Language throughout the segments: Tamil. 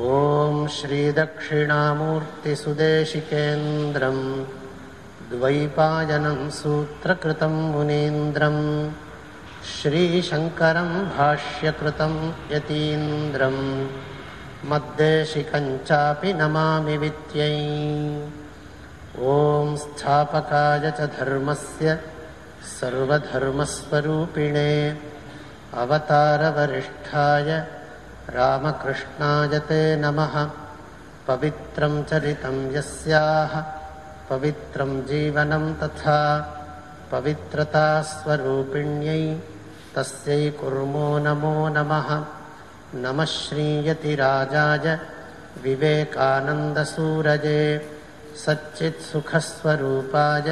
ॐ श्रीदक्षिणामूर्तिसुदेशिकेन्द्रम् द्वैपायनं सूत्रकृतं मुनीन्द्रम् श्रीशङ्करं भाष्यकृतं यतीन्द्रम् मद्देशिकञ्चापि नमामि वित्यै। ॐ स्थापकाय च धर्मस्य सर्वधर्मस्वरूपिणे अवतारवरिष्ठाय रामकृष्णाय ते नमः। पवित्रं चरितं यस्याः पवित्रं जीवनं तथा पवित्रतास्वरूपिण्यै तस्यै कुर्मो नमो नमः। नमः श्रीयतिराजाय विवेकानन्दसूरजे सच्चित्सुखस्वरूपाय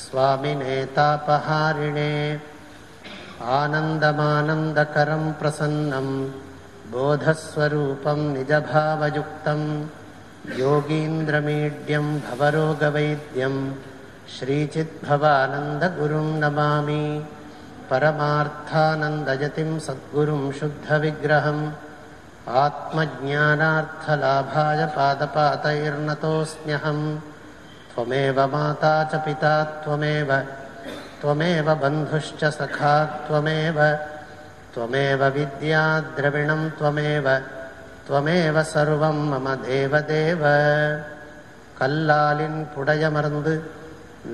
स्वामिनेतापहारिणे आनन्दमानन्दकरं प्रसन्नं बोधस्वरूपं निजभावयुक्तं योगीन्द्रमीड्यं भवरोगवैद्यं श्रीचिद्भवानन्दगुरुं नमामि परमार्थानन्दयतिं सद्गुरुं शुद्धविग्रहम् आत्मज्ञानार्थलाभाय पादपातैर्नतोऽस्म्यहम् त्वमेव माता च पिता त्वमेव त्वमेव बन्धुश्च सखा त्वमेव त्वमेव विद्याद्रविणं त्वमेव त्वमेव सर्वं मम देवदेव கல்லாலின் புடையமர்ந்து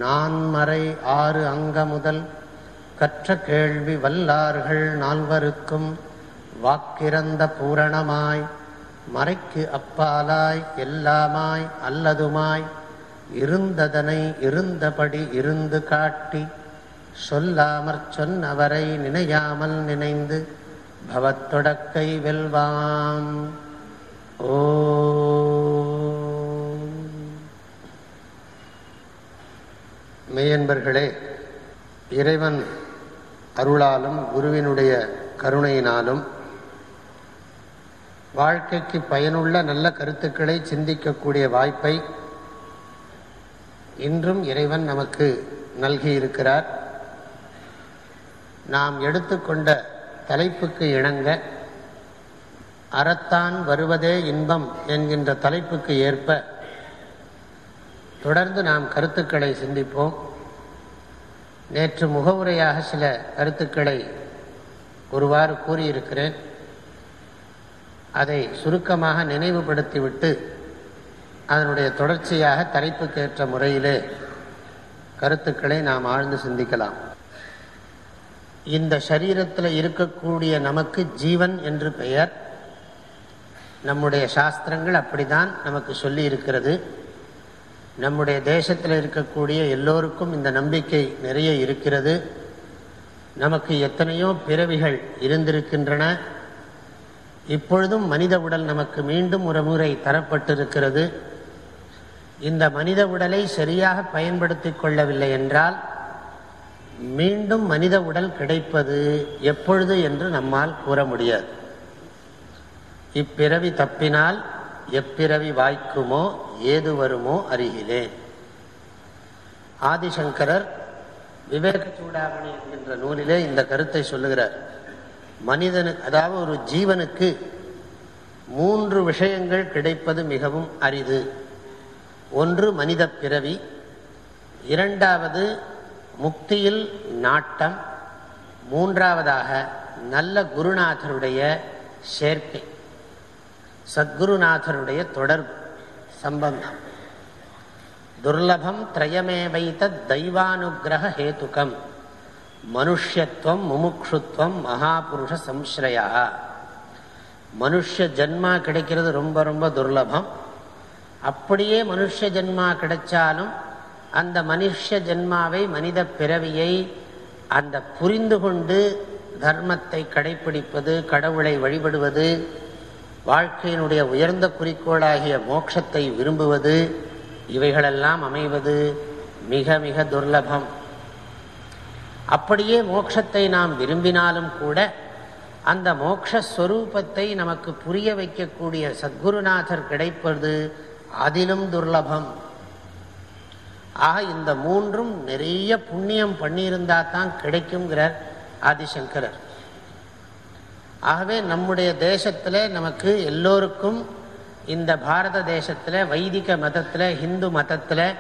நான்மறை ஆறு அங்க முதல் கற்ற கேள்வி வல்லார்கள் நால்வருக்கும் வாக்கிறந்த பூரணமாய் மறைக்கு அப்பாலாய் எல்லாமாய் அல்லதுமாய் இருந்ததனை இருந்தபடி இருந்து காட்டி சொல்லாமற் சொன்னவரை நினையாமல் நினைந்து பவத்தொடக்கை வெல்வாம். ஓ. மெய்யன்பர்களே இறைவன் அருளாலும் குருவினுடைய கருணையினாலும் வாழ்க்கைக்கு பயனுள்ள நல்ல கருத்துக்களை சிந்திக்கக்கூடிய வாய்ப்பை இன்றும் இறைவன் நமக்கு நல்கியிருக்கிறார். நாம் எடுத்துக்கொண்ட தலைப்புக்கு இணங்க அறத்தான் வருவதே இன்பம் என்கின்ற தலைப்புக்கு ஏற்ப தொடர்ந்து நாம் கருத்துக்களை சிந்திப்போம். நேற்று முகவுரையாக சில கருத்துக்களை ஒருவாறு கூறியிருக்கிறேன். அதை சுருக்கமாக நினைவுபடுத்திவிட்டு அதனுடைய தொடர்ச்சியாக தலைப்புக்கேற்ற முறையிலே கருத்துக்களை நாம் ஆழ்ந்து சிந்திக்கலாம். இந்த சரீரத்தில் இருக்கக்கூடிய நமக்கு ஜீவன் என்று பெயர். நம்முடைய சாஸ்திரங்கள் அப்படிதான் நமக்கு சொல்லி இருக்கிறது. நம்முடைய தேசத்தில் இருக்கக்கூடிய எல்லோருக்கும் இந்த நம்பிக்கை நிறைய இருக்கிறது. நமக்கு எத்தனையோ பிறவிகள் இருந்திருக்கின்றன. இப்பொழுதும் மனித உடல் நமக்கு மீண்டும் ஒரு முறை தரப்பட்டிருக்கிறது. இந்த மனித உடலை சரியாக பயன்படுத்தி கொள்ளவில்லை என்றால் மீண்டும் மனித உடல் கிடைப்பது எப்பொழுது என்று நம்மால் கூற முடியாது. இப்பிறவி தப்பினால் எப்பிறவி வாய்க்குமோ ஏது வருமோ அறிகிறேன் ஆதிசங்கரர் விவேக சூடாமணி என்கின்ற நூலிலே இந்த கருத்தை சொல்லுகிறார். மனிதனுக்கு அதாவது ஒரு ஜீவனுக்கு மூன்று விஷயங்கள் கிடைப்பது மிகவும் அரிது. ஒன்று மனித பிறவி இரண்டாவது முக்தியில் நாட்டம் மூன்றாவதாக நல்ல குருநாதருடைய சேர்க்கை சத்குருநாதருடைய தொடர்பு சம்பந்தம். துர்லபம் திரயமே வைத்த தெய்வானுகிரக ஹேத்துக்கம் மனுஷத்துவம் முமுக்ஷுத்வம் மகாபுருஷ சம்ஸ்ரயா. மனுஷ ஜென்மா கிடைக்கிறது ரொம்ப ரொம்ப துர்லபம். அப்படியே மனுஷ ஜென்மா கிடைச்சாலும் அந்த மனுஷ ஜென்மாவை மனித பிறவியை அந்த புரிந்து கொண்டு தர்மத்தை கடைபிடிப்பது கடவுளை வழிபடுவது வாழ்க்கையினுடைய உயர்ந்த குறிக்கோளாகிய மோட்சத்தை விரும்புவது இவைகளெல்லாம் அமைவது மிக மிக துர்லபம். அப்படியே மோட்சத்தை நாம் விரும்பினாலும் கூட அந்த மோக்ஷஸ்வரூபத்தை நமக்கு புரிய வைக்கக்கூடிய சத்குருநாதர் கிடைப்பது அதிலும் துர்லபம். ஆக இந்த மூன்றும் நிறைய புண்ணியம் பண்ணியிருந்தா தான் கிடைக்குங்கிறார் ஆதிசங்கரர். ஆகவே நம்முடைய தேசத்தில் நமக்கு எல்லோருக்கும் இந்த பாரத தேசத்தில் வைதிக மதத்தில் ஹிந்து மதத்தில்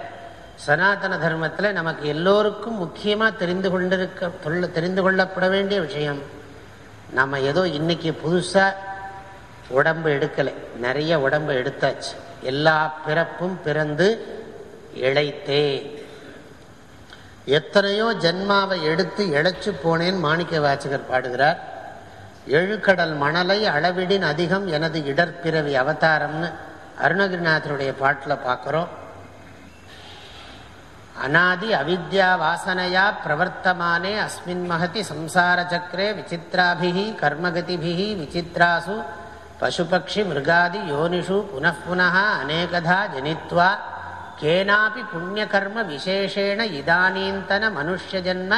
சனாதன தர்மத்தில் நமக்கு எல்லோருக்கும் முக்கியமாக தெரிந்து கொண்டிருக்க தெரிந்து கொள்ளப்பட வேண்டிய விஷயம் நம்ம ஏதோ இன்றைக்கி புதுசாக உடம்பு எடுக்கலை. நிறைய உடம்பு எடுத்தாச்சு. எல்லா பிறப்பும் பிறந்து இழைத்தேன் எத்தனையோ ஜென்மாவை எடுத்து இழைச்சு போனேன் மாணிக்க வாச்சகர் பாடுகிறார். எழுக்கடல் மணலை அளவிடின் அதிகம் எனது இடர்பிறவி அவதாரம்னு அருணகிரிநாதருடைய பாட்டில் பார்க்குறோம் அநாதி அவித்யா வாசனையா பிரவர்த்தமானே அஸ்மின் மகதி சம்சார சக்கரே விசித்ராபிகி கர்மகதிபிகி விசித்ராசு பசுபக்ஷி மிருகாதி யோனிஷு புனப்புனா அநேகதா ஜனித்வா கேனாபி புண்ணியகர்ம விசேஷேண இதானீந்தன மனுஷ ஜன்ம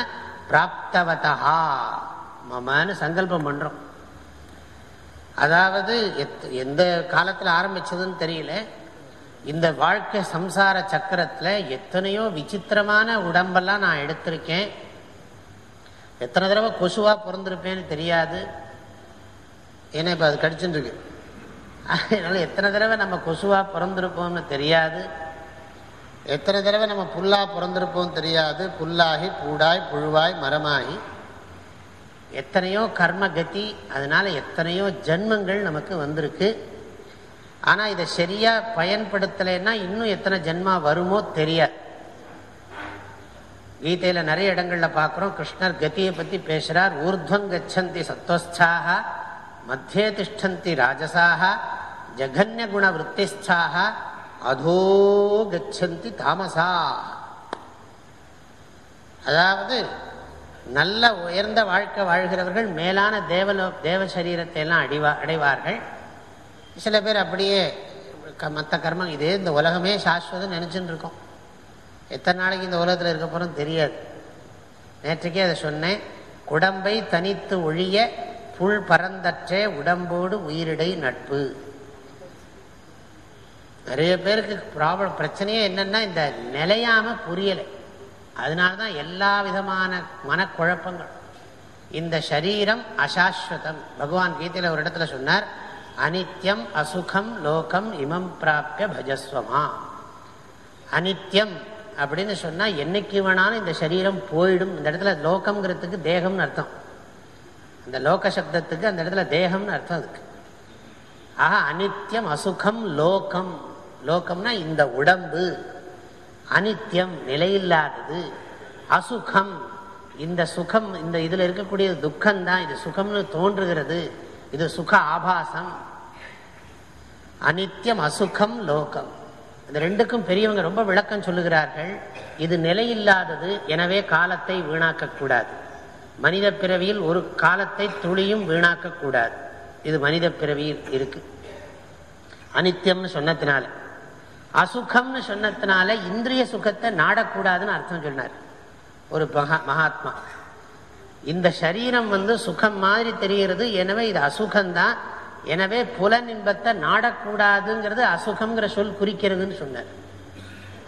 பிராப்தவதா மமன்னு சங்கல்பம் பண்றோம் அதாவது எந்த காலத்தில் ஆரம்பிச்சதுன்னு தெரியல. இந்த வாழ்க்கை சம்சார சக்கரத்தில் எத்தனையோ விசித்திரமான உடம்பெல்லாம் நான் எடுத்திருக்கேன். எத்தனை தடவை கொசுவாக பிறந்திருப்பேன்னு தெரியாது. ஏன்னா இப்போ அது கடிச்சுட்டு இருக்கு. அதனால எத்தனை தடவை நம்ம கொசுவாக பிறந்திருப்போம்னு தெரியாது. எத்தனை தடவை நம்ம புல்லாக பிறந்திருப்போம் தெரியாது. புல்லாகி பூடாய் புழுவாய் மரமாகி. எத்தனையோ கர்ம கதி அதனால் எத்தனையோ ஜென்மங்கள் நமக்கு வந்திருக்கு. ஆனால் இதை சரியாக பயன்படுத்தலைன்னா இன்னும் எத்தனை ஜென்மா வருமோ தெரியாது. கீதையில் நிறைய இடங்களில் பார்க்குறோம். கிருஷ்ணர் கதியை பற்றி பேசுகிறார் ஊர்துவம் கச்சந்தி சத்வஸ்தாக மத்தியே திஷ்டந்தி ராஜசாக ஜகன்ய குண விற்த்திஸ்தாக அதோ கச்சந்தி தாமசா. அதாவது நல்ல உயர்ந்த வாழ்க்கை வாழ்கிறவர்கள் மேலான தேவலோ தேவ சரீரத்தை எல்லாம் அடிவா அடைவார்கள். சில பேர் அப்படியே மற்ற கர்மம் இதே இந்த உலகமே சாஸ்வதம் நினச்சின்னு இருக்கோம். எத்தனை நாளைக்கு இந்த உலகத்தில் இருக்க போகிறோம் தெரியாது. நேற்றுக்கே அதை சொன்னேன். குடம்பை தனித்து ஒழிய புல் பரந்தற்றே உடம்போடு உயிரிடை நட்பு. நிறைய பேருக்கு ப்ராப்ளம் பிரச்சனையே என்னன்னா இந்த நிலையாம புரியலை. அதனால தான் எல்லா விதமான மனக்குழப்பங்கள். இந்த சரீரம் அசாஸ்வதம். பகவான் கீதையில் ஒரு இடத்துல சொன்னார் அனித்யம் அசுகம் லோகம் இமம் பிராப்பிய பஜஸ்வமா. அனித்யம் அப்படின்னு சொன்னா என்னைக்கு வேணாலும் இந்த சரீரம் போயிடும். இந்த இடத்துல லோகம்ங்கிறதுக்கு தேகம்னு அர்த்தம். அந்த லோக சப்தத்துக்கு அந்த இடத்துல தேகம்னு அர்த்தம் அதுக்கு. ஆஹா அனித்யம் அசுகம் லோகம். லோகம்னா இந்த உடம்பு. அனித்யம் நிலையில்லாதது. அசுகம். இந்த சுகம் இந்த இதில் இருக்கக்கூடிய துக்கம் தான் இது சுகம்னு தோன்றுகிறது. இது சுக ஆபாசம். அனித்யம் அசுகம் லோகம். இந்த ரெண்டுக்கும் பெரியவங்க ரொம்ப விளக்கம் சொல்லுகிறார்கள். இது நிலையில்லாதது. எனவே காலத்தை வீணாக்கக்கூடாது. மனித பிறவியில் ஒரு காலத்தை துளியும் வீணாக்கக்கூடாது. இது மனித பிறவியில் இருக்கு. அனித்யம்னு சொன்னதுனால. அசுகம்னு சொன்னதுனால இந்திரிய சுகத்தை நாடக்கூடாதுன்னு அர்த்தம் சொன்னார். ஒரு மகா மகாத்மா. இந்த சரீரம் வந்து சுகம் மாதிரி தெரிகிறது. எனவே இது அசுகம்தான். எனவே புலன் இன்பத்தை நாடக்கூடாதுங்கிறது அசுகம்ங்கிற சொல் குறிக்கிறதுன்னு சொன்னார்.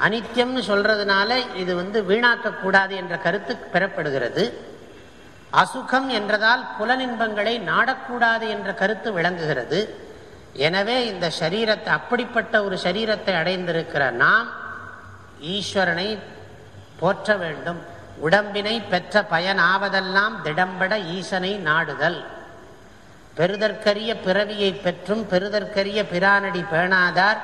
அனித்யம்னு சொல்றதுனால இது வந்து வீணாக்கக்கூடாது என்ற கருத்து பெறப்படுகிறது. அசுகம் என்றதால் புலனின்பங்களை நாடக்கூடாது என்ற கருத்து விளங்குகிறது. எனவே இந்த சரீரத்தை அப்படிப்பட்ட ஒரு சரீரத்தை அடைந்திருக்கிற நாம் ஈஸ்வரனை போற்ற வேண்டும். உடம்பினை பெற்ற பயனாவதெல்லாம் திடம்பட ஈசனை நாடுதல். பெருதற்கரிய பிறவியை பெற்றும் பெருதற்கரிய பிரானடி பேணாதார்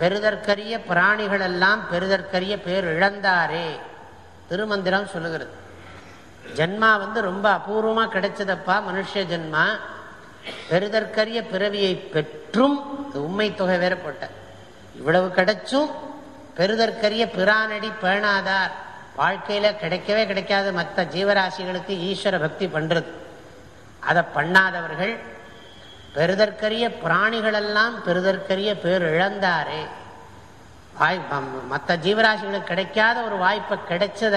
பெருதற்கரிய பிராணிகளெல்லாம் பெருதற்கரிய பேர் இழந்தாரே. திருமந்திரம் சொல்லுகிறது. ஜென்மா வந்து ரொம்ப அபூர்வமாக கிடைச்சதப்பா மனுஷ ஜென்மா. பெருதற்கரிய பிறவியை பெற்றும் உண்மை தொகை வேற போட்ட இவ்வளவு கிடைச்சும் பெருதற்கரிய பிரானடி பேணாதார். வாழ்க்கையில கிடைக்கவே கிடைக்காத மற்ற ஜீவராசிகளுக்கு ஈஸ்வர பக்தி பண்றது. அதை பண்ணாதவர்கள் பெருதற்கரிய பிராணிகளெல்லாம் பெருதற்கரிய பேர் இழந்தாரே. வாய் மற்ற ஜீவராசிகளுக்கு கிடைக்காத ஒரு வாய்ப்பை கிடைச்சத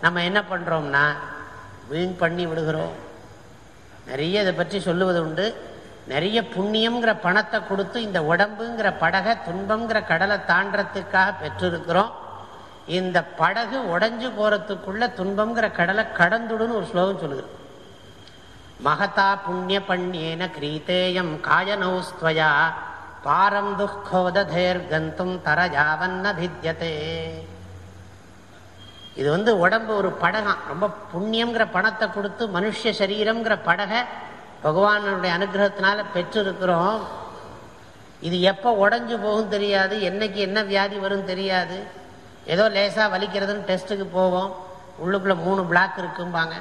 நம்ம என்ன பண்றோம்னா வீண் பண்ணி விடுகிறோம். நிறைய இதை பற்றி சொல்லுவது உண்டு. நிறைய புண்ணியங்கிற பணத்தை கொடுத்து இந்த உடம்புங்கிற படகை துன்பங்கிற கடலை தாண்டறதுக்காக பெற்றிருக்கிறோம். இந்த படகு உடஞ்சு போறதுக்குள்ள துன்பங்கிற கடலை கடந்துடுன்னு ஒரு ஸ்லோகம் சொல்லுது. மகதா புண்ணிய பண்ணியேன கிரீத்தேயம் காயனௌஸ்துவயா பாரம் துக்கோதேர் கந்தும் தரஜாவன்ன பித்தியதே இது வந்து உடம்பு ஒரு படகம். ரொம்ப புண்ணியங்கிற பணத்தை கொடுத்து மனுஷ சரீரம்ங்கிற படகை பகவானுடைய அனுகிரகத்தினால பெற்றிருக்கிறோம். இது எப்போ உடஞ்சு போகும் தெரியாது என்னைக்கு என்ன வியாதி வரும் தெரியாது. ஏதோ லேசாக வலிக்கிறதுன்னு டெஸ்ட்டுக்கு போவோம். உள்ளுக்குள்ளே மூணு பிளாக் இருக்கும்பாங்க.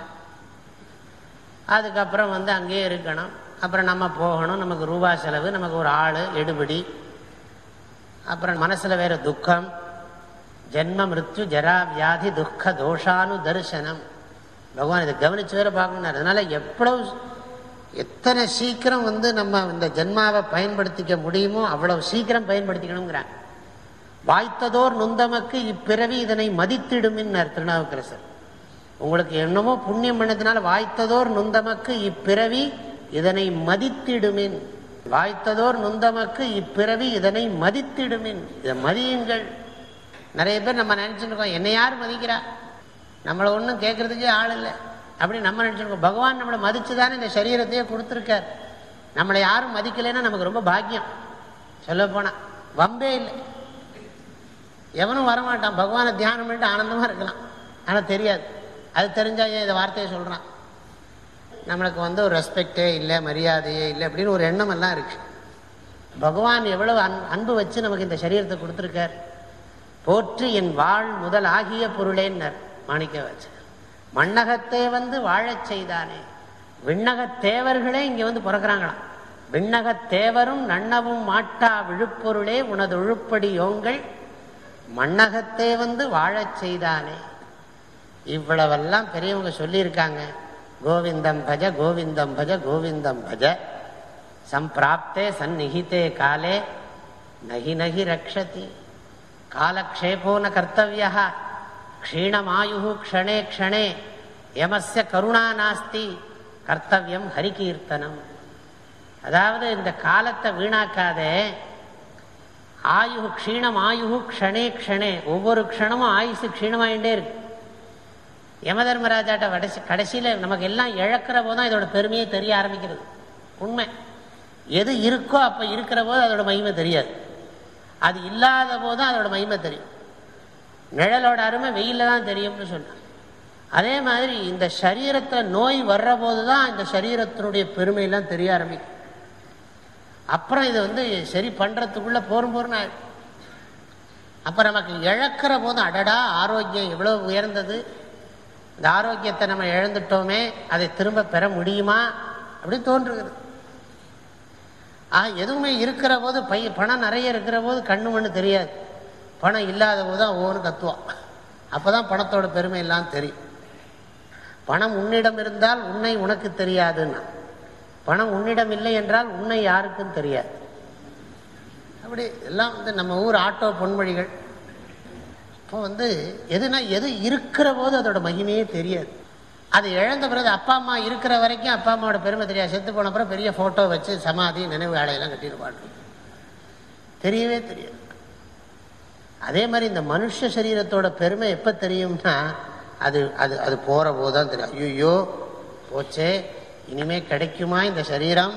அதுக்கப்புறம் வந்து அங்கேயே இருக்கணும். அப்புறம் நம்ம போகணும். நமக்கு ரூபா செலவு நமக்கு ஒரு ஆள் எடுபடி. அப்புறம் மனசில் வேறு துக்கம். ஜென்ம மிருத்யு ஜரா வியாதி துக்க தோஷானு தரிசனம். பகவான் இதை கவனிச்சு வேற பார்க்கணும் அதனால எவ்வளவு எத்தனை சீக்கிரம் வந்து நம்ம இந்த ஜென்மாவை பயன்படுத்திக்க முடியுமோ அவ்வளவு சீக்கிரம் பயன்படுத்திக்கணுங்கிறாங்க வாய்த்ததோர் நுந்தமக்கு இப்பிறவி இதனை மதித்திடுமின்னார் திருநாவுக்கரசர். உங்களுக்கு என்னமோ புண்ணியம் பண்ணதுனால வாய்த்ததோர் நுந்தமக்கு இப்பிறவி இதனை மதித்திடுமின். வாய்த்ததோர் நுந்தமக்கு இப்பிறவி இதனை மதித்திடுமின். இதை மதியுங்கள். நிறைய பேர் நம்ம நினச்சிருக்கோம் என்னை யார் மதிக்கிறா? நம்மளை ஒன்றும் கேட்கறதுக்கே ஆள் இல்லை. அப்படி நம்ம நினச்சிருக்கோம். பகவான் நம்மளை மதித்து தானே இந்த சரீரத்தையே கொடுத்துருக்கார். நம்மளை யாரும் மதிக்கலைன்னா நமக்கு ரொம்ப பாக்கியம். சொல்ல வம்பே இல்லை. எவனும் வரமாட்டான். பகவானை தியானம் பண்ணிட்டு ஆனந்தமாக இருக்கலாம். ஆனால் தெரியாது. அது தெரிஞ்சால் ஏன் இந்த வார்த்தையை சொல்கிறான் நம்மளுக்கு வந்து ஒரு ரெஸ்பெக்டே இல்லை மரியாதையே இல்லை அப்படின்னு ஒரு எண்ணம் எல்லாம் இருக்குது பகவான் எவ்வளவு அன்பு வச்சு நமக்கு இந்த சரீரத்தை கொடுத்துருக்கார். போற்றி என் வாழ் முதல் ஆகிய பொருளேன்னர் மாணிக்க வச்சு மண்ணகத்தே வந்து வாழச் செய்தானே. விண்ணகத் தேவர்களே இங்க வந்து பிறக்கிறாங்களாம். விண்ணகத் தேவரும் நன்னவும் மாட்டா விழுப்பொருளே உனது ஒழுப்படி யோங்கள். மண்ணகத்தே வந்து வாழச் செய்தானே. இவ்வளவெல்லாம் பெரியவங்க சொல்லியிருக்காங்க. கோவிந்தம் பஜ கோவிந்தம் பஜ கோவிந்தம் பஜ. சம்பிராப்தே சந்நிகிதே காலே நகி நகி ரக்ஷதி. காலக்ஷேபோன கர்த்தவியா க்ஷீணமாயு க்ஷணே க்ஷணே யமஸ்ய கருணா நாஸ்தி கர்த்தவியம் ஹரிகீர்த்தனம் அதாவது இந்த காலத்தை வீணாக்காதே ஆயு க்ஷீணம் ஆயு க்ஷணே க்ஷணே ஒவ்வொரு க்ஷணமும் ஆயுசு க்ஷீணமாயிட்டே இருக்கு. யம தர்மராஜாட்ட கடைசி கடைசியில் நமக்கு எல்லாம் இழக்கிற போது தான் இதோட பெருமையே தெரிய ஆரம்பிக்கிறது. உண்மை. எது இருக்கோ அப்போ இருக்கிற போது அதோட மகிமை தெரியாது. அது இல்லாத போது தான் அதோட மகிமை தெரியும். நிழலோட அருமை வெயில தான் தெரியும்னு சொன்னான் அதே மாதிரி இந்த சரீரத்தில் நோய் வர்ற போது தான் இந்த சரீரத்தினுடைய பெருமையெல்லாம் தெரிய ஆரம்பிக்கும். அப்புறம் இதை வந்து சரி பண்றதுக்குள்ள போரும் போர்னு அப்போ நமக்கு இழக்கிற போது அடடா ஆரோக்கியம் எவ்வளோ உயர்ந்தது. இந்த ஆரோக்கியத்தை நம்ம இழந்துட்டோமே அதை திரும்ப பெற முடியுமா அப்படின்னு தோன்றுகிறது. எதுவுமே இருக்கிற போது பை பணம் நிறைய இருக்கிற போது கண்ணு மண்ணு தெரியாது. பணம் இல்லாத போது தான் ஒவ்வொன்று கத்துவான். அப்பதான் பணத்தோட பெருமை எல்லாம் தெரியும். பணம் உன்னிடம் இருந்தால் உன்னை உனக்கு தெரியாதுன்னா. பணம் உன்னிடம் இல்லை என்றால் உன்னை யாருக்கும் தெரியாது. அப்படி எல்லாம் வந்து நம்ம ஊர் ஆட்டோ பொன்மொழிகள். இப்போ வந்து எதுனா எது இருக்கிற போது அதோட மகிமையே தெரியாது. அது இழந்த பிறகு அப்பா அம்மா இருக்கிற வரைக்கும் அப்பா அம்மாவோட பெருமை தெரியாது. செத்து போன அப்புறம் பெரிய ஃபோட்டோ வச்சு சமாதி நினைவு வேலையெல்லாம் கட்டியிருப்பாங்க. தெரியவே தெரியாது. அதே மாதிரி இந்த மனுஷ சரீரத்தோட பெருமை எப்போ தெரியும்னா அது அது அது போகிற போது தான் தெரியும். ஐயோ போச்சே. இனிமே கிடைக்குமா இந்த சரீரம்?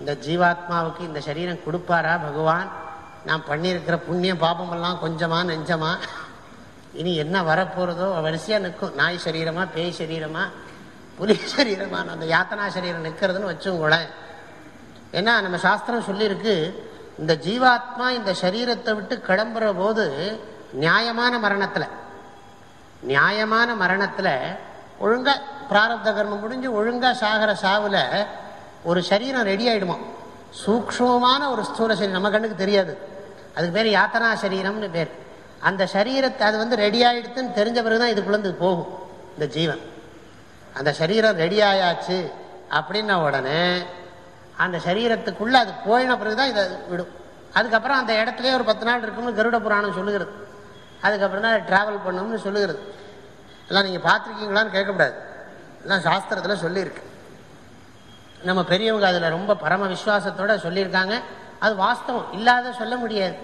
இந்த ஜீவாத்மாவுக்கு இந்த சரீரம் கொடுப்பாரா பகவான்? நான் பண்ணியிருக்கிற புண்ணிய பாபமெல்லாம் கொஞ்சமாக நெஞ்சமா? இனி என்ன வரப்போகிறதோ வரிசையாக நிற்கும் நாய் சரீரமா பேய் சரீரமா புலி சரீரமா அந்த யாத்தனா சரீரம் நிற்கிறதுன்னு வச்சுங்களேன் ஏன்னா நம்ம சாஸ்திரம் சொல்லியிருக்கு இந்த ஜீவாத்மா இந்த சரீரத்தை விட்டு கிளம்புற போது நியாயமான மரணத்தில் நியாயமான மரணத்தில் ஒழுங்கா பிராரப்த கர்மம் முடிஞ்சு ஒழுங்கா சாகிற சாவுல ஒரு சரீரம் ரெடி ஆயிடுமா? சூக்ஷமான ஒரு ஸ்தூல சரீரம் நம்ம கண்ணுக்கு தெரியாது. அதுக்கு பேர் யாத்தனா சரீரம்னு பேர். அந்த சரீரத்தை அது வந்து ரெடி ஆயிடுதுன்னு தெரிஞ்ச பிறகுதான் இதுக்குள்ளேருந்து போகும் இந்த ஜீவன். அந்த சரீரம் ரெடி ஆயாச்சு அப்படின்ன உடனே அந்த சரீரத்துக்குள்ளே அது போயின பிறகுதான் இதை விடும். அதுக்கப்புறம் அந்த இடத்துலேயே ஒரு பத்து நாள் இருக்கும்னு கருட புராணம் சொல்லுகிறது. அதுக்கப்புறம் தான் ட்ராவல் பண்ணணும்னு சொல்லுகிறது. எல்லாம் நீங்கள் பார்த்துருக்கீங்களான்னு கேட்கக்கூடாது எல்லாம் சாஸ்திரத்தில் சொல்லியிருக்கு. நம்ம பெரியவங்க அதில் ரொம்ப பரம விஸ்வாசத்தோடு சொல்லியிருக்காங்க. அது வாஸ்தவம். இல்லாத சொல்ல முடியாது.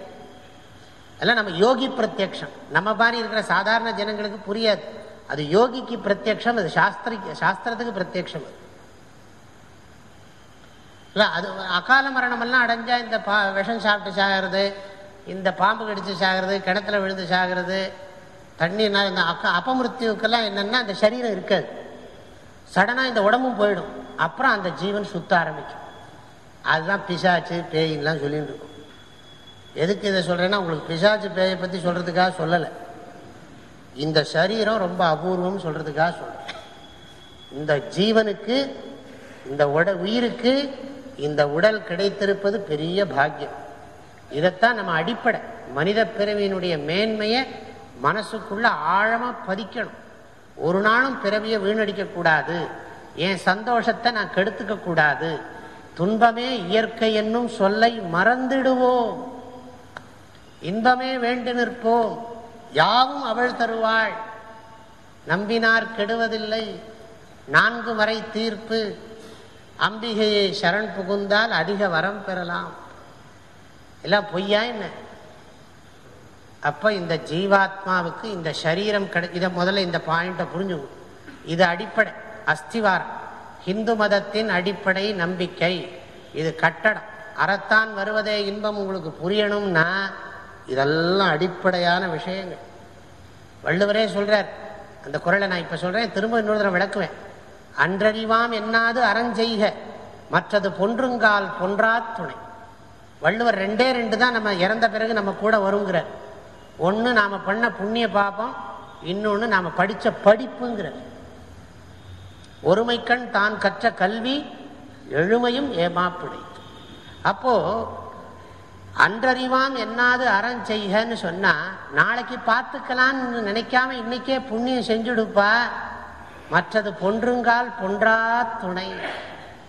எல்லாம் நம்ம யோகி பிரத்யக்ஷம். நம்ம மாதிரி இருக்கிற சாதாரண ஜனங்களுக்கு புரியாது. அது யோகிக்கு பிரத்யக்ஷம் அது சாஸ்திரிக்கு சாஸ்திரத்துக்கு பிரத்யக்ஷம் அது. இல்லை அது அகால மரணமெல்லாம் அடைஞ்சால் இந்த பா விஷம் சாப்பிட்டு சாகிறது இந்த பாம்பு கடிச்சு சாகிறது கிணத்துல விழுந்து சாகிறது தண்ணீர்னா இந்த அக்க அபமிருத்தியுக்கெல்லாம் என்னென்னா அந்த சரீரம் இருக்காது. சடனாக இந்த உடம்பும் போயிடும். அப்புறம் அந்த ஜீவன் சுத்த ஆரம்பிக்கும். அதுதான் பிசாச்சு பேயின்லாம் சொல்லிட்டு இருக்கும். எதுக்கு இதை சொல்கிறேன்னா உங்களுக்கு பிசாச்சு பேயை பற்றி சொல்கிறதுக்காக சொல்லலை. இந்த சரீரம் ரொம்ப அபூர்வம்னு சொல்கிறதுக்காக சொல்கிறேன் இந்த ஜீவனுக்கு இந்த உட உயிருக்கு இந்த உடல் கிடைத்திருப்பது பெரிய பாக்கியம். இதைத்தான் நம்ம அடிப்படை. மனித பிறவியினுடைய மேன்மையை மனசுக்குள்ள ஆழமாக பதிக்கணும். ஒரு நாளும் பிறவியை வீணடிக்கக்கூடாது என் சந்தோஷத்தை நான் கெடுத்துக்க கூடாது. துன்பமே இயற்கை என்னும் சொல்லை மறந்துடுவோம். இன்பமே வேண்டு நிற்போம். யாவும் அவள் தருவாள். நம்பினார் கெடுவதில்லை. நான்கு வரை தீர்ப்பு. அம்பிகையை சரண் புகுந்தால் அதிக வரம் பெறலாம். எல்லாம் பொய்யா என்ன? அப்ப இந்த ஜீவாத்மாவுக்கு இந்த சரீரம் கிடை இதை முதல்ல இந்த பாயிண்ட்டை புரிஞ்சுக்கும் இது அடிப்படை அஸ்திவாரம். ஹிந்து மதத்தின் அடிப்படை நம்பிக்கை. இது கட்டடம். அறத்தான் வருவதே இன்பம் உங்களுக்கு புரியணும்னா இதெல்லாம் அடிப்படையான விஷயங்கள். வள்ளுவரே சொல்றார் அந்த குரலை நான் இப்ப சொல்றேன் திரும்ப இன்னொரு தடவை விளக்குவேன். அன்றறிவாம் என்னாது அறஞ்செய்க மற்றது பொன்றுங்கால் பொன்றா துணை. வள்ளுவர் ரெண்டே ரெண்டு தான் நம்ம இறந்த பிறகு நம்ம கூட வருங்கிறார். ஒன்று நாம் பண்ண புண்ணிய பாபம் இன்னொன்று நாம் படித்த படிப்புங்கிறார். ஒருமைக்கண் தான் கற்ற கல்வி எழுமையும் ஏமாப்பிடை. அப்போது அன்றறிவாம் என்னாது அறம் செய்கன்னு சொன்னா நாளைக்கு பார்த்துக்கலான்னு நினைக்காம இன்னைக்கே புண்ணியம் செஞ்சுடுப்பா. மற்றது பொன்றுங்கால் பொன்றா துணை.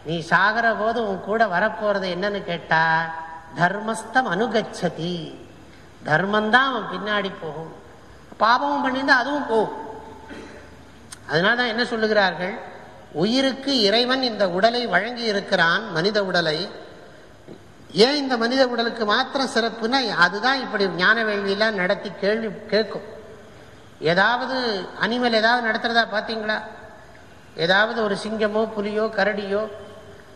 நீ சாகிற போது உன் கூட வரப்போறது என்னன்னு கேட்டா தர்மஸ்தம் அனுகச்சதி. தர்மந்தான் அவன் பின்னாடி போகும். பாபமும் பண்ணியிருந்தா அதுவும் போகும். அதனால்தான் என்ன சொல்லுகிறார்கள்? உயிருக்கு இறைவன் இந்த உடலை வழங்கி இருக்கிறான் மனித உடலை. ஏன் இந்த மனித உடலுக்கு மாத்திரம் சிறப்புனா அதுதான் இப்படி ஞான வேள்வியெல்லாம் நடத்தி கேள்வி கேட்கும். ஏதாவது அனிமல் ஏதாவது நடத்துறதா பார்த்தீங்களா ஏதாவது ஒரு சிங்கமோ புலியோ கரடியோ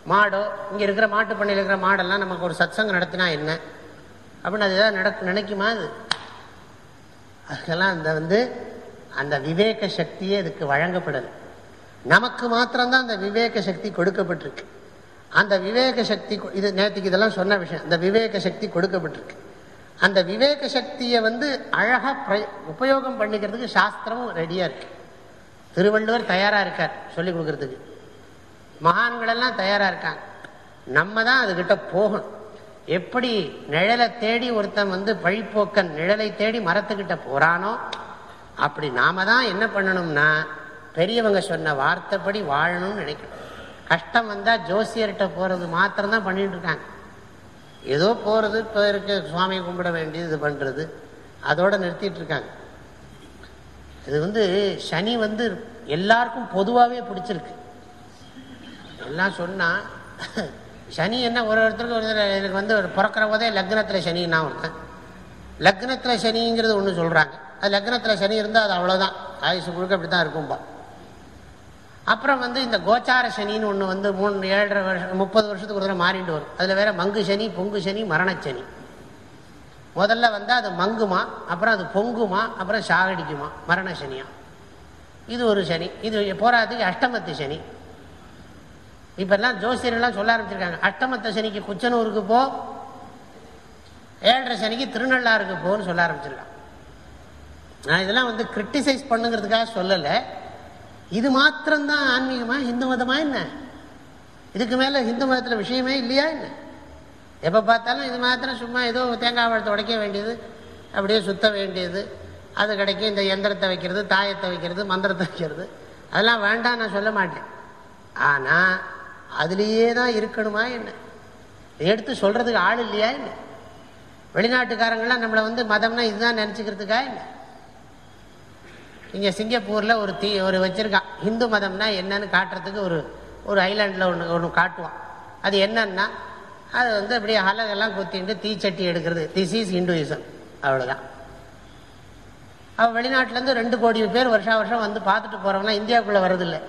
மாடோ இங்கே இருக்கிற மாட்டு பண்ணையில் இருக்கிற மாடெல்லாம் நமக்கு ஒரு சத்சங்கம் நடத்தினா என்ன? அப்படின்னு அது ஏதாவது நடக்க நினைக்குமா அது? அதுக்கெல்லாம் அந்த வந்து அந்த விவேக சக்தியே இதுக்கு வழங்கப்படலை. நமக்கு மாத்திரம்தான் அந்த விவேக சக்தி கொடுக்கப்பட்டிருக்கு. அந்த விவேக சக்தி இது நேற்றுக்கு இதெல்லாம் சொன்ன விஷயம். அந்த விவேக சக்தி கொடுக்கப்பட்டிருக்கு. அந்த விவேக சக்தியை வந்து அழகா உபயோகம் பண்ணிக்கிறதுக்கு சாஸ்திரமும் ரெடியாக இருக்கு. திருவள்ளுவர் தயாராக இருக்கார் சொல்லி கொடுக்கறதுக்கு. மகான்களெல்லாம் தயாராக இருக்காங்க. நம்ம தான் அதுக்கிட்ட போகணும். எப்படி நிழலை தேடி ஒருத்தன் வந்து பழிப்போக்கன் நிழலை தேடி மரத்துக்கிட்ட போகிறானோ அப்படி நாம தான் என்ன பண்ணணும்னா பெரியவங்க சொன்ன வார்த்தைப்படி வாழணும்னு நினைக்கணும். கஷ்டம் வந்தா ஜோசியர்கிட்ட போறது மாத்திரம் தான் பண்ணிட்டு இருக்காங்க. ஏதோ போறது இப்போ இருக்க சுவாமியை கும்பிட வேண்டியது இது பண்றது. அதோட நிறுத்திட்டு இருக்காங்க. இது வந்து சனி வந்து எல்லாருக்கும் பொதுவாகவே பிடிச்சிருக்கு. எல்லாம் சொன்னா சனி என்ன ஒரு ஒருத்தருக்கு ஒரு எனக்கு வந்து ஒரு பிறக்கிற போதே லக்னத்தில் சனின்னா ஒருத்தன். லக்னத்தில் சனிங்கிறது ஒன்று சொல்கிறாங்க அது லக்னத்தில் சனி இருந்தால் அது அவ்வளோதான் ஆயுசு முழுக்க அப்படி தான் இருக்கும்பா. அப்புறம் வந்து இந்த கோச்சார சனின்னு ஒன்று வந்து மூணு ஏழரை வருஷம் முப்பது வருஷத்துக்கு ஒரு தடவை மாறிட்டு வரும். அதில் வேற மங்கு சனி பொங்கு சனி மரணச்சனி முதல்ல வந்து அது மங்குமா அப்புறம் அது பொங்குமா அப்புறம் சாகடிக்குமா மரண சனியா? இது ஒரு சனி. இது போராதுக்கு அஷ்டமத்து சனி. இப்பெல்லாம் ஜோசியர்கள்லாம் சொல்ல ஆரம்பிச்சிருக்காங்க. அஷ்டமத்த சனிக்கு குச்சனூருக்கு போ ஏழரை சனிக்கு திருநள்ளாருக்கு போன்னு சொல்ல ஆரம்பிச்சிருக்காங்க. நான் இதெல்லாம் வந்து கிரிட்டிசைஸ் பண்ணுங்கிறதுக்காக சொல்லலை. இது மாத்திரம்தான் ஆன்மீகமா இந்து மதமா என்ன? இதுக்கு மேல இந்து மதத்துல விஷயமே இல்லையா என்ன? எப்ப பார்த்தாலும் இது மாத்திரம் சும்மா ஏதோ தேங்காய் பழத்தை உடைக்க வேண்டியது அப்படியே சுத்த வேண்டியது. அது கிடைக்கும் இந்த எந்திரத்தை வைக்கிறது தாயத்தை வைக்கிறது மந்திரத்தை வைக்கிறது. அதெல்லாம் வேண்டாம் நான் சொல்ல மாட்டேன். ஆனா அதுலேயே தான் இருக்கணுமா என்ன? எடுத்து சொல்றதுக்கு ஆள் இல்லையா என்ன? வெளிநாட்டுக்காரங்களாம் நம்மளை வந்து மதம்னா இதுதான் நினச்சிக்கிறதுக்கா என்ன? இங்கே சிங்கப்பூரில் ஒரு தீ ஒரு வச்சுருக்கான் ஹிந்து மதம்னா என்னன்னு காட்டுறதுக்கு ஒரு ஒரு ஐலாண்டில் ஒன்று ஒன்று காட்டுவான். அது என்னன்னா அது வந்து அப்படியே அலகெல்லாம் குத்திட்டு தீச்சட்டி எடுக்கிறது. திஸ் இஸ் ஹிந்துயிசம் அவ்வளோதான் அவள் வெளிநாட்டிலேருந்து ரெண்டு கோடி பேர் வருஷா வருஷம் வந்து பார்த்துட்டு போகிறவங்களாம் இந்தியாவுக்குள்ளே வரதில்லை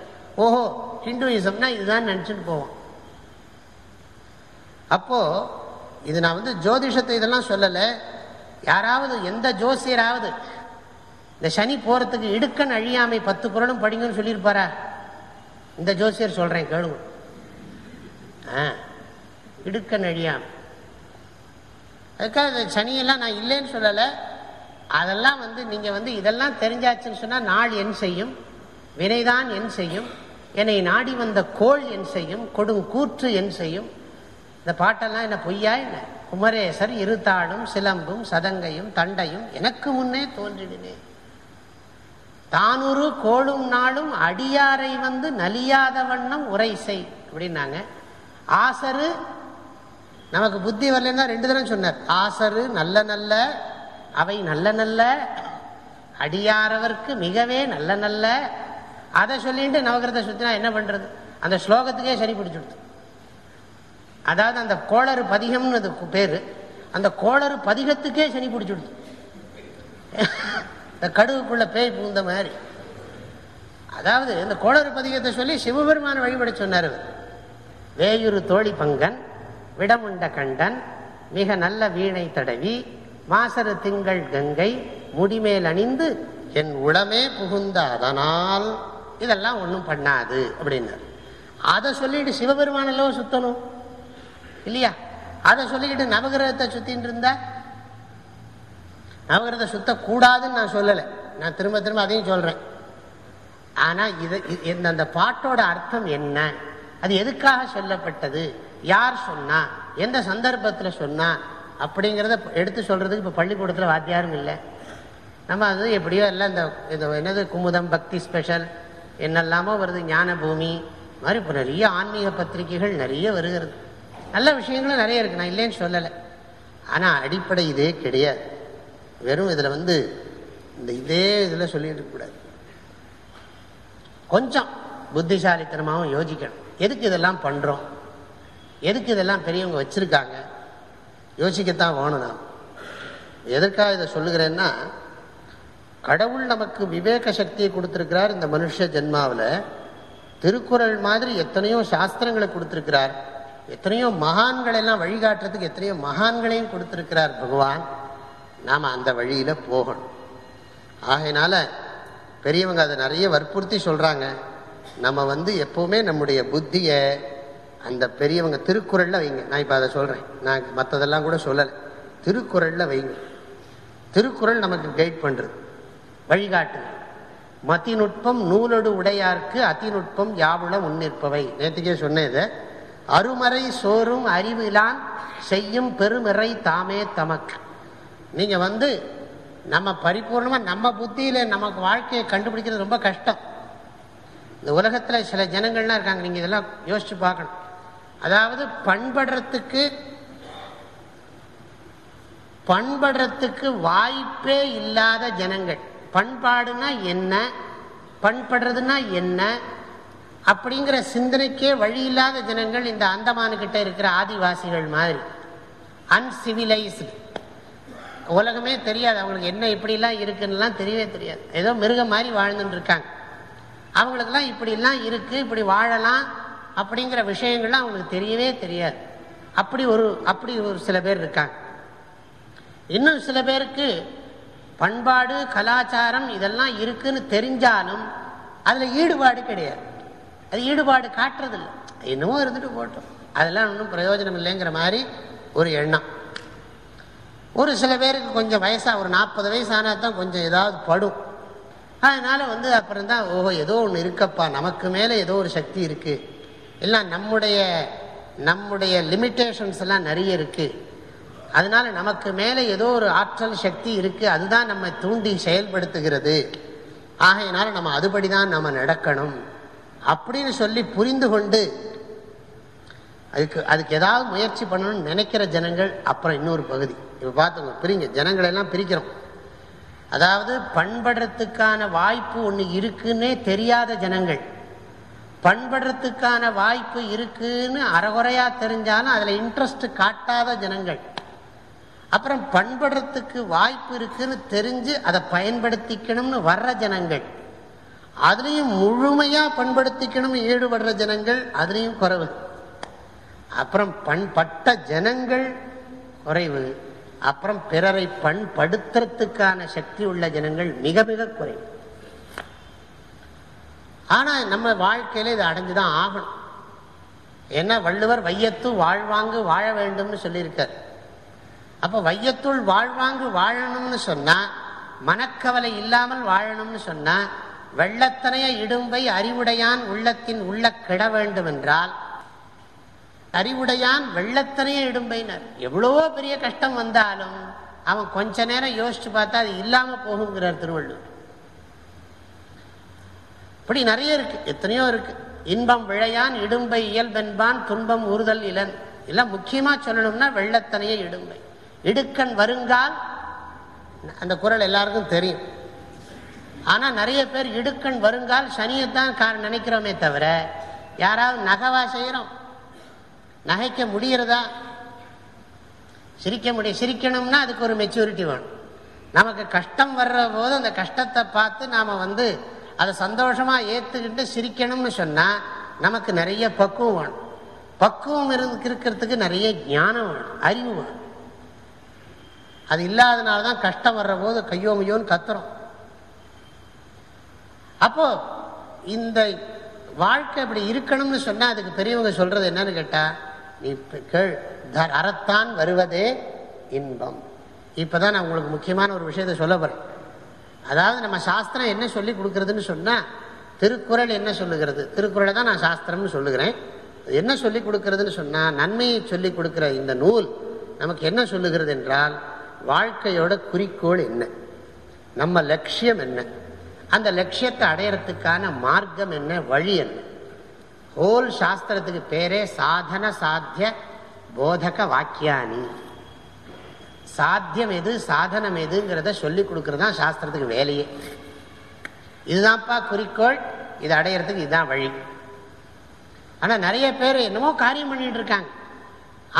ஓஹோ ஹிந்துயிசம்னா இதுதான் நினச்சிட்டு போவோம் அப்போது இது நான் வந்து ஜோதிஷத்தை இதெல்லாம் சொல்லலை. யாராவது எந்த ஜோசியராவது இந்த சனி போகிறதுக்கு இடுக்கன் அழியாமை பத்து குரலும் படிங்கன்னு சொல்லியிருப்பாரா? இந்த ஜோசியர் சொல்கிறேன் கேளுங்க. ஆ, இடுக்கன் அழியாமை. அதுக்காக இந்த சனியெல்லாம் நான் இல்லைன்னு சொல்லலை. அதெல்லாம் வந்து நீங்கள் வந்து இதெல்லாம் தெரிஞ்சாச்சுன்னு சொன்னால் நாள் என் செய்யும் வினைதான் என் செய்யும் என்னை நாடி வந்த கோள் என் செய்யும் கொடும் கூற்று என் செய்யும். இந்த பாட்டெல்லாம் என்ன பொய்யா என்ன? குமரேசர் இருத்தாளும் சிலம்பும் சதங்கையும் தண்டையும் எனக்கு முன்னே தோன்றினேன் தானூறு கோளும் நாளும் அடியாரை வந்து நலியாத வண்ணம் உரை செய் அப்படின்னாங்க. ஆசரு நமக்கு புத்தி வரலன்னா ரெண்டு தடவை சொன்னார். ஆசரு நல்ல நல்ல அவை நல்ல நல்ல அடியாரவர்க்கு மிகவே நல்ல நல்ல. அதை சொல்லிட்டு நவகிரத சுத்தினா என்ன பண்றது? அந்த ஸ்லோகத்துக்கே சரி பிடிச்சுடுது அதாவது அந்த கோளறு பதிகம்னு பேரு. அந்த கோளறு பதிகத்துக்கே சனி பிடிச்சுடுது இந்த கடுகுக்குள்ள பேய் பூந்த மாதிரி. அதாவது இந்த கோளறு பதிகத்தை சொல்லி சிவபெருமான வழிபட சொன்னார் இவர். வேயுறு தோழி பங்கன் விடமுண்ட கண்டன் மிக நல்ல வீணை தடவி மாசரு திங்கள் கங்கை முடிமேல் அணிந்து என் உளமே புகுந்த அதனால் இதெல்லாம் ஒன்றும் பண்ணாது அப்படின்னார். அதை சொல்லிட்டு சிவபெருமானல்லோ சுத்தணும். இல்லையா? அதை சொல்லிக்கிட்டு நவகிரகத்தை சுத்தின்னு இருந்தா நவகிரகத்தை சுத்தக்கூடாதுன்னு நான் சொல்லலை. நான் திரும்ப திரும்ப அதையும் சொல்கிறேன் ஆனால் இது இந்த அந்த பாட்டோட அர்த்தம் என்ன? அது எதுக்காக சொல்லப்பட்டது? யார் சொன்னா? எந்த சந்தர்ப்பத்தில் சொன்னா? அப்படிங்கிறத எடுத்து சொல்கிறதுக்கு இப்போ பள்ளிக்கூடத்தில் வாத்தியாரும் இல்லை. நம்ம அது எப்படியோ எல்லாம் இந்த இது என்னது குமுதம் பக்தி ஸ்பெஷல் என்னெல்லாமோ வருது ஞான பூமி மாதிரி இப்போ நிறைய ஆன்மீக பத்திரிகைகள் நிறைய வருகிறது. நல்ல விஷயங்களும் நிறைய இருக்குது நான் இல்லைன்னு சொல்லலை. ஆனால் அடிப்படை இதே கிடையாது. வெறும் இதில் வந்து இந்த இதே இதில் சொல்லிட்டு இருக்கக்கூடாது கொஞ்சம் புத்திசாலித்தனமாகவும் யோசிக்கணும். எதுக்கு இதெல்லாம் பண்ணுறோம் எதுக்கு இதெல்லாம் பெரியவங்க வச்சுருக்காங்க? யோசிக்கத்தான் வேணும் நாம். எதற்காக இதை சொல்லுகிறேன்னா கடவுள் நமக்கு விவேக சக்தியை கொடுத்துருக்கிறார் இந்த மனுஷ ஜென்மாவில். திருக்குறள் மாதிரி எத்தனையோ சாஸ்திரங்களை கொடுத்துருக்கிறார். எத்தனையோ மகான்களெல்லாம் வழிகாட்டுறதுக்கு எத்தனையோ மகான்களையும் கொடுத்துருக்கிறார் பகவான். நாம் அந்த வழியில் போகணும். ஆகையினால பெரியவங்க அதை நிறைய வற்புறுத்தி சொல்கிறாங்க நம்ம வந்து எப்போவுமே நம்முடைய புத்தியை அந்த பெரியவங்க திருக்குறளில் வைங்க. நான் இப்போ அதை சொல்கிறேன் நான் மற்றதெல்லாம் கூட சொல்லலை. திருக்குறளில் வைங்க. திருக்குறள் நமக்கு கைட் பண்ணுறது வழிகாட்டு மதிநுட்பம் நூலொடு உடையார்க்கு அதிநுட்பம் யாவுள முன்னிற்பவை நேற்றுக்கே சொன்னேன் இதை. அருமறை சோறும் அறிவிலான் செய்யும் பெருமறை தாமே தமக்கு. நீங்க வந்து நம்ம பரிபூர்ணமா நம்ம புத்தியில நமக்கு வாழ்க்கையை கண்டுபிடிக்கிறது ரொம்ப கஷ்டம். இந்த உலகத்துல சில ஜனங்கள்லாம் இருக்காங்க. நீங்க இதெல்லாம் யோசிச்சு பார்க்கணும். அதாவது பண்படுறதுக்கு பண்படுறதுக்கு வாய்ப்பே இல்லாத ஜனங்கள். பண்பாடுனா என்ன? பண்படுறதுனா என்ன? அப்படிங்கிற சிந்தனைக்கே வழி இல்லாத ஜனங்கள் இந்த அந்தமானுக்கிட்ட இருக்கிற ஆதிவாசிகள் மாதிரி. அன்சிவிலைஸ்டு உலகமே தெரியாது. அவங்களுக்கு என்ன இப்படிலாம் இருக்குன்னுலாம் தெரியவே தெரியாது. ஏதோ மிருகம் மாதிரி வாழ்ந்துட்டு இருக்காங்க. அவங்களுக்கெல்லாம் இப்படிலாம் இருக்குது இப்படி வாழலாம் அப்படிங்கிற விஷயங்கள்லாம் அவங்களுக்கு தெரியவே தெரியாது. அப்படி ஒரு அப்படி ஒரு சில பேர் இருக்காங்க. இன்னும் சில பேருக்கு பண்பாடு கலாச்சாரம் இதெல்லாம் இருக்குன்னு தெரிஞ்சாலும் அதில் ஈடுபாடு கிடையாது. அது ஈடுபாடு காட்டுறதில்லை. இன்னமும் இருந்துட்டு போட்டோம். அதெல்லாம் ஒன்றும் பிரயோஜனம் இல்லைங்கிற மாதிரி ஒரு எண்ணம். ஒரு சில பேருக்கு கொஞ்சம் வயசாக ஒரு நாற்பது வயசானா தான் கொஞ்சம் ஏதாவது படும். அதனால் வந்து அப்புறம் தான் ஓஹோ ஏதோ ஒன்று இருக்கப்பா நமக்கு மேலே ஏதோ ஒரு சக்தி இருக்குது எல்லாம் நம்முடைய நம்முடைய லிமிட்டேஷன்ஸ் எல்லாம் நிறைய இருக்குது அதனால் நமக்கு மேலே ஏதோ ஒரு ஆற்றல் சக்தி இருக்குது அதுதான் நம்ம தூண்டி செயல்படுத்துகிறது. ஆகையினால நம்ம அதுபடி தான் நம்ம நடக்கணும். அப்படின்னு சொல்லி புரிந்து கொண்டு அதுக்கு அதுக்கு ஏதாவது முயற்சி பண்ணணும்னு நினைக்கிற ஜனங்கள் அப்புறம் இன்னொரு பகுதி. இப்போ பார்த்துங்க பிரிங்க. ஜனங்கள் எல்லாம் பிரிக்கிறோம். அதாவது பண்படுறதுக்கான வாய்ப்பு ஒன்று இருக்குன்னே தெரியாத ஜனங்கள். பண்படுறதுக்கான வாய்ப்பு இருக்குன்னு அறகுறையா தெரிஞ்சாலும் அதில் இன்ட்ரெஸ்ட் காட்டாத ஜனங்கள். அப்புறம் பண்படுறதுக்கு வாய்ப்பு இருக்குன்னு தெரிஞ்சு அதை பயன்படுத்திக்கணும்னு வர்ற ஜனங்கள். அதுலேயும் முழுமையாக பண்படுத்திக்கணும்னு ஈடுபடுற ஜனங்கள் அதுலேயும் குறைவு. அப்புறம் பண்பட்ட ஜனங்கள் குறைவு. அப்புறம் பிறரை பண்படுத்துறதுக்கான சக்தி உள்ள ஜனங்கள் மிக மிக குறைவு. ஆனா நம்ம வாழ்க்கையில இதை அடைஞ்சுதான் ஆகணும். ஏன்னா வள்ளுவர் வையத்து வாழ்வாங்கு வாழ வேண்டும்னு சொல்லியிருக்கார். அப்ப வையத்துள் வாழ்வாங்கு வாழணும்னு சொன்னா மனக்கவலை இல்லாமல் வாழணும்னு சொன்னா வெள்ளத்தனைய இடும்பை அறிவுடையான் உள்ளத்தின் உள்ள கிட வேண்டும் என்றால் அறிவுடையான் வெள்ளத்தனையே இடும்பைனர். எவ்வளவோ பெரிய கஷ்டம் வந்தாலும் அவன் கொஞ்ச நேரம் யோசிச்சு பார்த்தா அது இல்லாம போகுங்கிறார் திருவள்ளுவர். இப்படி நிறைய இருக்கு எத்தனையோ இருக்கு. இன்பம் விழையான் இடும்பை இயல்பென்பான் துன்பம் உறுதல் இளன். எல்லாம் முக்கியமா சொல்லணும்னா வெள்ளத்தனையே இடும்பை. இடுக்கண் வருங்கால் அந்த குரல் எல்லாருக்கும் தெரியும். ஆனா நிறைய பேர் இடுக்கண் வருங்கால் சனியைத்தான் நினைக்கிறோமே தவிர யாராவது நகவா செய்யறோம். நகைக்க முடியறதா? சிரிக்க முடியும் சிரிக்கணும்னா அதுக்கு ஒரு மெச்சூரிட்டி வேணும். நமக்கு கஷ்டம் வர்ற போது அந்த கஷ்டத்தை பார்த்து நாம் வந்து அதை சந்தோஷமாக ஏற்றுக்கிட்டு சிரிக்கணும்னு சொன்னால் நமக்கு நிறைய பக்குவம் வேணும். பக்குவம் இருக்கிறதுக்கு நிறைய ஞானம் வேணும். அறிவு வேணும். அது இல்லாதனால தான் கஷ்டம் வர்ற போது கையோ மையோன்னு கத்துறோம். அப்போ இந்த வாழ்க்கை இப்படி இருக்கணும்னு சொன்னால் அதுக்கு பெரியவங்க சொல்றது என்னன்னு கேட்டால் கேள். அறத்தான் வருவதே இன்பம். இப்பதான் நான் உங்களுக்கு முக்கியமான ஒரு விஷயத்த சொல்ல போகிறேன் அதாவது நம்ம சாஸ்திரம் என்ன சொல்லி கொடுக்கறதுன்னு சொன்னால் திருக்குறள் என்ன சொல்லுகிறது? திருக்குறளை தான் நான் சாஸ்திரம்னு சொல்லுகிறேன். என்ன சொல்லி கொடுக்கறதுன்னு சொன்னால் நன்மையை சொல்லி கொடுக்குற இந்த நூல் நமக்கு என்ன சொல்லுகிறது என்றால் வாழ்க்கையோட குறிக்கோள் என்ன? நம்ம லட்சியம் என்ன? அந்த லட்சியத்தை அடையறதுக்கான மார்க்கம் என்ன? வழி என்ன? ஹோல் சாஸ்திரத்துக்கு பேரே சாதன சாத்திய போதக வாக்கியானி. சாத்தியம் எது சாதனம் எதுங்கிறத சொல்லி கொடுக்கறது தான் சாஸ்திரத்துக்கு வேலையே. இதுதான்ப்பா குறிக்கோள் இதை அடையிறதுக்கு இதுதான் வழி. ஆனா நிறைய பேர் என்னமோ காரியம் பண்ணிட்டு இருக்காங்க.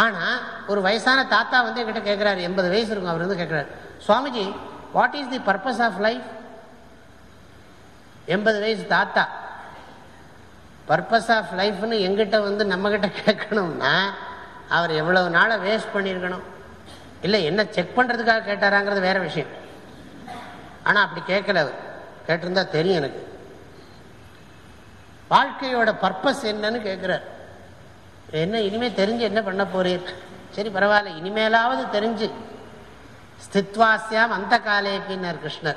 ஆனா ஒரு வயசான தாத்தா வந்து என்கிட்ட கேட்கிறாரு எண்பது வயசு இருக்கும் அவர் வந்து கேட்கிறாரு Swamiji what is the purpose of life எண்பது வயசு தாத்தா. பர்பஸ் ஆஃப் லைஃப்னு எங்கிட்ட வந்து நம்மக்கிட்ட கேட்கணும்னா அவர் எவ்வளவு நாளை வேஸ்ட் பண்ணியிருக்கணும்? இல்லை என்ன செக் பண்ணுறதுக்காக கேட்டாராங்கிறது வேற விஷயம். ஆனால் அப்படி கேட்கல அவர். கேட்டிருந்தா தெரியும் எனக்கு. வாழ்க்கையோட பர்பஸ் என்னன்னு கேட்குறார். என்ன இனிமேல் தெரிஞ்சு என்ன பண்ண போறீர்? சரி பரவாயில்ல இனிமேலாவது தெரிஞ்சு. ஸ்தித்வாசியாம் அந்த காலேக்கின்னார் கிருஷ்ணர்.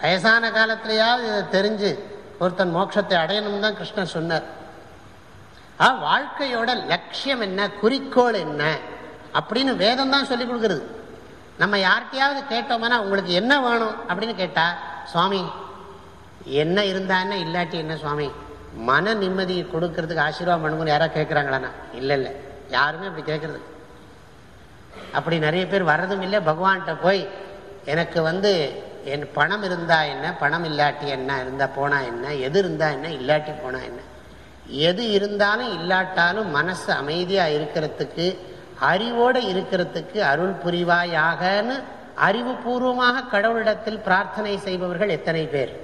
வயசான காலத்திலேயாவது இதை தெரிஞ்சு. ஒருத்தன் மோட்சத்தை அடையணும் தான் கிருஷ்ணன் சொன்னார். ஆ வாழ்க்கையோட லட்சியம் என்ன? குறிக்கோள் என்ன? அப்படின்னு வேதம் தான் சொல்லிக் கொடுக்குறது. நம்ம யார்கிட்டயாவது கேட்டோம்னா உங்களுக்கு என்ன வேணும்? அப்படின்னு கேட்டா சுவாமி என்ன இருந்தா என்ன இல்லாட்டி என்ன சுவாமி? மன நிம்மதியை கொடுக்கறதுக்கு ஆசீர்வாதம் பண்ணுங்கன்னு யாராவது கேட்கிறாங்களாண்ணா இல்லை இல்லை. யாருமே அப்படி கேட்கறது அப்படி நிறைய பேர் வர்றதும் இல்லை. பகவான்கிட்ட போய் எனக்கு வந்து என் பணம் இருந்தா என்ன? பணம் இல்லாட்டி என்ன? இருந்தா போனா என்ன? எது இருந்தா என்ன? இல்லாட்டி போனா என்ன? எது இருந்தாலும் இல்லாட்டாலும் மனசு அமைதியா இருக்கிறதுக்கு அறிவோட இருக்கிறதுக்கு அருள் புரிவாயாகன்னு அறிவுபூர்வமாக கடவுளிடத்தில் பிரார்த்தனை செய்பவர்கள் எத்தனை பேர்?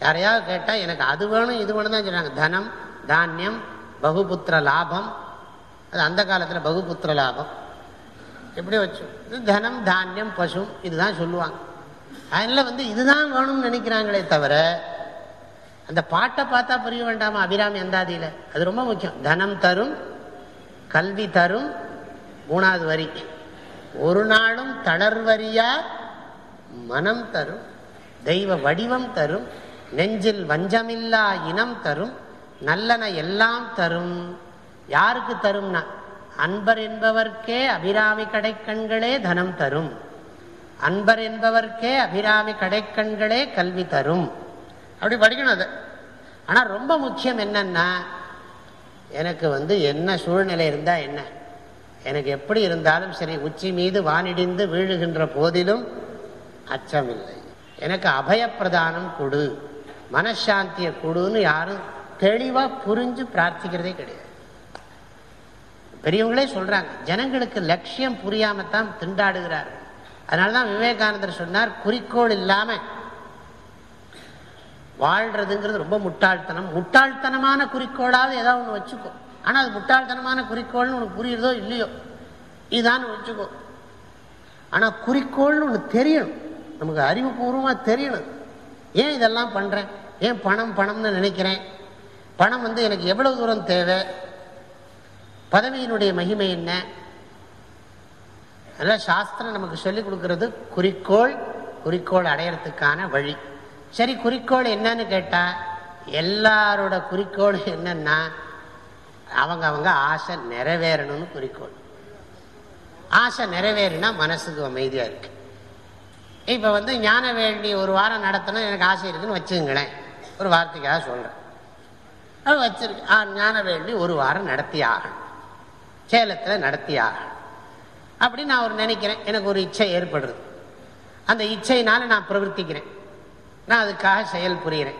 யாரையாவது கேட்டா எனக்கு அது வேணும் இது வேணும் தான் சொன்னாங்க தனம் தானியம் பகுபுத்திர லாபம். அது அந்த காலத்துல பகுபுத்திர லாபம். எப்படி வச்சு. தனம் தானியம் பசு இதுதான் சொல்லுவாங்க. அதனால வந்து இதுதான் வேணும்னு நினைக்கிறாங்களே தவிர அந்த பாட்டை பார்த்தா புரிய வேண்டாமா? அபிராமி அந்தாதியில். அது ரொம்ப முக்கியம். தனம் தரும் கல்வி தரும் மூணாவது வரி. ஒரு நாளும் தளர்வரியா மனம் தரும் தெய்வ வடிவம் தரும் நெஞ்சில் வஞ்சமில்லா இனம் தரும் நல்லன எல்லாம் தரும். யாருக்கு தரும்னா? அன்பர் என்பவர்க்கே அபிராமி கடைக்கண்களே தனம் தரும். அன்பர் என்பவர்க்கே அபிராமி கடைக்கண்களே கல்வி தரும். அப்படி படிக்கணும் அதை. ஆனால் ரொம்ப முக்கியம் என்னன்னா எனக்கு வந்து என்ன சூழ்நிலை இருந்தால் என்ன? எனக்கு எப்படி இருந்தாலும் சரி உச்சி மீது வானிடிந்து வீழுகின்ற போதிலும் அச்சமில்லை. எனக்கு அபயப்பிரதானம் கொடு. மனசாந்தியை கொடுன்னு யாரும் தெளிவாக புரிஞ்சு பிரார்த்திக்கிறதே கிடையாது. பெரியவங்களே சொல்றாங்க ஜனங்களுக்கு லட்சியம் புரியாமத்தான் திண்டாடுகிறார்கள் அதனாலதான் விவேகானந்தர் சொன்னார் குறிக்கோள் இல்லாம வாழ்றதுங்கிறது ரொம்ப முட்டாள்தனம். முட்டாள்தனமான குறிக்கோளாவது ஏதாவது ஒன்று வச்சுக்கோ. ஆனால் அது முட்டாள்தனமான குறிக்கோள்னு உனக்கு புரியுறதோ இல்லையோ இதுதான் வச்சுக்கோ. ஆனால் குறிக்கோள்னு ஒன்று தெரியணும். நமக்கு அறிவுபூர்வமாக தெரியணும். ஏன் இதெல்லாம் பண்ணுறேன் ஏன் பணம் பணம்னு நினைக்கிறேன்? பணம் வந்து எனக்கு எவ்வளவு தூரம் தேவை? பதவியினுடைய மகிமை என்ன? அதெல்லாம் சாஸ்திரம் நமக்கு சொல்லிக் கொடுக்கறது குறிக்கோள் குறிக்கோள் அடையறதுக்கான வழி. சரி குறிக்கோள் என்னன்னு கேட்டால் எல்லாரோட குறிக்கோள் என்னன்னா அவங்க அவங்க ஆசை நிறைவேறணும்னு குறிக்கோள். ஆசை நிறைவேறினா மனசுக்கு அமைதியாக இருக்கு. இப்போ வந்து ஞான வேண்டி ஒரு வாரம் நடத்தணும் எனக்கு ஆசை இருக்குன்னு வச்சுங்களேன். ஒரு வார்த்தைக்காக சொல்கிறேன் அது வச்சிருக்கு. ஆ, ஞான வேண்டி ஒரு வாரம் நடத்தி ஆகணும். சேலத்தில் நடத்தியாக அப்படின்னு நான் ஒரு நினைக்கிறேன். எனக்கு ஒரு இச்சை ஏற்படுறது அந்த இச்சையினால நான் பிரவர்த்திக்கிறேன். நான் அதுக்காக செயல் புரிகிறேன்.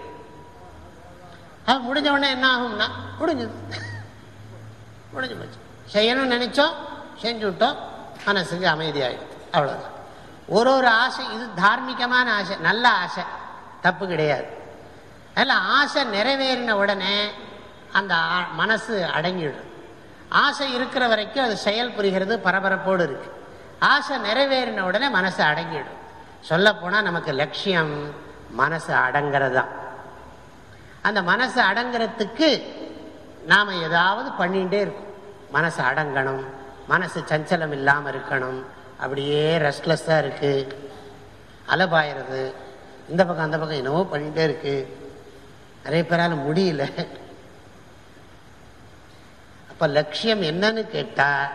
அது முடிஞ்ச உடனே என்ன ஆகும்னா முடிஞ்சது. முடிஞ்சு போச்சு. செய்யணும்னு நினைச்சோம் செஞ்சு விட்டோம் மனசுக்கு அமைதியாயிடுது அவ்வளோதான் ஒரு ஒரு ஆசை இது தார்மீகமான ஆசை நல்ல ஆசை. தப்பு கிடையாது. அதில் ஆசை நிறைவேறின உடனே அந்த ஆ- மனசு அடங்கிடும் ஆசை இருக்கிற வரைக்கும் அது செயல் புரிகிறது பரபரப்போடு இருக்கு. ஆசை நிறைவேறின உடனே மனசு அடங்கிடும். சொல்ல போனால் நமக்கு லட்சியம் மனசு அடங்கிறது தான் அந்த மனசு அடங்கிறதுக்கு நாம் ஏதாவது பண்ணிகிட்டே இருக்கோம். மனசு அடங்கணும் மனசு சஞ்சலம் இல்லாமல் இருக்கணும் அப்படியே ரெஸ்ட்லெஸ்ஸாக இருக்குது அலபாயிறது இந்த பக்கம் அந்த பக்கம் என்னவோ பண்ணிகிட்டே இருக்குது நிறைய பேரால் முடியல. அப்போ லட்சியம் என்னன்னு கேட்டால்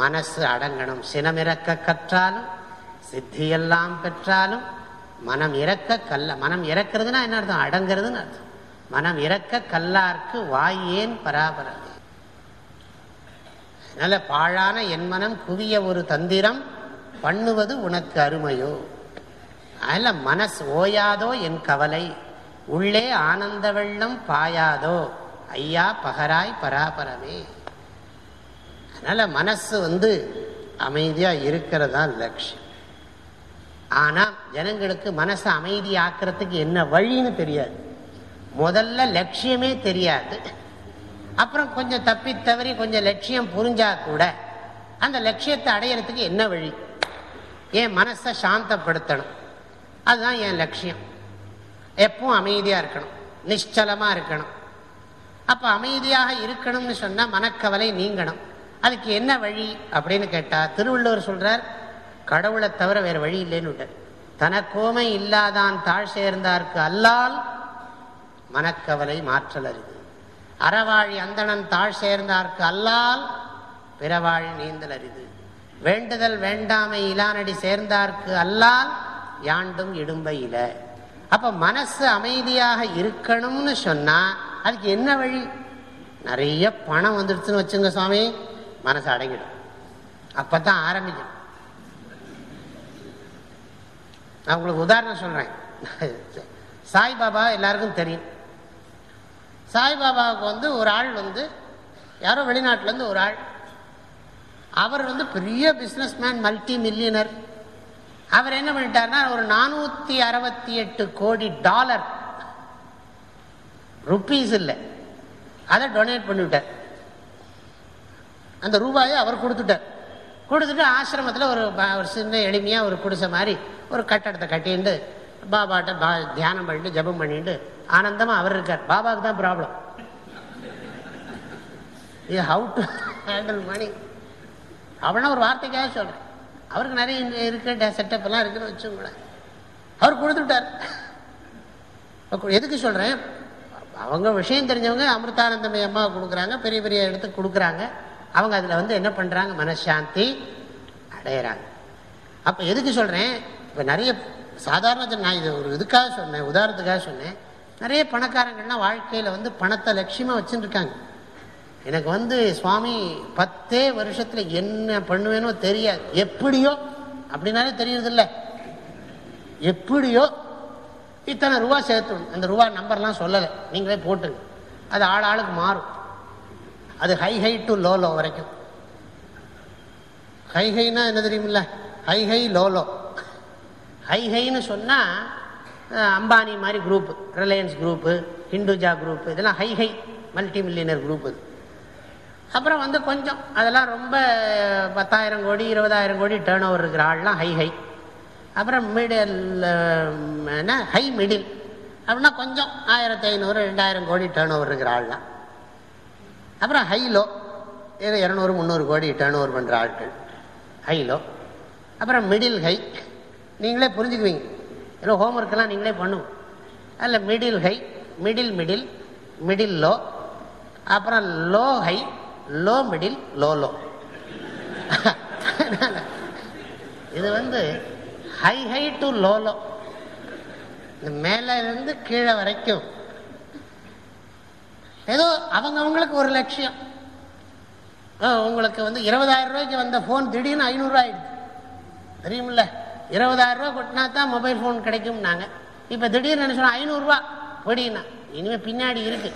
மனசு அடங்கணும். சினம் இறக்க கற்றாலும் சித்தியெல்லாம் பெற்றாலும் மனம் இறக்க கல்ல மனம் இறக்கிறதுனா என்ன அர்த்தம்? அடங்கிறதுன்னு அர்த்தம். மனம் இறக்க கல்லார்க்கு வாய் ஏன் பராபரம் நல்ல பாழான என் மனம் குவிய ஒரு தந்திரம் பண்ணுவது உனக்கு அருமையோ? அதில் மனசு ஓயாதோ என் கவலை உள்ளே ஆனந்த வெள்ளம் பாயாதோ? ஐயா பகராய் பராபரமே. அதனால மனசு வந்து அமைதியா இருக்கிறதா லட்சியம். ஆனா ஜனங்களுக்கு மனசை அமைதியாக்குறதுக்கு என்ன வழின்னு தெரியாது. முதல்ல லட்சியமே தெரியாது. அப்புறம் கொஞ்சம் தப்பி தவறி கொஞ்சம் லட்சியம் புரிஞ்சா கூட அந்த லட்சியத்தை அடையறதுக்கு என்ன வழி? என் மனசை சாந்தப்படுத்தணும். அதுதான் என் லட்சியம். எப்பவும் அமைதியா இருக்கணும். நிശ്ചலமா இருக்கணும். அப்ப அமைதியாக இருக்கணும்னு சொன்னா மனக்கவலை நீங்கணும். அதுக்கு என்ன வழி அப்படின்னு கேட்டால் திருவள்ளுவர் சொல்கிறார் கடவுளை தவிர வேறு வழி இல்லைன்னு விட்டார். தனக்கோமை இல்லாதான் தாழ் சேர்ந்தார்க்கு அல்லால் மனக்கவலை மாற்றல் அறிவு அறவாழி அந்தணன் தாழ் சேர்ந்தார்க்கு அல்லால் பிறவாழி நீந்தல் அரிது. வேண்டுதல் வேண்டாமை இலானடி சேர்ந்தார்க்கு அல்லால் யாண்டும் இடும்ப இல. அப்போ மனசு அமைதியாக இருக்கணும்னு சொன்னால் அதுக்கு என்ன வழி? நிறைய பணம் வந்துடுச்சுன்னு வச்சுங்க சுவாமி. மனசு அடங்கிடும். அப்பதான் ஆரம்பிக்கும். நான் உங்களுக்கு உதாரணம் சொல்றேன். சாய்பாபா எல்லாருக்கும் தெரியும். சாய்பாபாவுக்கு வந்து ஒரு ஆள் வந்து யாரோ வெளிநாட்டிலேருந்து ஒரு ஆள். அவர் வந்து பெரிய பிஸ்னஸ் மேன் மல்டி மில்லியனர் அவர் என்ன பண்ணிட்டார்னா ஒரு நானூத்தி அறுபத்தி எட்டு கோடி டாலர். ருப்பீஸ் இல்லை. அதை டொனேட் பண்ணிவிட்டார். அந்த ரூபாயை அவர் கொடுத்துட்டார். கொடுத்துட்டு ஆசிரமத்தில் ஒரு ஒரு சின்ன எளிமையாக ஒரு குடிசை மாதிரி ஒரு கட்டடத்தை கட்டிட்டு பாபாட்ட பா தியானம் பண்ணிட்டு ஜெபம் பண்ணிட்டு ஆனந்தமாக அவர் இருக்கார். பாபாவுக்கு தான் ப்ராப்ளம் இது ஹவு டு ஹேண்டில் மணி அவனா ஒரு வார்த்தைக்காக சொல்கிறேன் அவருக்கு நிறைய இந்த செட்டப்லாம் செட்டப் எல்லாம் இருக்குன்னு வச்சுக்கோங்களேன். அவர் கொடுத்துட்டார். எதுக்கு சொல்கிறேன் அவங்க விஷயம் தெரிஞ்சவங்க அமிர்தானந்தமய அம்மா கொடுக்குறாங்க பெரிய பெரிய இடத்துக்கு கொடுக்குறாங்க. அவங்க அதில் வந்து என்ன பண்ணுறாங்க மனசாந்தி அடையிறாங்க. அப்போ எதுக்கு சொல்கிறேன் இப்போ நிறைய சாதாரண நான் இது ஒரு இதுக்காக சொன்னேன் உதாரணத்துக்காக சொன்னேன். நிறைய பணக்காரங்கள்லாம் வாழ்க்கையில் வந்து பணத்தை லட்சியமாக வச்சுருக்காங்க. எனக்கு வந்து சுவாமி பத்தே வருஷத்தில் என்ன பண்ணுவேனோ தெரியாது. எப்படியோ? அப்படின்னாலே தெரியறதில்ல. எப்படியோ? இத்தனை ரூபா சேர்த்துணும் அந்த ரூபா நம்பர்லாம் சொல்லலை. நீங்களே போட்டுங்க அது ஆள் ஆளுக்கு மாறும். அது high high to low low வரைக்கும். ஹை ஹைனா என்ன தெரியுமில்ல? High high low low. High ஹைன்னு சொன்னால் அம்பானி மாதிரி group Reliance group Hinduja group இதெல்லாம் high high multi millionaire group அது. அப்புறம் வந்து கொஞ்சம் அதெல்லாம் ரொம்ப பத்தாயிரம் கோடி இருபதாயிரம் கோடி டேர்ன் ஓவர் இருக்கிற ஆள்லாம் ஹை ஹை. அப்புறம் மிடில் என்ன? ஹை மிடில் அப்படின்னா கொஞ்சம் ஆயிரத்தி ஐநூறு ரெண்டாயிரம் கோடி டேர்ன் ஓவர் இருக்கிற ஆள்லாம். அப்புறம் ஹைலோ. ஏதோ இரநூறு முந்நூறு கோடி டேர்ன் ஓவர் பண்ணுற ஆட்கள். ஹைலோ. அப்புறம் மிடில் ஹை. நீங்களே புரிஞ்சுக்குவீங்க. ஏதோ ஹோம்ஒர்க்கெல்லாம் நீங்களே பண்ணுவோம் அதில் middle high middle middle middle low. அப்புறம் low high low middle low low. இது வந்து high high to low low. இந்த இருந்து கீழே வரைக்கும் ஏதோ அவங்க அவங்களுக்கு ஒரு லட்சியம். ஆ, உங்களுக்கு வந்து இருபதாயிரம் ரூபாய்க்கு வந்த ஃபோன் திடீர்னு ஐநூறுரூவா ஆயிடுச்சு தெரியுமில்ல? இருபதாயிரம் ரூபா கொட்டினா தான் மொபைல் ஃபோன் கிடைக்கும் நாங்கள் இப்போ திடீர்னு நினச்சோம் ஐநூறுரூவா பிடினா இனிமேல் பின்னாடி இருக்கு.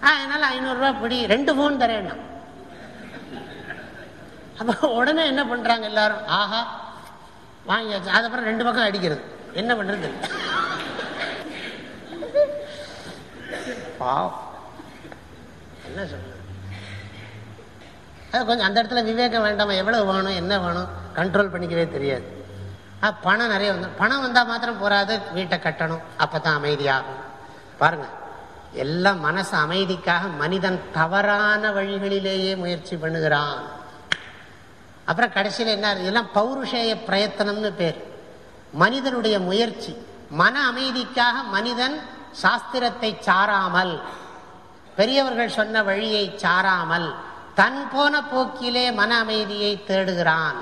ஆ அதனால ஐநூறுரூவா பிடி ரெண்டு ஃபோன் தரேன்னா. அப்போ உடனே என்ன பண்ணுறாங்க எல்லாரும்? ஆஹா வாங்கியாச்சு. அதுக்கப்புறம் ரெண்டு பக்கம் அடிக்கிறது. என்ன பண்ணுறது பாவம். என்ன சொல்றது? அது கொஞ்சம் அந்த இடத்துல விவேகம் வேண்டாமா? எவ்வளவு வேணும்? என்ன வேணும்? கண்ட்ரோல் பண்ணிக்கவே தெரியாது. ஆ, பணம் நிறைய வந்து பணம் வந்தா மாத்திரம் போறாது. வீட்டை கட்டணும். அப்பதான் அமைதியாகும். பாருங்க எல்லாம் மனசு அமைதிக்காக மனிதன் தவறான வழிகளிலேயே முயற்சி பண்ணுகிறான். அப்புறம் கடைசியில் என்ன இதெல்லாம் பௌருஷேய பிரயத்தனம்னு பேர். மனிதனுடைய முயற்சி மன அமைதிக்காக மனிதன் சாஸ்திரத்தை சாராமல் பெரியவர்கள் சொன்ன வழியை சாராமல் தன் போன போக்கிலே மன அமைதியை தேடுகிறான்.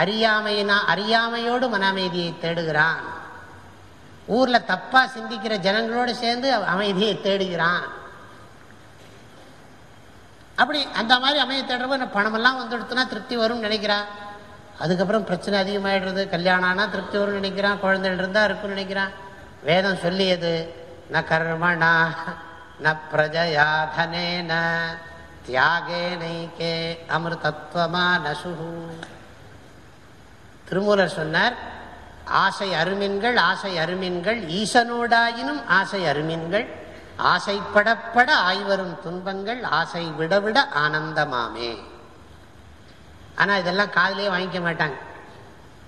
அறியாமையினா அறியாமையோடு மன அமைதியை தேடுகிறான். ஊர்ல தப்பா சிந்திக்கிற ஜனங்களோடு சேர்ந்து அமைதியை தேடுகிறான். அப்படி அந்த மாதிரி அமைய தேடுறப்ப பணமெல்லாம் வந்துடுத்துனா திருப்தி வரும்னு நினைக்கிறான் அதுக்கப்புறம் பிரச்சனை அதிகமாயிடுறது கல்யாணம் ஆனால் திருப்தி வரும்னு நினைக்கிறான் குழந்தைகள் இருந்தா இருக்கும்னு நினைக்கிறான் வேதம் சொல்லியது ந கர்மணா ந பிரஜயாதனேன தியாகே நைக்கே அமிர்தத்வமா நசு திருமூலர் சொன்னார் ஆசை அருமின்கள் ஆசை அருமின்கள் ஈசனோடாயினும் ஆசை அருமின்கள் ஆசைப்படப்பட ஆய்வரும் துன்பங்கள் ஆசை விட விட ஆனந்தமாமே. ஆனால் இதெல்லாம் காதிலே வாங்கிக்க மாட்டாங்க.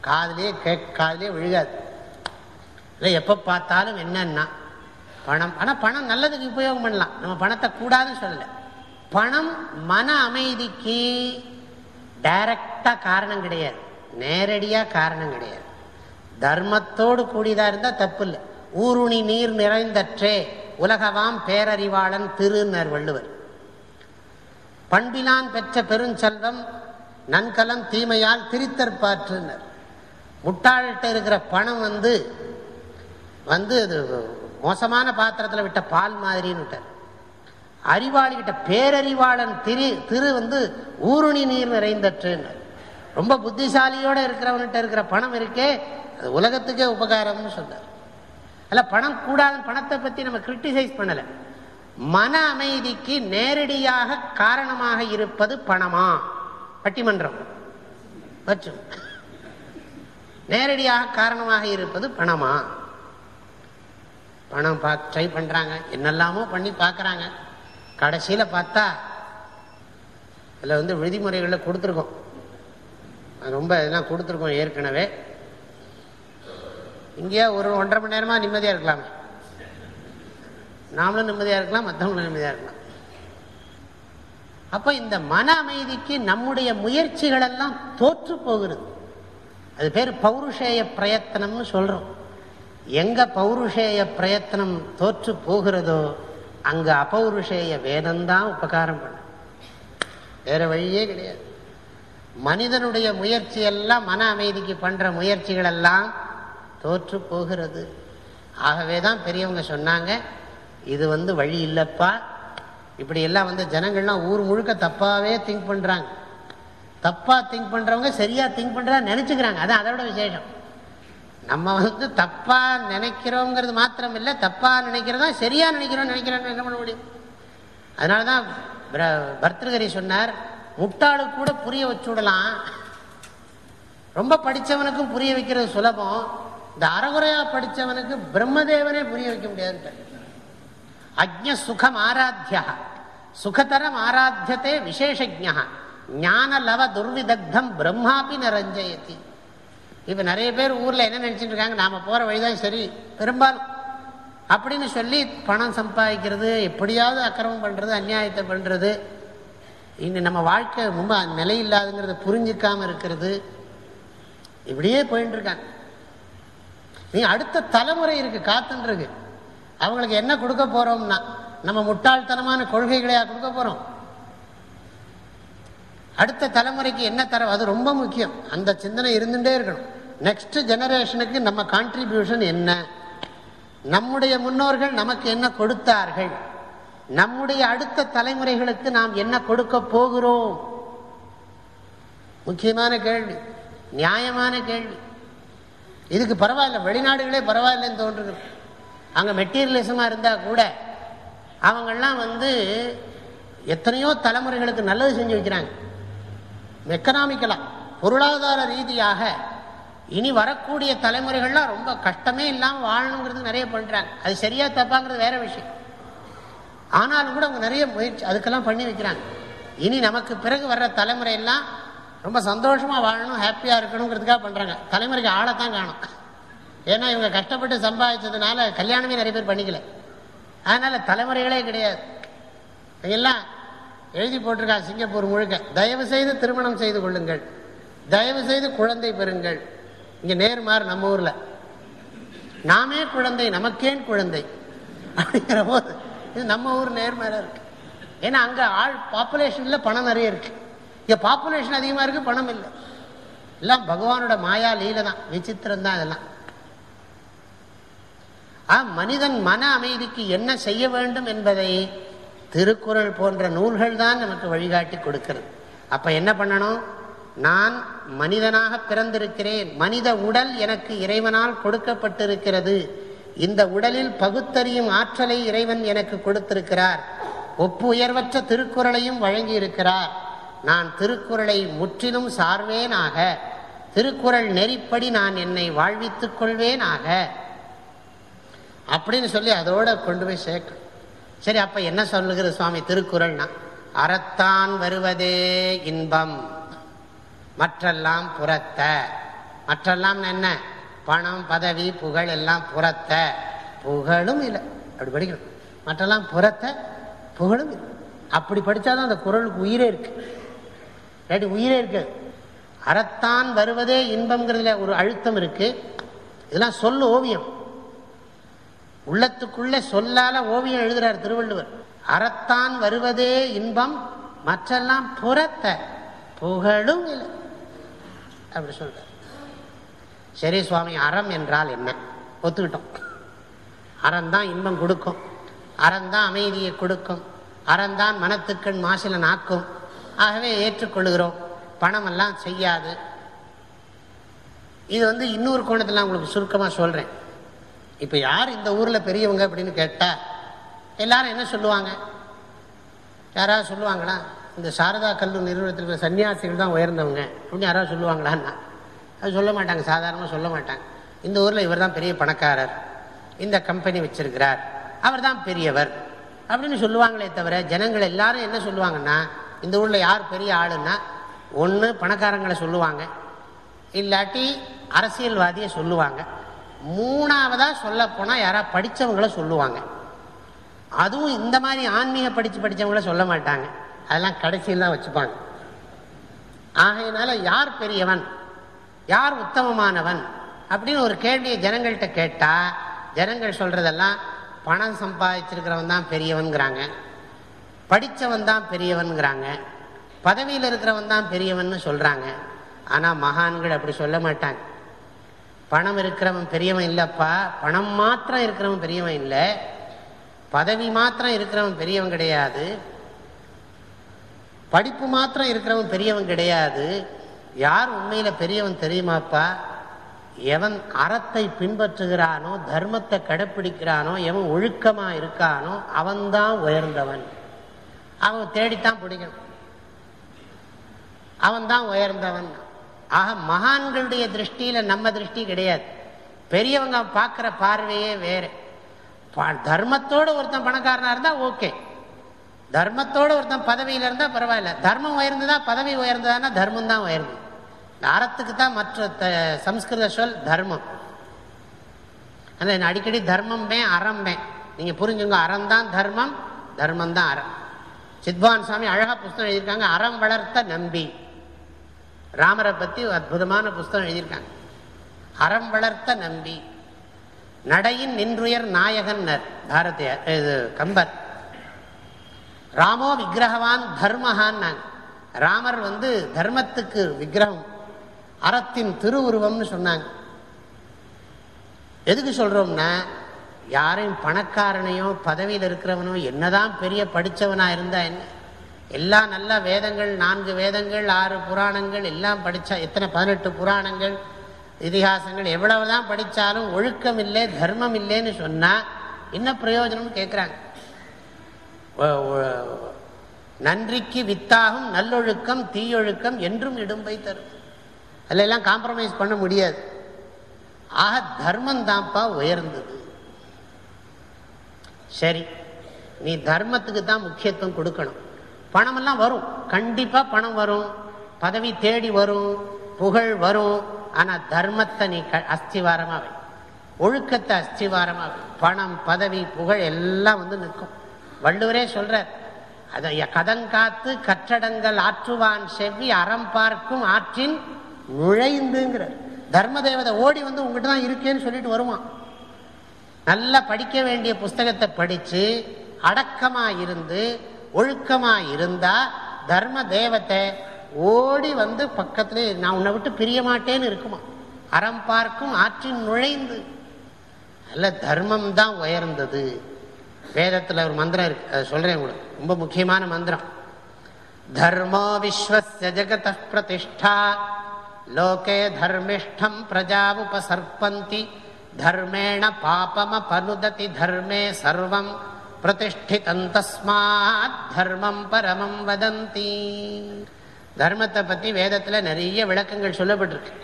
காதிலே கேக் காதிலே விழுகாது. இல்லை எப்போ பார்த்தாலும் என்னன்னா பணம். ஆனால் பணம் நல்லதுக்கு உபயோகம் பண்ணலாம். நம்ம பணத்தை கூடாதுன்னு சொல்லலை. பணம் மன அமைதிக்கு டைரக்டாக காரணம் கிடையாது. நேரடியாக காரணம் கிடையாது. தர்மத்தோடு கூடியதாக இருந்தால் தப்பு இல்லை ஊருணி நீர் நிறைந்தற்றே உலகவாம் பேரறிவாளன் திருநர் வள்ளுவர். பண்பிலான் பெற்ற பெருஞ்செல்வம் நன்கலம் தீமையால் திரித்தற்பாற்றுனர். முட்டாள்கிட்ட இருக்கிற பணம் வந்து வந்து அது மோசமான பாத்திரத்தில் விட்ட பால் மாதிரின்னு விட்டார். அறிவாளி கிட்ட பேரறிவாளன் திரு திரு வந்து ஊருணி நீர் நிறைந்தற்றுன்னு. ரொம்ப புத்திசாலியோட இருக்கிறவன்கிட்ட இருக்கிற பணம் இருக்கே அது உலகத்துக்கே உபகாரம்னு சொன்னார். அல்ல பணம் கூடாத பணத்தை பற்றி நம்ம கிரிட்டிசைஸ் பண்ணலை. மன அமைதிக்கு நேரடியாக காரணமாக இருப்பது பணமா? பட்டிமன்றம். மற்றும் நேரடியாக காரணமாக இருப்பது பணமா? பணம் பா ட்ரை பண்றாங்க. என்னெல்லாமோ பண்ணி பார்க்குறாங்க கடைசியில பார்த்தா அதில் வந்து விதிமுறைகளில் கொடுத்துருக்கோம். அது ரொம்ப இதெல்லாம் கொடுத்துருக்கோம் ஏற்கனவே. இங்கேயா ஒரு ஒன்றரை மணி நேரமா நிம்மதியாக இருக்கலாமே. நாமளும் நிம்மதியாக இருக்கலாம் மற்றவங்களும் நிம்மதியாக இருக்கலாம். அப்போ இந்த மன அமைதிக்கு நம்முடைய முயற்சிகளெல்லாம் தோற்று போகிறது. அது பேர் பௌருஷேய பிரயத்தனம்னு சொல்கிறோம் எங்க பௌருஷேய பிரயத்தனம் தோற்று போகிறதோ அங்க அபௌருஷேய வேதம்தான் உபகாரம் பண்ணும் வேற வழியே கிடையாது. மனிதனுடைய முயற்சி எல்லாம் மன அமைதிக்கு பண்ற முயற்சிகள் எல்லாம் தோற்று போகிறது. ஆகவே தான் பெரியவங்க சொன்னாங்க இது வந்து வழி இல்லப்பா. இப்படி எல்லாம் வந்து ஜனங்கள்லாம் ஊர் முழுக்க தப்பாவே திங்க் பண்றாங்க. தப்பா திங்க் பண்றவங்க சரியா திங்க் பண்றதா நினைச்சுக்கிறாங்க. அதான் அதோட விசேஷம். நம்ம வந்து தப்பா நினைக்கிறோங்கிறது மாத்திரம் இல்லை தப்பா நினைக்கிறதா சரியா நினைக்கிறோம் நினைக்கிறோம் என்ன பண்ண முடியும்? அதனாலதான் பிர- சொன்னார் முட்டாளு கூட புரிய வச்சு விடலாம் ரொம்ப படிச்சவனுக்கும் புரிய வைக்கிறது சுலபம். இந்த அறகுறையா படிச்சவனுக்கு பிரம்மதேவனே புரிய வைக்க முடியாது அக்ஞ சுகம் ஆராத்தியா சுகதரம் ஆராத்தியத்தை விசேஷஜா ஞான லவ துர்விதக்தம் பிரம்மாபி நரஞ்சயத்தி இப்போ நிறைய பேர் ஊரில் என்ன நினச்சிட்டு இருக்காங்க? போகிற வழி வழிதான் சரி. பெரும்பாலும். அப்படின்னு சொல்லி பணம் சம்பாதிக்கிறது எப்படியாவது அக்கிரமம் பண்ணுறது அநியாயத்தை பண்ணுறது இங்கே நம்ம வாழ்க்கை ரொம்ப நிலை இல்லாதுங்கிறத புரிஞ்சிக்காமல் இருக்கிறது. இப்படியே போயிட்டு இருக்காங்க. நீ அடுத்த தலைமுறை இருக்குது காத்துன்றிருக்கு அவங்களுக்கு என்ன கொடுக்க போகிறோம்னா நம்ம முட்டாள்தனமான கொள்கைகளையாக கொடுக்க போகிறோம் அடுத்த தலைமுறைக்கு என்ன தர அது ரொம்ப முக்கியம். அந்த சிந்தனை இருந்துகிட்டே இருக்கணும். நெக்ஸ்ட் ஜெனரேஷனுக்கு நம்ம கான்ட்ரிபியூஷன் என்ன? நம்முடைய முன்னோர்கள் நமக்கு என்ன கொடுத்தார்கள்? நம்முடைய அடுத்த தலைமுறைகளுக்கு நாம் என்ன கொடுக்க போகிறோம்? முக்கியமான கேள்வி நியாயமான கேள்வி. இதுக்கு பரவாயில்ல வெளிநாடுகளே பரவாயில்லைன்னு தோன்றுது. அங்கே மெட்டீரியலிசமாக இருந்தால் கூட அவங்கெல்லாம் வந்து எத்தனையோ தலைமுறைகளுக்கு நல்லது செஞ்சு வைக்கிறாங்க. எக்கனாமிக்கலா பொருளாதார ரீதியாக இனி வரக்கூடிய தலைமுறைகள்லாம் ரொம்ப கஷ்டமே இல்லாமல் வாழணுங்கிறது நிறைய பண்ணுறாங்க அது சரியா தப்பாங்கிறது வேற விஷயம். ஆனாலும் கூட அவங்க நிறைய முயற்சி அதுக்கெல்லாம் பண்ணி வைக்கிறாங்க. இனி நமக்கு பிறகு வர்ற தலைமுறையெல்லாம் ரொம்ப சந்தோஷமாக வாழணும் ஹாப்பியாக இருக்கணுங்கிறதுக்காக பண்ணுறாங்க தலைமுறைக்கு ஆளைத்தான் காணும். ஏன்னா இவங்க கஷ்டப்பட்டு சம்பாதிச்சதுனால கல்யாணமே நிறைய பேர் பண்ணிக்கல. அதனால் தலைமுறைகளே கிடையாது. எல்லாம் எழுதி போட்டிருக்கா சிங்கப்பூர் முழுக்க. தயவு செய்து திருமணம் செய்து கொள்ளுங்கள். தயவு செய்து குழந்தை பெறுங்கள். இங்க நேர்மாறு நம்ம ஊர்ல. நாமே குழந்தை நமக்கேன் குழந்தை. அப்படிங்கிற போது இது நம்ம ஊர் நேர்மாறா இருக்கு. ஏன்னா அங்க ஆள் பாப்புலேஷன்ல பணம் நிறைய இருக்கு. இங்க பாப்புலேஷன் அதிகமா இருக்கு பணம் இல்லை. எல்லாம் பகவானோட மாயா லீல தான். விசித்திரம் தான் அதெல்லாம் ஆ மனிதன் மன அமைதிக்கு என்ன செய்ய வேண்டும் என்பதை திருக்குறள் போன்ற நூல்கள் தான் நமக்கு வழிகாட்டி கொடுக்கிறது. அப்ப என்ன பண்ணணும்? நான் மனிதனாக பிறந்திருக்கிறேன். மனித உடல் எனக்கு இறைவனால் கொடுக்கப்பட்டிருக்கிறது. இந்த உடலில் பகுத்தறியும் ஆற்றலை இறைவன் எனக்கு கொடுத்திருக்கிறார். ஒப்பு உயர்வற்ற திருக்குறளையும் வழங்கி இருக்கிறார் நான் திருக்குறளை முற்றிலும் சார்வேனாக திருக்குறள் நெறிப்படி நான் என்னை வாழ்வித்துக் கொள்வேனாக. அப்படின்னு சொல்லி அதோட கொண்டு போய் சேர்க்கணும் சரி அப்ப என்ன சொல்லுகிறது சுவாமி திருக்குறள்னா? அறத்தான் வருவதே இன்பம் மற்றெல்லாம் புறத்த. மற்றெல்லாம் என்ன? பணம் பதவி புகழ் எல்லாம் புறத்த. புகழும் இல்லை. அப்படி படிக்கணும். மற்றெல்லாம் புறத்த புகழும் இல்லை. அப்படி படித்தாதான் அந்த குரலுக்கு உயிரே இருக்கு. இல்லாட்டி உயிரே இருக்கு. அறத்தான் வருவதே இன்பம்ங்கிறதுல ஒரு அழுத்தம் இருக்கு. இதெல்லாம் சொல் ஓவியம். உள்ளத்துக்குள்ளே சொல்லால ஓவியம் எழுதுறார் திருவள்ளுவர். அறத்தான் வருவதே இன்பம் மற்றெல்லாம் புறத்த. புகழும் இல்லை. அப்படி சொல்றார். சரி சுவாமி அறம் என்றால் என்ன? ஒத்துக்கிட்டோம். அறந்தான் இன்பம் கொடுக்கும். அறந்தான் அமைதியை கொடுக்கும். அறந்தான் மனத்துக்கண் மாசில நாக்கும் ஆகவே ஏற்றுக்கொள்கிறோம். பணம் எல்லாம் செய்யாது. இது வந்து இன்னொரு கோணத்தில் உங்களுக்கு சுருக்கமாக சொல்றேன். இப்போ யார் இந்த ஊரில் பெரியவங்க அப்படின்னு கேட்டால் எல்லாரும் என்ன சொல்லுவாங்க? யாராவது சொல்லுவாங்களா? இந்த சாரதா கல்லூரி நிறுவனத்தில் இருக்கிற சன்னியாசிகள் தான் உயர்ந்தவங்க. அப்படின்னு யாராவது சொல்லுவாங்களான்னா அது சொல்ல மாட்டாங்க சாதாரணமாக சொல்ல மாட்டாங்க. இந்த ஊரில் இவர் தான் பெரிய பணக்காரர். இந்த கம்பெனி வச்சிருக்கிறார். அவர் தான் பெரியவர். அப்படின்னு சொல்லுவாங்களே தவிர ஜனங்கள் எல்லாரும் என்ன சொல்லுவாங்கன்னா இந்த ஊரில் யார் பெரிய ஆளுன்னா ஒன்று பணக்காரங்களை சொல்லுவாங்க. இல்லாட்டி அரசியல்வாதியை சொல்லுவாங்க. மூணாவதாக சொல்ல போனால் யாராவது படித்தவங்கள சொல்லுவாங்க. அதுவும் இந்த மாதிரி ஆன்மீக படித்து படித்தவங்கள சொல்ல மாட்டாங்க. அதெல்லாம் கடைசியில் தான் வச்சுப்பாங்க. ஆகையினால யார் பெரியவன்? யார் உத்தமமானவன்? அப்படின்னு ஒரு கேள்வியை ஜனங்கள்கிட்ட கேட்டால் ஜனங்கள் சொல்கிறதெல்லாம் பணம் சம்பாதிச்சிருக்கிறவன் தான் பெரியவன்கிறாங்க படித்தவன் தான் பெரியவன்கிறாங்க பதவியில் இருக்கிறவன் தான் பெரியவன் சொல்கிறாங்க ஆனால் மகான்கள் அப்படி சொல்ல மாட்டாங்க. பணம் இருக்கிறவன் பெரியவன் இல்லைப்பா. பணம் மாத்திரம் இருக்கிறவன் பெரியவன் இல்லை. பதவி மாத்திரம் இருக்கிறவன் பெரியவன் கிடையாது. படிப்பு மாத்திரம் இருக்கிறவன் பெரியவன் கிடையாது. யார் உண்மையில பெரியவன் தெரியுமாப்பா? எவன் அறத்தை பின்பற்றுகிறானோ தர்மத்தை கடைப்பிடிக்கிறானோ எவன் ஒழுக்கமா இருக்கானோ அவன்தான் உயர்ந்தவன். அவன் தேடித்தான் பிடிக்கணும். அவன்தான் உயர்ந்தவன். ஆக மகான்களுடைய திருஷ்டியில நம்ம திருஷ்டி கிடையாது. பெரியவங்க பார்க்கிற பார்வையே வேற. தர்மத்தோடு ஒருத்தன் பணக்காரனா இருந்தா ஓகே. தர்மத்தோடு ஒருத்தன் பதவியில் இருந்தால் பரவாயில்ல. தர்மம் உயர்ந்ததா பதவி உயர்ந்ததான்னா தர்மம் தான் உயர்ந்தது அறத்துக்கு தான் மற்ற சம்ஸ்கிருத சொல் தர்மம். அதில் அடிக்கடி தர்மம்பே அறம்பேன் நீங்கள் புரிஞ்சுங்க அறம் தான் தர்மம் தர்மம் தான் அறம். சித்வான் சுவாமி அழகா புஸ்தகம் எழுதியிருக்காங்க அறம் வளர்த்த நம்பி. ராமரை பற்றி அற்புதமான புஸ்தகம் எழுதியிருக்காங்க. அறம் வளர்த்த நம்பி. நடையின் நின்றுயர் நாயகன் பாரதியார் இது கம்பர். ராமோ விக்கிரகவான் தர்மஹான் ராமர் வந்து தர்மத்துக்கு விக்கிரகம் அறத்தின் திருவுருவம்னு சொன்னாங்க. எதுக்கு சொல்றோம்னா யாரையும் பணக்காரனையோ பதவியில் இருக்கிறவனோ என்னதான் பெரிய படித்தவனா இருந்தா என்ன? எல்லாம் நல்ல வேதங்கள் நான்கு வேதங்கள் ஆறு புராணங்கள் எல்லாம் படித்தா எத்தனை பதினெட்டு புராணங்கள் இதிகாசங்கள் எவ்வளவுதான் படித்தாலும் ஒழுக்கம் இல்லை தர்மம் இல்லைன்னு சொன்னால் என்ன பிரயோஜனம்னு கேட்குறாங்க நன்றிக்கு வித்தாகும் நல்லொழுக்கம் தீயொழுக்கம் என்றும் இடும்பை தரும். அதில் எல்லாம் காம்ப்ரமைஸ் பண்ண முடியாது. ஆக தர்மம் தான்ப்பா உயர்ந்தது. சரி நீ தர்மத்துக்கு தான் முக்கியத்துவம் கொடுக்கணும். பணமெல்லாம் வரும். கண்டிப்பாக பணம் வரும். பதவி தேடி வரும். புகழ் வரும். ஆனால் தர்மத்தை நீ க அஸ்திவாரமாக ஒழுக்கத்தை அஸ்திவாரமாக பணம் பதவி புகழ் எல்லாம் வந்து நிற்கும். வள்ளுவரே சொல்றார் அதை கதங்காத்து கற்றடங்கள் ஆற்றுவான் செவ்வி அறம் பார்க்கும் ஆற்றின் நுழைந்துங்கிற தர்ம தேவதை ஓடி வந்து உங்ககிட்ட தான் இருக்கேன்னு சொல்லிட்டு வருவான். நல்லா படிக்க வேண்டிய புஸ்தகத்தை படிச்சு அடக்கமா இருந்து ஒழுக்கமா இருந்தா தர்ம தேவத்தை ஓடி வந்து பக்கத்துல நான் உன்னை விட்டு பிரிய மாட்டேன்னு இருக்குமா? அறம் பார்க்கும் ஆற்றின் நுழைந்து. அல்ல தர்மம் தான் உயர்ந்தது. வேதத்தில் ஒரு மந்திரம் இருக்கு. அதை சொல்றேன் உங்களுக்கு. ரொம்ப முக்கியமான மந்திரம். தர்மோ விஸ்வச ஜகத பிரதிஷ்டா லோகே தர்மிஷ்டம் பிரஜாவுபசர்பந்தி தர்மேண பாபம பனுததி தர்மே சர்வம் பிரதிஷ்டிதம் தஸ்மாத் தர்மம் பரமம் வதந்தி தர்மத்தை பற்றி வேதத்தில் நிறைய விளக்கங்கள் சொல்லப்பட்டிருக்கு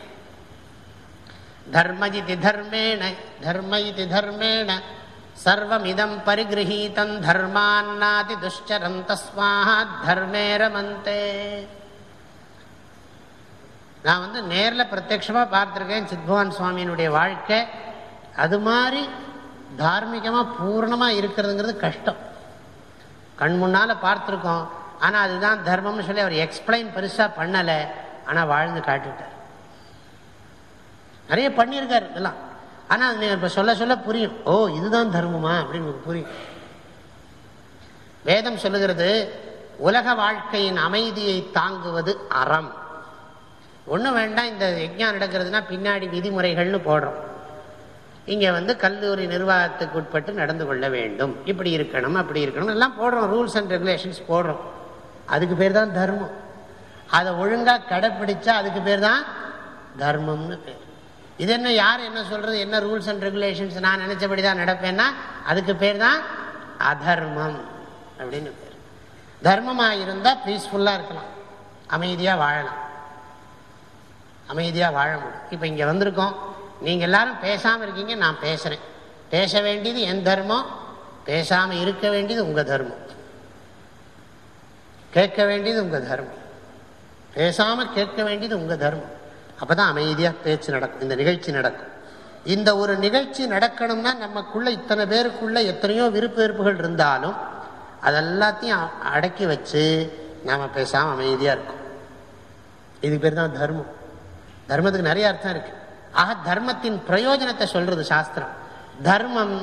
தர்ம இது தர்மேண தர்ம இது தர்மேண சர்வமிதம் பரிகிரகீதம் தர்மான்னாதி துஷ்சரம் தஸ்மாத் தர்மே நான் வந்து நேரில் பிரத்யட்சமாக பார்த்துருக்கேன் சித்பவான் சுவாமியினுடைய வாழ்க்கை. அது மாதிரி தார்மீகமாக பூர்ணமாக இருக்கிறதுங்கிறது கஷ்டம். கண் முன்னால் பார்த்துருக்கோம். ஆனால் அதுதான் தர்மம்னு சொல்லி அவர் எக்ஸ்பிளைன் பெருசாக பண்ணலை. ஆனால் வாழ்ந்து காட்டிவிட்டார் நிறைய பண்ணியிருக்காரு இதெல்லாம். ஆனால் அது இப்போ சொல்ல சொல்ல புரியும். ஓ இதுதான் தர்மமா அப்படின்னு புரியும். வேதம் சொல்லுகிறது உலக வாழ்க்கையின் அமைதியை தாங்குவது அறம். ஒன்றும் வேண்டாம் இந்த யஜ்ஞான் நடக்கிறதுனா பின்னாடி விதிமுறைகள்னு போடுறோம். இங்கே வந்து கல்லூரி நிர்வாகத்துக்கு உட்பட்டு நடந்து கொள்ள வேண்டும். இப்படி இருக்கணும் அப்படி இருக்கணும். எல்லாம் போடுறோம் ரூல்ஸ் அண்ட் ரெகுலேஷன்ஸ் போடுறோம். அதுக்கு பேர் தான் தர்மம். அதை ஒழுங்காக கடைப்பிடிச்சா அதுக்கு பேர் தான் தர்மம்னு பேர். இது என்ன யார் என்ன சொல்றது என்ன ரூல்ஸ் அண்ட் ரெகுலேஷன்ஸ் நான் நினைச்சபடி தான் நடப்பேன்னா அதுக்கு பேர் தான் அதர்மம் அப்படின்னு பேர். தர்மமாக இருந்தால் பீஸ்ஃபுல்லாக இருக்கலாம். அமைதியாக வாழலாம். அமைதியாக வாழ முடியும். இப்போ இங்கே வந்திருக்கோம். நீங்கள் எல்லாரும் பேசாமல் இருக்கீங்க நான் பேசுகிறேன் பேச வேண்டியது என் தர்மம் பேசாமல் இருக்க வேண்டியது உங்கள் தர்மம். கேட்க வேண்டியது உங்கள் தர்மம். பேசாமல் கேட்க வேண்டியது உங்கள் தர்மம். அப்போ தான் அமைதியாக பேச்சு நடக்கும். இந்த நிகழ்ச்சி நடக்கும். இந்த ஒரு நிகழ்ச்சி நடக்கணும்னா நமக்குள்ள இத்தனை பேருக்குள்ள எத்தனையோ விருப்பு வெறுப்புகள் இருந்தாலும் அதெல்லாத்தையும் அடக்கி வச்சு நாம் பேசாமல் அமைதியாக இருக்கும். இதுக்கு பேர் தான் தர்மம். தர்மத்துக்கு நிறைய அர்த்தம் இருக்கு. ஆக தர்மத்தின் பிரயோஜனத்தை சொல்றது சாஸ்திரம். தர்மம்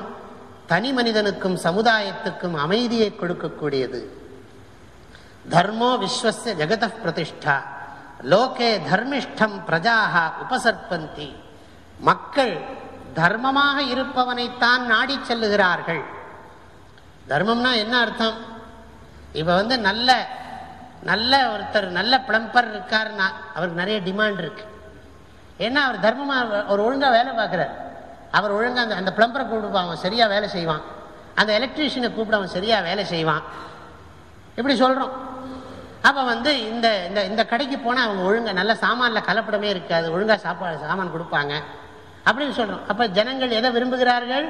தனி மனிதனுக்கும் சமுதாயத்துக்கும் அமைதியை கொடுக்கக்கூடியது. தர்மோ விஸ்வச ஜெகத பிரதிஷ்டா. லோகே தர்மிஷ்டம் பிரஜாக உபசர்பந்தி மக்கள் தர்மமாக இருப்பவனைத்தான் நாடி செல்லுகிறார்கள். தர்மம்னா என்ன அர்த்தம்? இப்ப வந்து நல்ல நல்ல ஒருத்தர் நல்ல பிளம்பர் இருக்காருன்னா அவருக்கு நிறைய டிமாண்ட் இருக்கு. ஏன்னா அவர் தர்மமா அவர் ஒழுங்கா வேலை பார்க்கிறார். அவர் ஒழுங்கா அந்த அந்த பிளம்பரை கூப்பிடுவான் அவன் சரியா வேலை செய்வான். அந்த எலக்ட்ரீஷியனை கூப்பிட அவன் சரியா வேலை செய்வான். இப்படி சொல்றோம். அப்போ வந்து இந்த இந்த இந்த கடைக்கு போனால் அவங்க ஒழுங்காக நல்ல சாமானில் கலப்படமே இருக்காது. ஒழுங்காக சாப்பாடு சாமான் கொடுப்பாங்க. அப்படின்னு சொல்கிறோம் அப்போ ஜனங்கள் எதை விரும்புகிறார்கள்?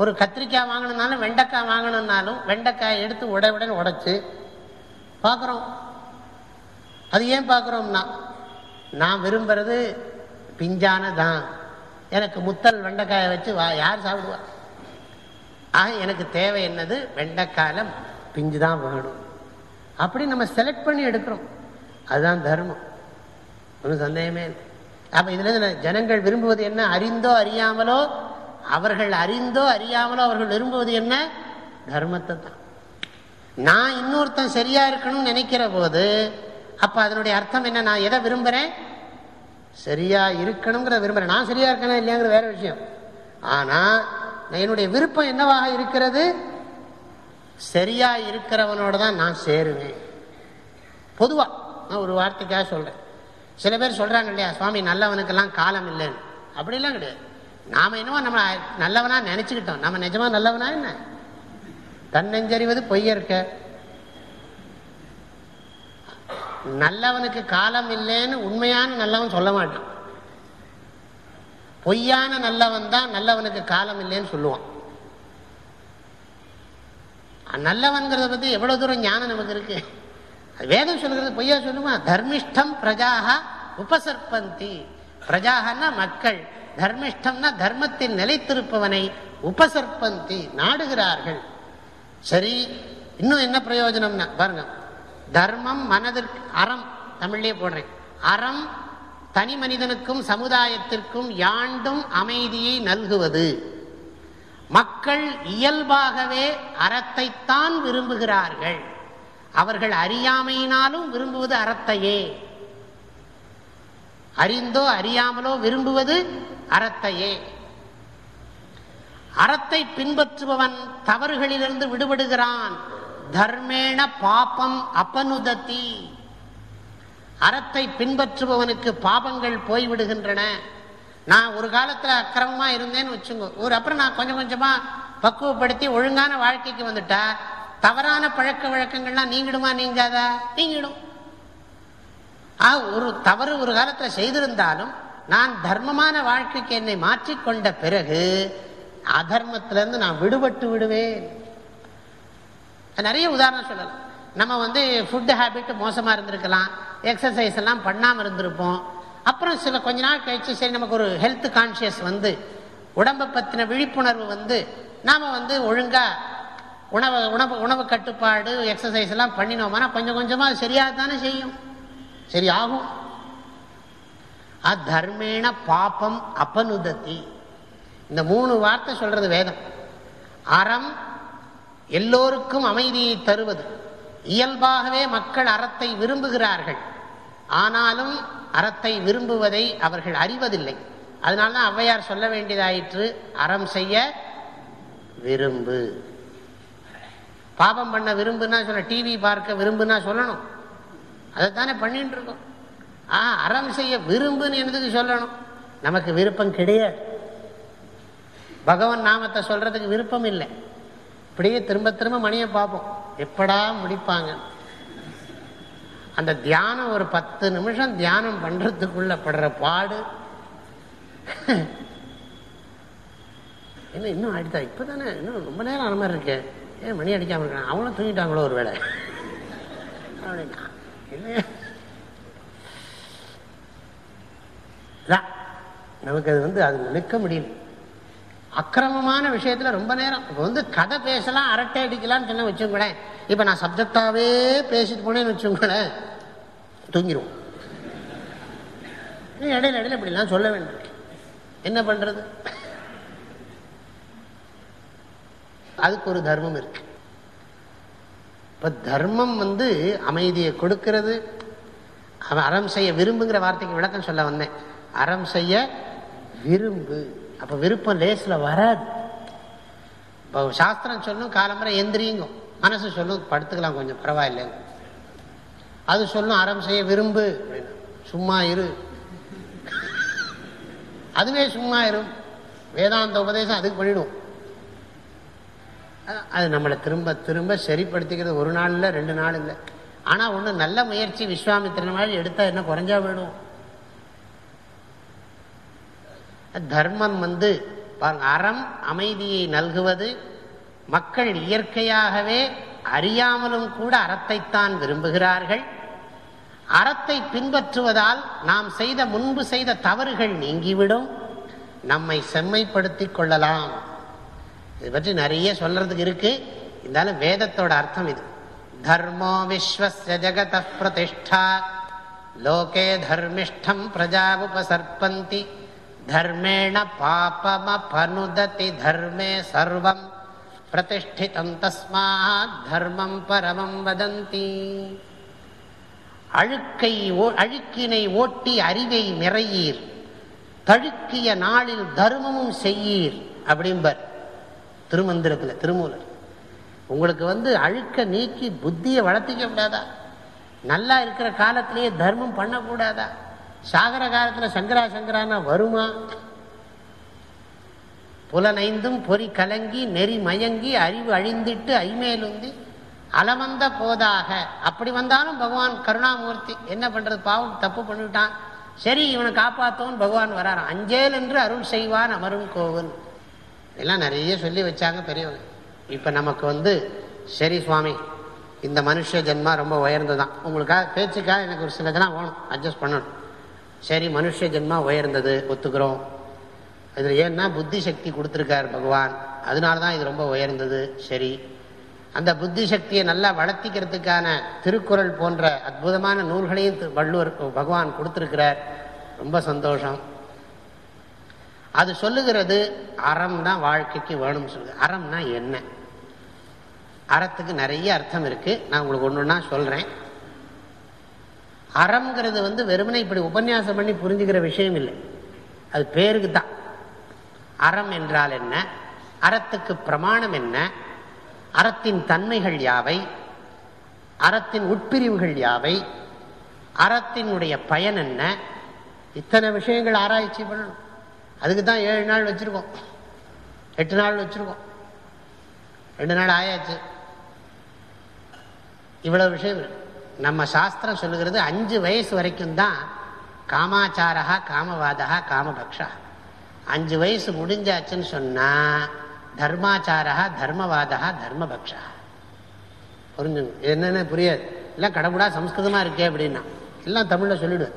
ஒரு கத்திரிக்காய் வாங்கணும்னாலும் வெண்டைக்காய் வாங்கணும்னாலும் வெண்டைக்காய் எடுத்து உட உடனே பார்க்குறோம். அது ஏன் பார்க்குறோம்னா நான் விரும்புறது பிஞ்சான தான் எனக்கு முத்தல் வெண்டைக்காயை வச்சு வா யார் சாப்பிடுவா? ஆக எனக்கு தேவை என்னது? வெண்டைக்காயில பிஞ்சு தான் வேணும் அப்படி நம்ம செலக்ட் பண்ணி எடுக்கிறோம். அதுதான் தர்மம். ஒன்றும் சந்தேகமே இல்லை. அப்போ இதுலேருந்து ஜனங்கள் விரும்புவது என்ன? அறிந்தோ அறியாமலோ? அவர்கள் அறிந்தோ அறியாமலோ அவர்கள் விரும்புவது என்ன? தர்மத்தை தான். நான் இன்னொருத்தன் சரியா இருக்கணும்னு நினைக்கிற போது அப்போ அதனுடைய அர்த்தம் என்ன? நான் எதை விரும்புகிறேன் சரியா இருக்கணுங்கிறத விரும்புகிறேன் நான் சரியா இருக்கணும் இல்லையாங்கிற வேற விஷயம். ஆனால் நான் என்னுடைய விருப்பம் என்னவாக இருக்கிறது? சரியா இருக்கிறவனோட தான் நான் சேருவேன். பொதுவா நான் ஒரு வார்த்தைக்காக சொல்றேன். சில பேர் சொல்றாங்க இல்லையா சுவாமி நல்லவனுக்கெல்லாம் காலம் இல்லைன்னு. அப்படிலாம் கிடையாது. நாம என்னவோ நம்ம நல்லவனா நினைச்சுக்கிட்டோம். நம்ம நிஜமா நல்லவனா என்ன? தன்னெஞ்சறிவது பொய்ய இருக்க நல்லவனுக்கு காலம் இல்லைன்னு உண்மையான நல்லவன் சொல்ல மாட்டான். பொய்யான நல்லவன் தான் நல்லவனுக்கு காலம் இல்லைன்னு சொல்லுவான். நல்லவன்கிறத பத்தி எவ்வளவு தூரம் ஞானம் நமக்கு இருக்கு? வேதம் சொல்லுகிறது பொய்யா சொல்லுமா? தர்மிஷ்டம் பிரஜாக உபசர்பந்தி பிரஜாகன்னா மக்கள். தர்மிஷ்டம்னா தர்மத்தில் நிலைத்திருப்பவனை உபசர்பந்தி நாடுகிறார்கள். சரி இன்னும் என்ன பிரயோஜனம்னா பாருங்க. தர்மம் மனதிற்கு அறம் தமிழ்லேயே போடுறேன். அறம் தனி மனிதனுக்கும் சமுதாயத்திற்கும் யாண்டும் அமைதியை நல்குவது. மக்கள் இயல்பாகவே அறத்தைத்தான் விரும்புகிறார்கள். அவர்கள் அறியாமையினாலும் விரும்புவது அறத்தையே. அறிந்தோ அறியாமலோ விரும்புவது அறத்தையே. அறத்தை பின்பற்றுபவன் தவறுகளிலிருந்து விடுபடுகிறான். தர்மேண பாபம் அபனுதத்தி அறத்தை பின்பற்றுபவனுக்கு பாபங்கள் போய்விடுகின்றன. நான் ஒரு காலத்தில் அக்கிரமமா இருந்தேன்னு வச்சுங்க. ஒரு அப்புறம் நான் கொஞ்சம் கொஞ்சமா பக்குவப்படுத்தி ஒழுங்கான வாழ்க்கைக்கு வந்துட்டா தவறான பழக்க வழக்கங்கள்லாம் நீங்கிடுமா நீங்காதா? நீங்கிடும். ஆ ஒரு தவறு ஒரு காலத்தில் செய்திருந்தாலும் நான் தர்மமான வாழ்க்கைக்கு என்னை மாற்றிக்கொண்ட பிறகு அதர்மத்திலிருந்து நான் விடுபட்டு விடுவேன். நிறைய உதாரணம் சொல்லலாம். நம்ம வந்து ஃபுட் ஹேபிட் மோசமாக இருந்திருக்கலாம். எக்ஸசைஸ் எல்லாம் பண்ணாமல் இருந்திருப்போம். அப்புறம் சில கொஞ்ச நாள் கழிச்சு சரி நமக்கு ஒரு ஹெல்த் கான்சியஸ் வந்து உடம்பை பற்றின விழிப்புணர்வு வந்து நாம் வந்து ஒழுங்காக உணவு உணவு உணவு கட்டுப்பாடு எக்ஸசைஸ் எல்லாம் பண்ணினோம்னா கொஞ்சம் கொஞ்சமாக சரியாக தானே செய்யும். சரி ஆகும். அதர்மேண பாப்பம் அபனுதத்தி இந்த மூணு வார்த்தை சொல்றது வேதம். அறம் எல்லோருக்கும் அமைதியை தருவது. இயல்பாகவே மக்கள் அறத்தை விரும்புகிறார்கள். ஆனாலும் அறத்தை விரும்புவதை அவர்கள் அறிவதில்லை. அதனால தான் ஔவையார் சொல்ல வேண்டியதாயிற்று அறம் செய்ய விரும்பு. பாபம் பண்ண விரும்புனா சொல்ல டிவி பார்க்க விரும்புனா சொல்லணும். அதைத்தானே பண்ணிட்டு இருக்கோம். ஆ அறம் செய்ய விரும்புன்னு என்னதுக்கு சொல்லணும்? நமக்கு விருப்பம் கிடையாது. பகவான் நாமத்தை சொல்றதுக்கு விருப்பம் இல்லை. இப்படியே திரும்ப திரும்ப மணியை பார்ப்போம். எப்படா முடிப்பாங்க? அந்த தியானம் ஒரு பத்து நிமிஷம் தியானம் பண்றதுக்குள்ள படுற பாடு. என்ன இன்னும் ஆயிடுதா? இப்பதானே இன்னும் ரொம்ப நேரம் ஆன மாதிரி இருக்கு. ஏன் மணி அடிக்காம இருக்கான் அவங்களும் தூங்கிட்டாங்களோ ஒரு வேலை அப்படின்னா என்ன? நமக்கு அது வந்து அது நிற்க முடியல. அக்கிரமமான விஷயத்துல ரொம்ப நேரம். இப்போ வந்து கதை பேசலாம் அரட்டை அடிக்கலாம்னு சொன்ன வச்சுங்களேன் இப்போ நான் சப்ஜெக்டாகவே பேசிட்டு போனேன்னு வச்சுங்களேன் தூங்கிடுவோம் இடையில இடையில இப்படிலாம் சொல்ல வேண்டும். என்ன பண்ணுறது அதுக்கு ஒரு தர்மம் இருக்கு. இப்போ தர்மம் வந்து அமைதியை கொடுக்கிறது. அவன் அறம் செய்ய விரும்புங்கிற வார்த்தைக்கு விளக்கம் சொல்ல வந்தேன். அறம் செய்ய விரும்பு. அப்ப விருப்பம் லேஸ்ல வராது. இப்போ சாஸ்திரம் சொல்லும் காலம்புரை எந்திரிங்கும் மனசு சொல்லும் படுத்துக்கலாம் கொஞ்சம் பரவாயில்லைங்க அது சொல்லும் அறம் செய்ய விரும்பு. சும்மா இரு. அதுவே சும்மா இரும் வேதாந்த உபதேசம் அதுக்கு பண்ணிடும் அது நம்மளை திரும்ப திரும்ப சரிப்படுத்திக்கிறது ஒரு நாள் இல்லை ரெண்டு நாள் இல்லை. ஆனா ஒண்ணு நல்ல முயற்சி விஸ்வாமித்திரன் மாதிரி எடுத்தா என்ன குறைஞ்சா போயிடும். தர்மம் வந்து அறம் அமைதியை நல்குவது மக்கள் இயற்கையாகவே அறியாமலும் கூட அறத்தைத்தான் விரும்புகிறார்கள். அறத்தை பின்பற்றுவதால் நாம் செய்த முன்பு செய்த தவறுகள் நீங்கிவிடும். நம்மை செம்மைப்படுத்திக் கொள்ளலாம். இது பற்றி நிறைய சொல்றதுக்கு இருக்கு. இருந்தாலும் வேதத்தோட அர்த்தம் இது. தர்மோ விஸ்வச ஜகத பிரதிஷ்டா. லோகே தர்மிஷ்டம் பிரஜாவுபசர்பந்தி. தர்மேண பாபமபனுததி தர்மே சர்வம் பிரதிஷ்டிதம் தஸ்மாத் தர்மம் பரமம் வதந்தி அழுக்கை அழுக்கினை ஓட்டி அறிவை நிறையீர். தழுக்கிய நாளில் தர்மமும் செய்யீர் அப்படிம்பர். திருமந்திரத்தில் திருமூலர். உங்களுக்கு வந்து அழுக்க நீக்கி புத்தியை வளர்த்திக்க கூடாதா? நல்லா இருக்கிற காலத்திலேயே தர்மம் பண்ணக்கூடாதா? சாகர காலத்தில் சங்கரா சங்கரானா வருமா? புலனைந்தும் பொறி கலங்கி நெறி மயங்கி அறிவு அழிந்திட்டு ஐமேலுந்தி அலமந்த போதாக. அப்படி வந்தாலும் பகவான் கருணாமூர்த்தி என்ன பண்றது? பாவம் தப்பு பண்ணிவிட்டான் சரி இவனை காப்பாத்தோன்னு பகவான் வராறான் அஞ்சேல் என்று அருள் செய்வான் அமரும் கோவில். எல்லாம் நிறைய சொல்லி வச்சாங்க பெரியவங்க. இப்ப நமக்கு வந்து சரி சுவாமி இந்த மனுஷ ஜென்மா ரொம்ப உயர்ந்ததுதான். உங்களுக்காக பேச்சுக்காக எனக்கு ஒரு சில இதெல்லாம் வேணும். அட்ஜஸ்ட் பண்ணணும். சரி மனுஷ ஜென்மா உயர்ந்தது ஒத்துக்கிறோம். இதில் ஏன்னா புத்தி சக்தி கொடுத்துருக்கார் பகவான். அதனால தான் இது ரொம்ப உயர்ந்தது. சரி. அந்த புத்தி சக்தியை நல்லா வளர்த்திக்கிறதுக்கான திருக்குறள் போன்ற அற்புதமான நூல்களையும் வள்ளுவர் பகவான் கொடுத்துருக்கிறார். ரொம்ப சந்தோஷம். அது சொல்லுகிறது அறம் தான் வாழ்க்கைக்கு வேணும்னு சொல்லுது. அறம்னா என்ன? அறத்துக்கு நிறைய அர்த்தம் இருக்குது நான் உங்களுக்கு ஒன்று ஒன்றா அறம்ங்கிறது வந்து வெறுமனே இப்படி உபன்யாசம் பண்ணி புரிஞ்சுக்கிற விஷயம் இல்லை. அது பேருக்கு தான். அறம் என்றால் என்ன? அறத்துக்கு பிரமாணம் என்ன? அறத்தின் தன்மைகள் யாவை? அறத்தின் உட்பிரிவுகள் யாவை? அறத்தினுடைய பயன் என்ன? இத்தனை விஷயங்கள் ஆராய்ச்சி பண்ணணும். அதுக்கு தான் ஏழு நாள் வச்சுருக்கோம். எட்டு நாள் வச்சுருக்கோம். ரெண்டு நாள் ஆயாச்சு. இவ்வளவு விஷயம் இருக்கு. நம்ம சாஸ்திரம் சொல்லுகிறது அஞ்சு வயசு வரைக்கும் தான் காமாச்சாரா காமவாதா காமபக்ஷா. அஞ்சு வயசு முடிஞ்சாச்சுன்னு சொன்னா தர்மாச்சாரா தர்மவாதா தர்மபக்ஷா. புரிஞ்சுங்க? என்னென்ன புரியாது. எல்லாம் கடவுடா சம்ஸ்கிருதமா இருக்கே அப்படின்னா. எல்லாம் தமிழில் சொல்லிடுவேன்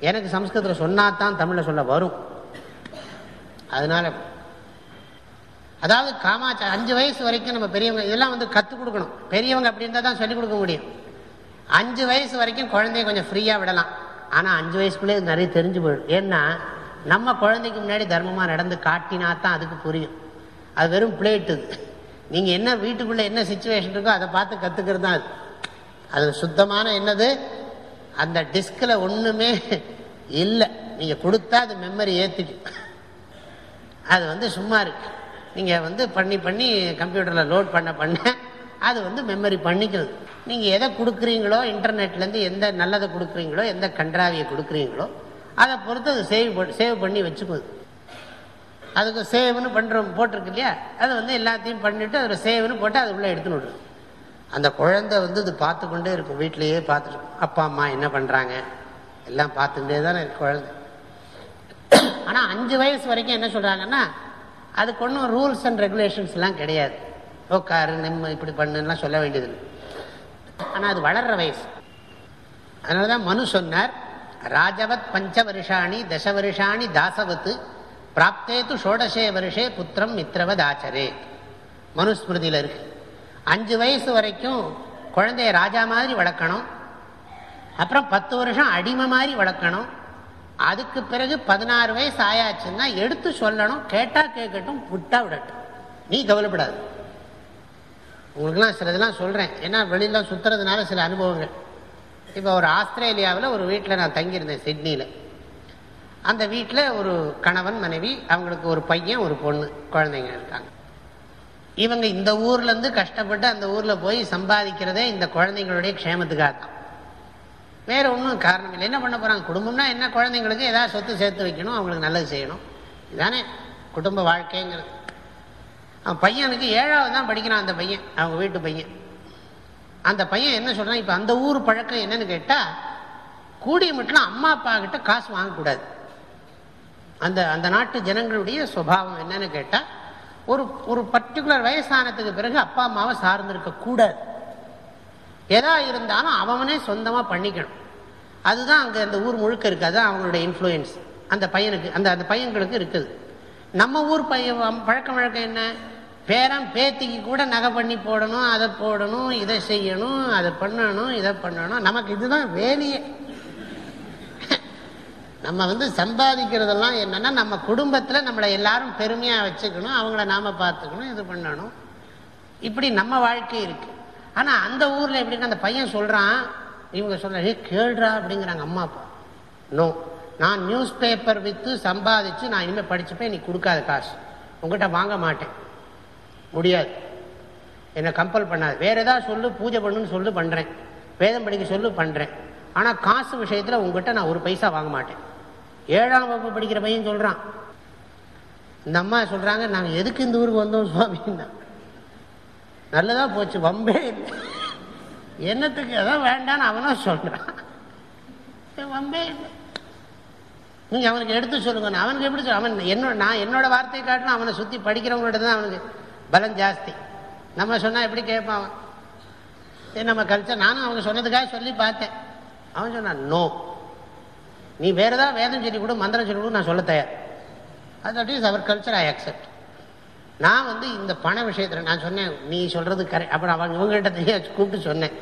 எனக்கு சம்ஸ்கிருதத்தில் சொன்னா தான் தமிழில் சொல்ல வரும். அதனால அதாவது காமாச்சா அஞ்சு வயசு வரைக்கும் நம்ம பெரியவங்க இதெல்லாம் வந்து கற்றுக் கொடுக்கணும். பெரியவங்க அப்படி இருந்தால் தான் சொல்லிக் கொடுக்க முடியும். அஞ்சு வயசு வரைக்கும் குழந்தைய கொஞ்சம் ஃப்ரீயாக விடலாம். ஆனால் அஞ்சு வயசுக்குள்ளே நிறைய தெரிஞ்சு போயிடும். ஏன்னா நம்ம குழந்தைக்கு முன்னாடி தர்மமாக நடந்து காட்டினா தான் அதுக்கு புரியும். அது வெறும் பிளேட்டு நீங்கள் என்ன வீட்டுக்குள்ளே என்ன சுச்சுவேஷன் இருக்கோ அதை பார்த்து கற்றுக்கிறது தான் அது. அது சுத்தமான என்னது? அந்த டிஸ்கில் ஒன்றுமே இல்லை. நீங்கள் கொடுத்தா அது மெமரி ஏற்றிக்கும் அது வந்து சும்மா இருக்கு. நீங்கள் வந்து பண்ணி பண்ணி கம்ப்யூட்டரில் லோட் பண்ண பண்ண அது வந்து மெமரி பண்ணிக்கிறது. நீங்கள் எதை கொடுக்குறீங்களோ இன்டர்நெட்லேருந்து எந்த நல்லதை கொடுக்குறீங்களோ எந்த கன்றாவியை கொடுக்குறீங்களோ அதை பொறுத்து அது சேவ் சேவ் பண்ணி வச்சுக்குது. அதுக்கு சேவ்னு பண்ணுறோம் போட்டிருக்கு இல்லையா? அது வந்து எல்லாத்தையும் பண்ணிவிட்டு அதில் சேவ்னு போட்டு அது உள்ளே எடுத்துன்னு அந்த குழந்தை வந்து இது பார்த்து கொண்டே இருக்கும். வீட்டிலேயே பார்த்துட்டு அப்பா அம்மா என்ன பண்ணுறாங்க எல்லாம் பார்த்துட்டே தானே இருக்கு குழந்தை. ஆனால் அஞ்சு வயசு வரைக்கும் என்ன சொல்கிறாங்கன்னா அதுக்கு ஒன்றும் ரூல்ஸ் அண்ட் ரெகுலேஷன்ஸ்லாம் கிடையாது. உட்காரு நிம்ம இப்படி பண்ணுலாம் சொல்ல வேண்டியதில்லை. ஆனால் அது வளர்ற வயசு. அதனால தான் மனு சொன்னார் ராஜவத் பஞ்ச வருஷாணி தச வருஷாணி தாசவத்து பிராப்தேத்து ஷோடசே வருஷே புத்திரம் மித்ரவத் ஆச்சரே மனுஸ்மிருதியில் இருக்கு. அஞ்சு வயசு வரைக்கும் குழந்தைய ராஜா மாதிரி வளர்க்கணும். அப்புறம் பத்து வருஷம் அடிமை மாதிரி வளர்க்கணும். அதுக்கு பிறகு பதினாறு வயசு ஆயாச்சுன்னா எடுத்து சொல்லணும் கேட்டால் கேட்கட்டும் விட்டா விடட்டும். நீ கவலைப்படாது. உங்களுக்குலாம் சில இதெல்லாம் சொல்கிறேன் ஏன்னா வெளியில் சுற்றுறதுனால சில அனுபவங்கள். இப்போ ஒரு ஆஸ்திரேலியாவில் ஒரு வீட்டில் நான் தங்கியிருந்தேன் சிட்னியில். அந்த வீட்டில் ஒரு கணவன் மனைவி அவங்களுக்கு ஒரு பையன் ஒரு பொண்ணு குழந்தைங்க இருக்காங்க. இவங்க இந்த ஊர்லேருந்து கஷ்டப்பட்டு அந்த ஊரில் போய் சம்பாதிக்கிறதே இந்த குழந்தைங்களுடைய க்ஷேமத்துக்காக தான். வேறு ஒன்றும் காரணம் இல்லை. என்ன பண்ண போகிறாங்க குடும்பம்னா என்ன? குழந்தைங்களுக்கு ஏதாவது சொத்து சேர்த்து வைக்கணும் அவங்களுக்கு நல்லது செய்யணும். இதுதானே குடும்ப வாழ்க்கைங்கிறது. அவன் பையனுக்கு ஏழாவது தான் படிக்கிறான் அந்த பையன் அவங்க வீட்டு பையன். அந்த பையன் என்ன சொல்கிறான் இப்போ அந்த ஊர் பழக்கம் என்னன்னு கேட்டால் கூடிய மட்டும் அம்மா அப்பா கிட்ட காசு வாங்கக்கூடாது. அந்த அந்த நாட்டு ஜனங்களுடைய சுபாவம் என்னன்னு கேட்டால் ஒரு ஒரு பர்டிகுலர் வயசானதுக்கு பிறகு அப்பா அம்மாவை சார்ந்திருக்கக்கூடாது எதா இருந்தாலும் அவனே சொந்தமாக பண்ணிக்கணும். அதுதான் அங்கே அந்த ஊர் முழுக்க இருக்குது அதுதான் அவங்களுடைய இன்ஃப்ளூயன்ஸ் அந்த பையனுக்கு அந்த அந்த பையன்களுக்கு இருக்குது. நம்ம ஊர் பையன் பழக்கம் வழக்கம் என்ன? பேரன் பேத்திக்கு கூட நகை பண்ணி போடணும் அதை போடணும் இதை செய்யணும் அதை பண்ணணும் இதை பண்ணணும். நமக்கு இதுதான் வேலையே. நம்ம வந்து சம்பாதிக்கிறதெல்லாம் என்னன்னா நம்ம குடும்பத்தில் நம்மளை எல்லாரும் பெருமையாக வச்சுக்கணும் அவங்கள நாம பார்த்துக்கணும் இது பண்ணணும். இப்படி நம்ம வாழ்க்கை இருக்கு. ஆனால் அந்த ஊரில் எப்படின்னா அந்த பையன் சொல்கிறான் இவங்க சொல்ற கேள்றா அப்படிங்கிறாங்க அம்மா அப்பா. நோ. நான் நியூஸ் பேப்பர் விற்று சம்பாதிச்சு நான் இனிமேல் படிச்சுப்பேன் நீ கொடுக்காத காசு. உங்கள்கிட்ட வாங்க மாட்டேன். முடியாது. என்னை கம்பல் பண்ணாது. வேற ஏதாவது சொல்லு பூஜை பண்ணுன்னு சொல்லு பண்ணுறேன் வேதம் படிக்க சொல்லு பண்ணுறேன் ஆனால் காசு விஷயத்தில் உங்ககிட்ட நான் ஒரு பைசா வாங்க மாட்டேன். ஏழாம் வகுப்பு படிக்கிற பையன் சொல்கிறான் இந்த அம்மா சொல்கிறாங்க நாங்கள் எதுக்கு இந்த ஊருக்கு வந்தோம் சுவாமின்னா? நல்லதாக போச்சு வம்பே இல்லை. என்னத்துக்கு அதான் வேண்டான்னு அவனும் சொல்கிறான் வம்பே இல்லை. நீங்கள் அவனுக்கு எடுத்து சொல்லுங்க. அவனுக்கு எப்படி சொல்ல அவன் என்னோட நான் என்னோட வார்த்தையை காட்டணும் அவனை சுற்றி படிக்கிறவங்கள்ட்ட தான் அவனுக்கு பலம் ஜாஸ்தி. நம்ம சொன்னால் எப்படி கேட்பான் அவன்? நம்ம கல்ச்சர் நானும் அவங்க சொன்னதுக்காக சொல்லி பார்த்தேன். அவன் சொன்னான் நோ. நீ வேறு ஏதாவது வேதம் சொல்லி கூட மந்திரம் சொல்லி கூட நான் சொல்ல தயார். அது தட் இஸ் அவர் கல்ச்சர் ஐ அக்செப்ட் நான் வந்து இந்த பண விஷயத்தில் நான் சொன்னேன் நீ சொல்கிறது கரெக்ட் அப்புறம் அவங்க இவங்ககிட்ட கூப்பிட்டு சொன்னேன்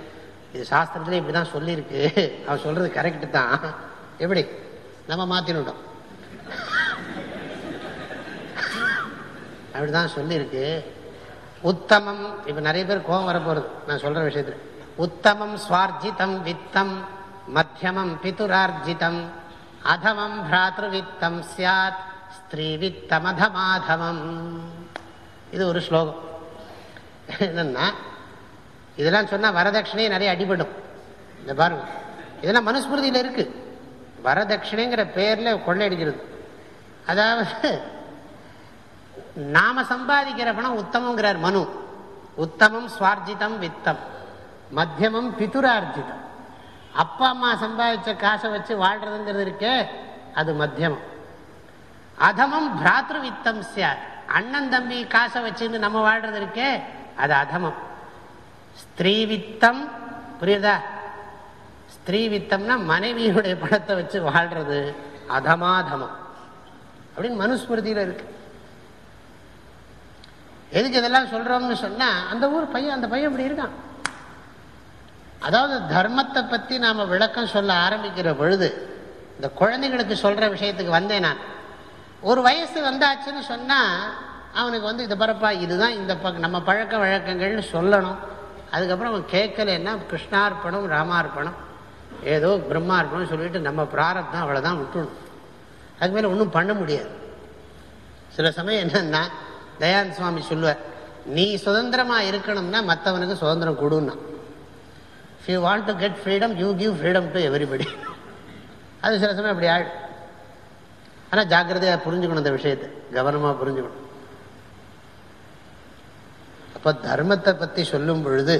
இது சாஸ்திரத்தில் இப்படி தான் சொல்லியிருக்கு. அவன் சொல்கிறது கரெக்டு தான். எப்படி? நம்ம மாற்றினுட்டோம் அப்படிதான் சொல்லியிருக்கு. உத்தமம் இப்போ நிறைய பேர் கோபம் வரப்போகிறது நான் சொல்கிற விஷயத்தில். உத்தமம் ஸ்வார்ஜிதம் வித்தம் மத்தியமம் பிதுரார்ஜிதம் அதமம் பிராத்ருவித்தம் சியாத் ஸ்திரீ வித்தமதமாதமம் இது ஒரு ஸ்லோகம். என்னன்னா இதெல்லாம் சொன்னால் வரதட்சணையே நிறைய அடிபடும். இந்த பாருங்க. இதெல்லாம் மனுஸ்மிருதியில் இருக்கு. வரதட்சணைங்கிற பேரில் கொள்ளையடிக்கிறது. அதாவது நாம சம்பாதிக்கிற பணம் உத்தமங்கிறார் மனு. உத்தமம் சுவார்ஜிதம் வித்தம். மத்தியமம் பிதுரார்ஜிதம். அப்பா அம்மா சம்பாதிச்ச காசை வச்சு வாழ்றதுங்கிறது இருக்கே அது மத்தியமம். அதமம் பிராத்ரு வித்தம் சார். அண்ணன் தம்பி காசை வச்சுன்னு நம்ம வாழ்றது இருக்கே அது அதமம். ஸ்திரீ வித்தம் புரியுதா? ஸ்திரீ வித்தம்னா மனைவியுடைய பணத்தை வச்சு வாழ்றது அதமாதமம். அப்படின்னு மனுஸ்மிருதியில இருக்கு. எதுக்கு இதெல்லாம் சொல்றோம்னு சொன்னா அந்த ஊர் பையன் அந்த பையன் இப்படி இருக்கான். அதாவது தர்மத்தை பத்தி நாம விளக்கம் சொல்ல ஆரம்பிக்கிற பொழுது இந்த குழந்தைகளுக்கு சொல்ற விஷயத்துக்கு வந்தேன் நான். ஒரு வயசு வந்தாச்சுன்னு சொன்னா அவனுக்கு வந்து இது பரப்பா இதுதான் இந்த ப நம்ம பழக்க வழக்கங்கள்னு சொல்லணும். அதுக்கப்புறம் அவன் கேட்கலன்னா கிருஷ்ணார்ப்பணம் ராமார்ப்பணம். ஏதோ பிரம்மார்ப்பணம் சொல்லிட்டு நம்ம பிராரப்தம் அவ்வளோதான் விட்டுணும். அதுக்கு மேலே ஒன்றும் பண்ண முடியாது. சில சமயம் என்னன்னா தயானந்த சுவாமி சொல்லுவார் நீ சுதந்திரமாக இருக்கணும்னா மற்றவனுக்கு சுதந்திரம் கொடுன்னா. If you want to get freedom you give freedom to everybody அது சில சமயம் அப்படி ஆயிடும். ஆனால் ஜாக்கிரதையாக புரிஞ்சுக்கணும் இந்த விஷயத்தை. கவனமாக புரிஞ்சுக்கணும். அப்போ தர்மத்தை பற்றி சொல்லும் பொழுது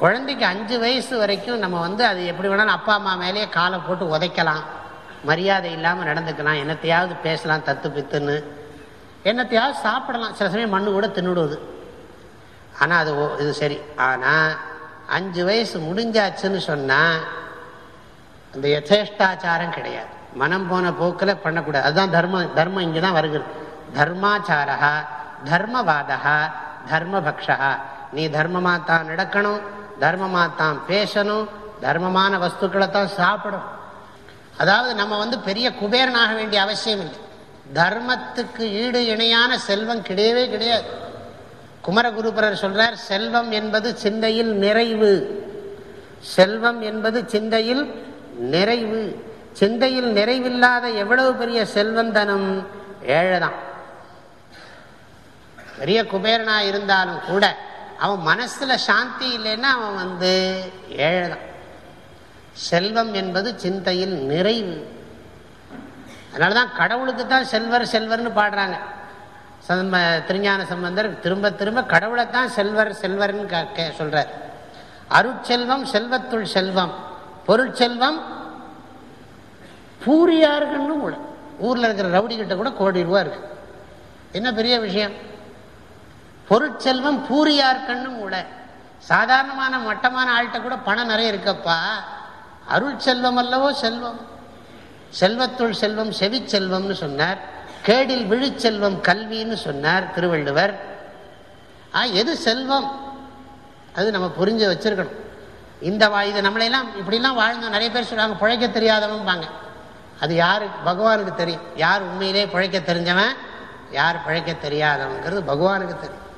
குழந்தைக்கு அஞ்சு வயசு வரைக்கும் நம்ம வந்து அது எப்படி வேணாலும் அப்பா அம்மா மேலேயே காலை போட்டு உதைக்கலாம். மரியாதை இல்லாமல் நடந்துக்கலாம். என்னத்தையாவது பேசலாம் தத்து பித்துன்னு. என்னத்தையாவது சாப்பிடலாம். சில சமயம் மண்ணு கூட தின்னுடுவது ஆனால் அது இது சரி. ஆனால் அஞ்சு வயசு முடிஞ்சாச்சுன்னு சொன்னால் அந்த யதேஷ்டாச்சாரம் கிடையாது. மனம் போன போக்கில் பண்ணக்கூடாது. அதுதான் தர்மம் தர்மம் இங்கே தான் வருகிறது. தர்மாச்சாரா தர்மவாதா தர்மபக்ஷா நீ தர்மமாக தான் நடக்கணும். தர்மமாக தான் பேசணும் தர்மமான வஸ்துக்களை தான் சாப்பிடணும். அதாவது நம்ம வந்து பெரிய குபேரனாக வேண்டிய அவசியம் இல்லை. தர்மத்துக்கு ஈடு இணையான செல்வம் கிடையவே கிடையாது. குமரகுருபரர் சொல்றார் செல்வம் என்பது சிந்தையில் நிறைவு. செல்வம் என்பது சிந்தையில் நிறைவு. சிந்தையில் நிறைவில்லாத எவ்வளவு பெரிய செல்வந்தனம் ஏழைதான். பெரிய குபேரனா இருந்தாலும் கூட அவன் மனசுல சாந்தி இல்லைன்னா அவன் வந்து ஏழைதான். செல்வம் என்பது சிந்தையில் நிறைவு. அதனாலதான் கடவுளுக்கு தான் செல்வர் செல்வர்னு பாடுறாங்க. திருஞான சம்பந்தர் திரும்ப திரும்ப கடவுளைத்தான் செல்வர் செல்வர்னு சொல்றார். அருட்செல்வம் செல்வத்துள் செல்வம். பொருட்செல்வம் பூரியார்கள்னு ஊரில் இருக்கிற ரவுடி கிட்ட கூட கோடி ரூபா இருக்கு. என்ன பெரிய விஷயம்? பொருட்செல்வம் பூரியார்கண்ணும் கூட. சாதாரணமான மட்டமான ஆள்கிட்ட கூட பணம் நிறைய இருக்கப்பா. அருள் செல்வம் அல்லவோ செல்வம்? செல்வத்துள் செல்வம் செவிச்செல்வம்னு சொன்னார். கேடில் விழுச்செல்வம் கல்வின்னு சொன்னார் திருவள்ளுவர். ஆ எது செல்வம்? அது நம்ம புரிஞ்சு வச்சிருக்கணும். இந்த வா இது நம்மளையெல்லாம் இப்படிலாம் வாழ்ந்தோம் நிறைய பேர் சொல்லுவாங்க பிழைக்க தெரியாதவன்பாங்க. அது யாரு? பகவானுக்கு தெரியும். யார் உண்மையிலே பிழைக்க தெரிஞ்சவன்? யார் பிழைக்க தெரியாதவங்கிறது பகவானுக்கு தெரியும்.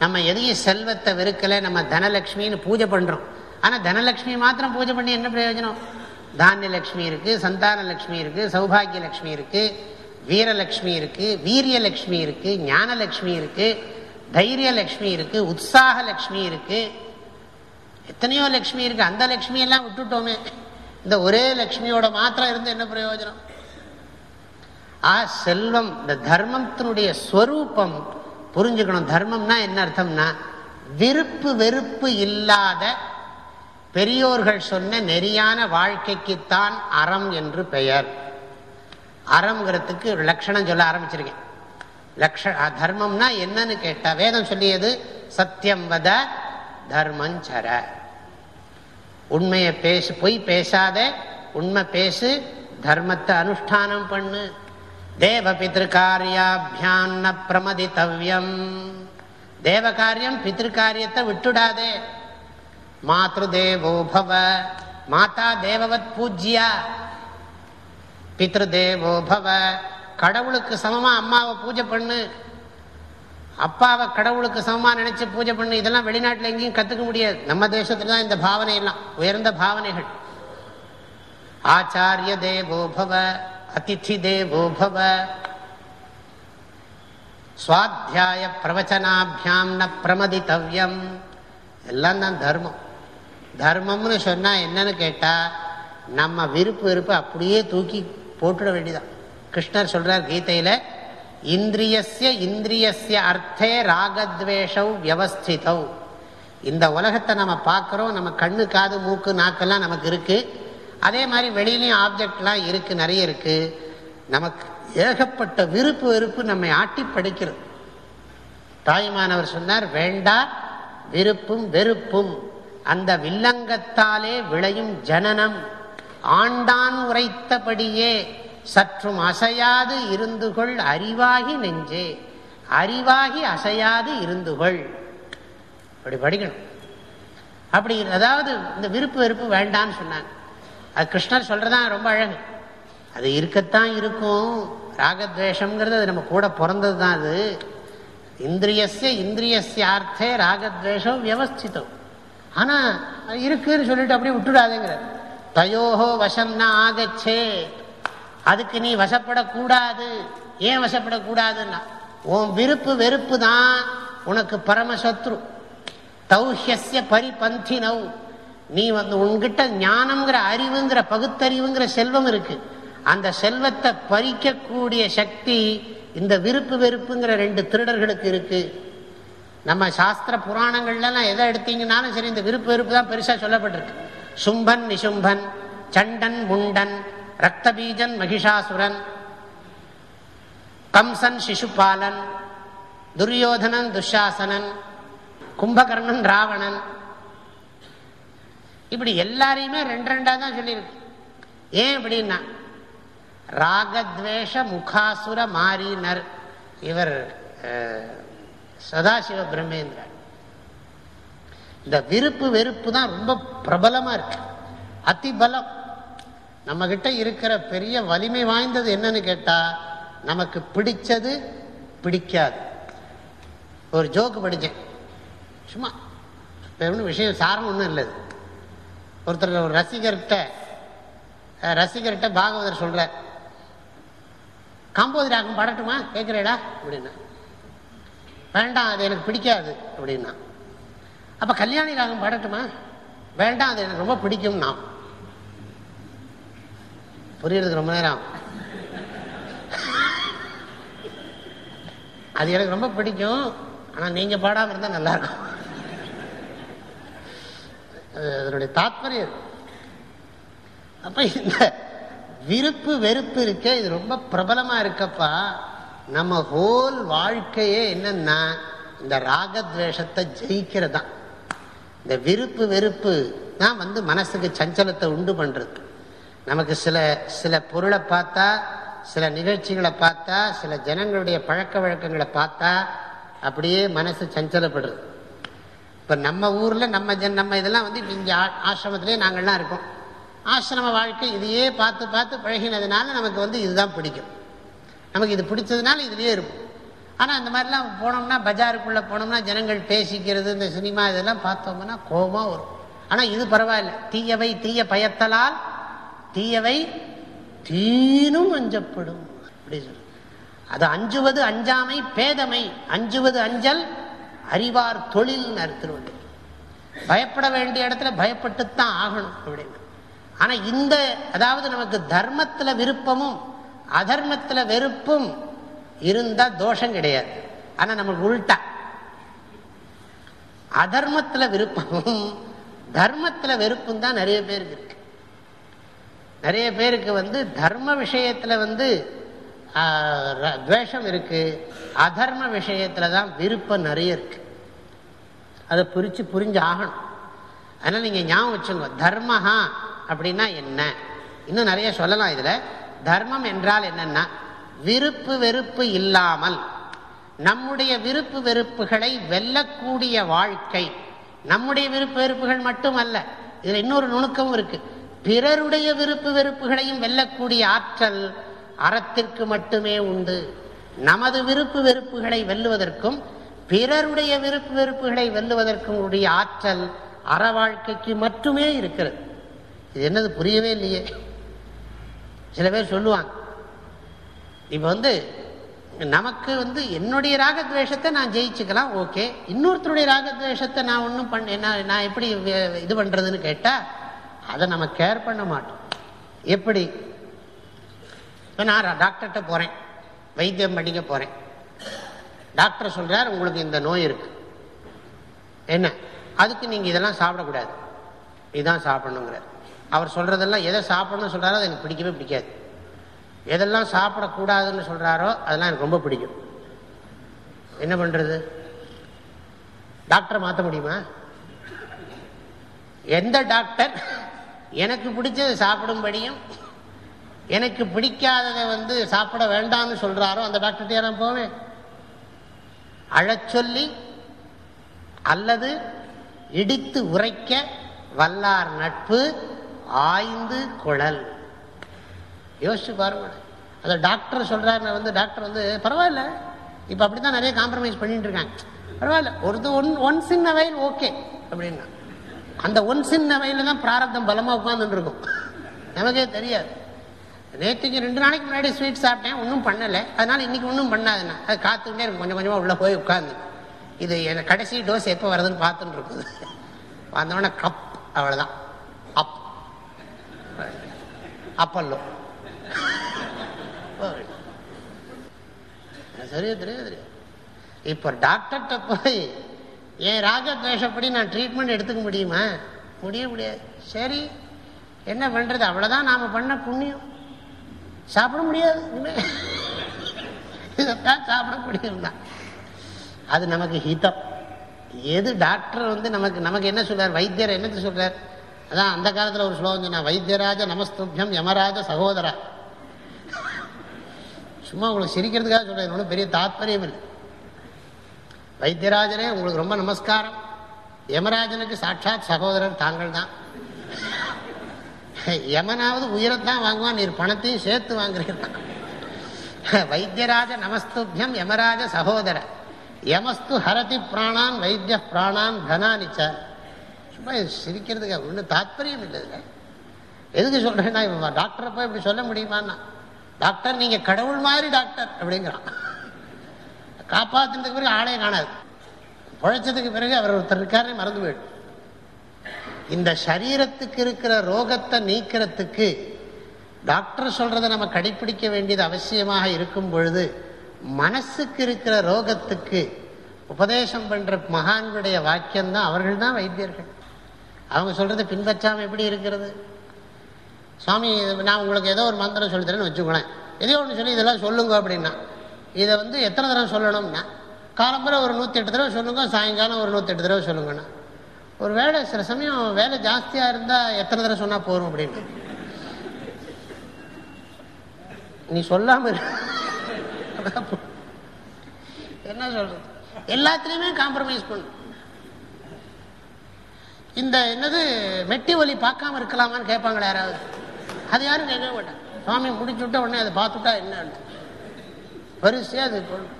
நம்ம எதையும் செல்வத்தை வெறுக்கலை நம்ம தனலட்சுமின்னு பூஜை பண்ணுறோம் ஆனால் தனலட்சுமி மாத்திரம் பூஜை பண்ணி என்ன பிரயோஜனம்? தானிய லக்ஷ்மி இருக்கு சந்தான லட்சுமி இருக்கு சௌபாகிய லக்ஷ்மி இருக்கு வீரலக்ஷ்மி இருக்கு வீரியலக்ஷ்மி இருக்கு ஞானலக்ஷ்மி இருக்கு தைரியலக்ஷ்மி இருக்கு உற்சாக லக்ஷ்மி இருக்கு. எத்தனையோ லக்ஷ்மி இருக்கு. அந்த லக்ஷ்மி எல்லாம் விட்டுட்டோமே. இந்த ஒரே லக்ஷ்மியோட மாத்திரம் இருந்து என்ன பிரயோஜனம்? ஆ செல்வம் இந்த தர்மத்தினுடைய ஸ்வரூபம் புரிஞ்சுக்கணும். தர்மம்னா என்ன அர்த்தம்னா விருப்பு வெறுப்பு இல்லாத பெரியோர்கள் சொன்ன நெறியான வாழ்க்கைக்குத்தான் அறம் என்று பெயர். அறம்ங்கிறதுக்கு ஒரு லட்சணம் சொல்ல ஆரம்பிச்சிருக்கேன். லக்ஷ தர்மம்னா என்னன்னு கேட்டா வேதம் சொல்லியது சத்தியம் வத தர்மஞ்சர உண்மையை பேசு பொய் பேசாத உண்மை பேசு தர்மத்தை அனுஷ்டானம் பண்ணு. தேவ பித்திருக்காரியாபியான் பிரமதித்தவ்யம். தேவ காரியம் பித்திருக்காரியத்தை விட்டுடாதே. மாத்ரு தேவோபவ மாதா தேவவத் பூஜ்யா. பித்ரு தேவோபவ கடவுளுக்கு சமமா அம்மாவை பூஜை பண்ணு. அப்பாவை கடவுளுக்கு சமமா நினைச்சு பூஜை பண்ணு. இதெல்லாம் வெளிநாட்டுல எங்கேயும் கத்துக்க முடியாது. நம்ம தேசத்துல தான் இந்த பாவனை எல்லாம் உயர்ந்த பாவனைகள். ஆச்சாரிய தேவோபவ அதிதி தேவோபவ சுவாத்தியாய பிரவச்சனாபியாம் ந பிரமதித்தவ்யம் எல்லாம் தான் தர்மம். தர்மம்னு சொன்னால் என்னன்னு கேட்டால் நம்ம விருப்பு விருப்பு அப்படியே தூக்கி போட்டுட வேண்டியதான் கிருஷ்ணர் சொல்கிறார் கீதையில் இந்திரியஸ்ய இந்திரியஸ்ய அர்த்தே ராகத்வேஷவ் வியவஸ்திதவ் இந்த உலகத்தை நம்ம பார்க்குறோம் நம்ம கண்ணு காது மூக்கு நாக்கெல்லாம் நமக்கு இருக்குது அதே மாதிரி வெளியிலையும் ஆப்ஜெக்ட்லாம் இருக்குது நிறைய இருக்குது நமக்கு ஏகப்பட்ட விருப்பு வெறுப்பு நம்மை ஆட்டி படிக்கிறது. தாய்மானவர் சொன்னார் வேண்டா விருப்பும் வெறுப்பும். அந்த வில்லங்கத்தாலே விளையும் ஜனனம். ஆண்டான் உரைத்தபடியே சற்றும் அசையாது இருந்துகொள் அறிவாகி நெஞ்சே. அறிவாகி அசையாது இருந்துகொள். அப்படி படிக்கணும். அப்படி அதாவது இந்த விருப்பு வெறுப்பு வேண்டான்னு சொன்னாங்க. அது கிருஷ்ணர் சொல்றதா ரொம்ப அழகு. அது இருக்கத்தான் இருக்கும். ராகத்வேஷம்ங்கிறது அது நம்ம கூட பிறந்தது தான் அது. இந்திரியஸ்ய இந்திரியஸ்யார்த்தே ராகத்வேஷம் விவசித்தோ ஆனால் அது இருக்குன்னு சொல்லிட்டு அப்படியே விட்டுடாதுங்கிற தயோஹோ வசம்னா ஆகச்சே. அதுக்கு நீ வசப்படக்கூடாது. ஏன் வசப்படக்கூடாதுன்னா உன் விருப்பு வெறுப்பு தான் உனக்கு பரமசத்ரு. தௌஹ்யஸ்ய பரிபந்தி நவ் நீ வந்து உன்கிட்ட ஞானம்ங்கிற அறிவுங்கிற பகுத்தறிவுங்கிற செல்வம் இருக்கு. அந்த செல்வத்தை பறிக்கக்கூடிய சக்தி இந்த விருப்பு வெறுப்புங்கிற ரெண்டு திருடர்களுக்கு இருக்கு. நம்ம சாஸ்திர புராணங்கள்லாம் எதை எடுத்தீங்கன்னாலும் சரி இந்த விருப்பு வெறுப்பு தான் பெருசாக சொல்லப்பட்டிருக்கு. சும்பன் நிசும்பன் சண்டன் முண்டன் ரக்தபீஜன் மகிஷாசுரன் கம்சன் சிசுபாலன் துரியோதனன் துஷாசனன் கும்பகர்ணன் ராவணன் இப்படி எல்லாரையுமே ரெண்டு ரெண்டா தான் சொல்லியிருக்கு. ஏன் அப்படின்னா ராகத்வேஷ முகாசுர மாறினர் இவர் சதாசிவ பிரம்மேந்திரன் இந்த விருப்பு வெறுப்பு தான் ரொம்ப பிரபலமா இருக்கு. அதிபலம். நம்ம கிட்ட இருக்கிற பெரிய வலிமை வாய்ந்தது என்னன்னு கேட்டா நமக்கு பிடிச்சது பிடிக்காது. ஒரு ஜோக்கு படித்தேன் சும்மா ஒன்றும் விஷயம் சாரம் ஒன்றும் இல்லை ஒருத்தர் ஒரு ரசிகர்கிட்ட ரசிகர்கிட்ட பாகவதர் சொல்ற காம்போதி ராகம் பாடட்டுமா? கேட்குறேடா அப்படின்னா. வேண்டாம் அது எனக்கு பிடிக்காது அப்படின்னா. அப்ப கல்யாணி ராகம் பாடட்டுமா? வேண்டாம் அது எனக்கு ரொம்ப பிடிக்கும் நான் புரியறதுக்கு ரொம்ப நேரம் அது எனக்கு ரொம்ப பிடிக்கும் ஆனா நீங்க பாடாம இருந்தா நல்லா அது அதனுடைய தாத்பரியம் அப்ப இந்த விருப்பு வெறுப்பு இருக்கே இது ரொம்ப பிரபலமா இருக்கப்பா நம்ம ஹோல் வாழ்க்கையே என்னன்னா இந்த ராகத்வேஷத்தை ஜெயிக்கிறது. தான் இந்த விருப்பு வெறுப்பு தான் வந்து மனசுக்கு சஞ்சலத்தை உண்டு பண்றது. நமக்கு சில சில பொருளை பார்த்தா சில நிகழ்ச்சிகளை பார்த்தா சில ஜனங்களுடைய பழக்க வழக்கங்களை பார்த்தா அப்படியே மனசு சஞ்சலப்படுறது இப்போ நம்ம ஊரில் நம்ம ஜன் நம்ம இதெல்லாம் வந்து இங்கே ஆசிரமத்திலே நாங்கள்லாம் இருக்கோம். ஆசிரம வாழ்க்கை இதையே பார்த்து பார்த்து பழகினதுனால நமக்கு வந்து இதுதான் பிடிக்கும். நமக்கு இது பிடிச்சதுனால இதுலேயே இருக்கும் ஆனால் அந்த மாதிரிலாம் போனோம்னா பஜாருக்குள்ளே போனோம்னா ஜனங்கள் பேசிக்கிறது இந்த சினிமா இதெல்லாம் பார்த்தோம்னா கோபமாக வரும். ஆனால் இது பரவாயில்ல. தீயவை தீய பயத்தலால் தீயவை தீனும் அஞ்சப்படும். அப்படி சொல்லு அது அஞ்சுவது அஞ்சாமை பேதமை. அஞ்சுவது அஞ்சல் அறிவார் தொழில் திருவள்ளுவர் பயப்பட வேண்டிய இடத்துல பயப்பட்டுத்தான் ஆகணும் அப்படின்னு ஆனால் இந்த அதாவது நமக்கு தர்மத்தில் விருப்பமும் அதர்மத்தில் வெறுப்பும் இருந்தால் தோஷம் கிடையாது. ஆனால் நமக்கு உள்டா அதர்மத்தில் விருப்பமும் தர்மத்தில் வெறுப்பும் தான் நிறைய பேருக்கு இருக்கு. நிறைய பேருக்கு வந்து தர்ம விஷயத்தில் வந்து துவேஷம் இருக்கு. அதர்ம விஷயத்துல தான் விருப்பம் நிறைய இருக்கு. அதை பிரித்து புரிஞ்சு ஆகணும் அதனால் நீங்கள் ஞாபகம் வச்சுங்க தர்மஹா அப்படின்னா என்ன? இன்னும் நிறைய சொல்லலாம் இதில். தர்மம் என்றால் என்னென்னா விருப்பு வெறுப்பு இல்லாமல் நம்முடைய விருப்பு வெறுப்புகளை வெல்லக்கூடிய வாழ்க்கை. நம்முடைய விருப்பு வெறுப்புகள் மட்டுமல்ல இதில் இன்னொரு நுணுக்கமும் இருக்குது பிறருடைய விருப்பு வெறுப்புகளையும் வெல்லக்கூடிய ஆற்றல் அறத்திற்கு மட்டுமே உண்டு. நமது விருப்பு வெறுப்புகளை வெல்லுவதற்கும் பிறருடைய விருப்பு வெறுப்புகளை வெல்லுவதற்கும் உடைய ஆற்றல் அற வாழ்க்கைக்கு மட்டுமே இருக்கிறது. இது என்னது புரியவே இல்லையே. சில பேர் சொல்லுவாங்க இப்போ வந்து நமக்கு வந்து என்னுடைய ராகத்வேஷத்தை நான் ஜெயிச்சுக்கலாம் ஓகே. இன்னொருத்தருடைய ராகத்வேஷத்தை நான் ஒன்றும் பண்ண நான் எப்படி இது பண்ணுறதுன்னு கேட்டால் அதை நம்ம கேர் பண்ண மாட்டோம். எப்படி? இப்போ நான் டாக்டர்கிட்ட போகிறேன் வைத்தியம் படிக்க போகிறேன் டாக்டர் சொல்கிறார் உங்களுக்கு இந்த நோய் இருக்குது என்ன? அதுக்கு நீங்கள் இதெல்லாம் சாப்பிடக்கூடாது. இதுதான் சாப்பிடணுங்கிறார். அவர் சொல்கிறதெல்லாம் எதை சாப்பிடணும்னு சொல்கிறாரோ அது எனக்கு பிடிக்கவே பிடிக்காது. எதெல்லாம் சாப்பிடக்கூடாதுன்னு சொல்கிறாரோ அதெல்லாம் எனக்கு ரொம்ப பிடிக்கும். என்ன பண்ணுறது டாக்டரை மாற்ற முடியுமா? எந்த டாக்டர் எனக்கு பிடிச்சதை சாப்பிடும்படியும் எனக்கு பிடிக்காததை வந்து சாப்பிட வேண்டாம்னு சொல்றாரோ அந்த டாக்டர்கிட்ட நான் போவேன். அழச்சொல்லி அல்லது இடித்து உரைக்க வல்லார் நட்பு ஆய்ந்து குழல். யோசிச்சு பாருங்க. அந்த டாக்டர் சொல்றாரு வந்து டாக்டர் வந்து பரவாயில்ல. இப்போ அப்படி தான் நிறைய காம்ப்ரமைஸ் பண்ணிட்டு இருக்காங்க. பரவாயில்ல. ஒரு ஒன் ஒன்ஸ் இன் வயல் ஓகே அப்படின்னா. அந்த ஒன்ஸ் இன் வயலில் தான் பிராரத்தம் பலமாக உட்காந்துருக்கும் நமக்கே தெரியாது. நேற்றுக்கு ரெண்டு நாளைக்கு முன்னாடி ஸ்வீட் சாப்பிட்டேன் ஒன்றும் பண்ணலை. அதனால இன்னைக்கு ஒன்றும் பண்ணாதுண்ணா. அது காத்துக்கிட்டே இருக்கும். கொஞ்சம் கொஞ்சமாக உள்ளே போய் உட்காந்து இது எனக்கு கடைசி டோஸ் எப்போ வருதுன்னு பார்த்துட்டு இருக்குது. வந்தோடனே கப் அவ்வளோதான் அப் அப்பல்லோ சரியா தெரியாது தெரியாது. இப்போ டாக்டர்கிட்ட போய் என் ராகத்வேஷப்படி நான் ட்ரீட்மெண்ட் எடுத்துக்க முடியுமா? முடிய முடியாது. சரி. என்ன பண்ணுறது அவ்வளோதான் நாம் பண்ண புண்ணியம். சாப்பிட முடியாது. இதைத்தான் சாப்பிட முடியும் தான் அது நமக்கு ஹிதம். எது டாக்டர் வந்து நமக்கு நமக்கு என்ன சொல்றார்? வைத்தியர் என்னத்தை சொல்றார்? அதான் அந்த காலத்தில் ஒரு ஸ்லோகம் சொன்னா வைத்தியராஜ நமஸ்துபியம் யமராஜ சகோதரா. சும்மா உங்களுக்கு சிரிக்கிறதுக்காக சொல்றேன் ஒன்றும் பெரிய தாத்பரியம் இல்லை. வைத்தியராஜனே உங்களுக்கு ரொம்ப நமஸ்காரம். யமராஜனுக்கு சாட்சாத் சகோதரர் தாங்கள் தான் யமனாவது உயிரைத்தான் வாங்குவான் நீர் பணத்தையும் சேர்த்து வாங்குறீங்க வைத்தியராஜ நமஸ்துபியம் யமராஜ சகோதர. யமஸ்து ஹரதி பிராணான் வைத்திய பிராணான் தனானிச்ச. சும்மா சிரிக்கிறதுக்கு ஒன்றும் தாத்பரியம் இல்லை எதுக்கு சொல்றேன்னா இவன் டாக்டரை போய் இப்படி சொல்ல முடியுமான்னா டாக்டர் நீங்க கடவுள் மாதிரி டாக்டர் அப்படிங்கிறான். காப்பாத்துறதுக்கு பிறகு ஆளே காணாது. உழைச்சதுக்கு பிறகு அவர் ஒருத்தர் இருக்காரு மறந்து போயிடும். இந்த சரீரத்துக்கு இருக்கிற ரோகத்தை நீக்கிறதுக்கு டாக்டர் சொல்கிறத நம்ம கடைபிடிக்க வேண்டியது அவசியமாக இருக்கும் பொழுது மனசுக்கு இருக்கிற ரோகத்துக்கு உபதேசம் பண்ற மகான்களுடைய வாக்கியம் தான் அவர்கள் தான் வைத்தியர்கள். அவங்க சொல்றதை பின்பற்றாம எப்படி இருக்கிறது? சுவாமி நான் உங்களுக்கு ஏதோ ஒரு மந்திரம் சொல்லித்தரேன்னு வச்சுக்கோங்களேன். எதையோ ஒன்று சொல்லி இதெல்லாம் சொல்லுங்க அப்படின்னா இதை வந்து எத்தனை தடவை சொல்லணும்னா காலம்புற ஒரு நூற்றி எட்டு தடவை சொல்லுங்க சாயங்காலம் ஒரு நூற்றி எட்டு தடவை சொல்லுங்கண்ணா ஒரு வேலை சில சமயம் வேலை ஜாஸ்தியாக இருந்தால் எத்தனை தடவை சொன்னால் போகும் அப்படின்னு. நீ சொல்லாம என்ன சொல்றது? எல்லாத்துலேயுமே காம்ப்ரமைஸ் பண்ணு. இந்த என்னது மெட்டி ஒலி பார்க்காம இருக்கலாமான்னு கேட்பாங்களே யாராவது? அது யாரும் கேட்க மாட்டாங்க. சுவாமி முடிச்சு விட்ட உடனே அதை பார்த்துட்டா என்ன வரிசையாக அது சொல்லணும்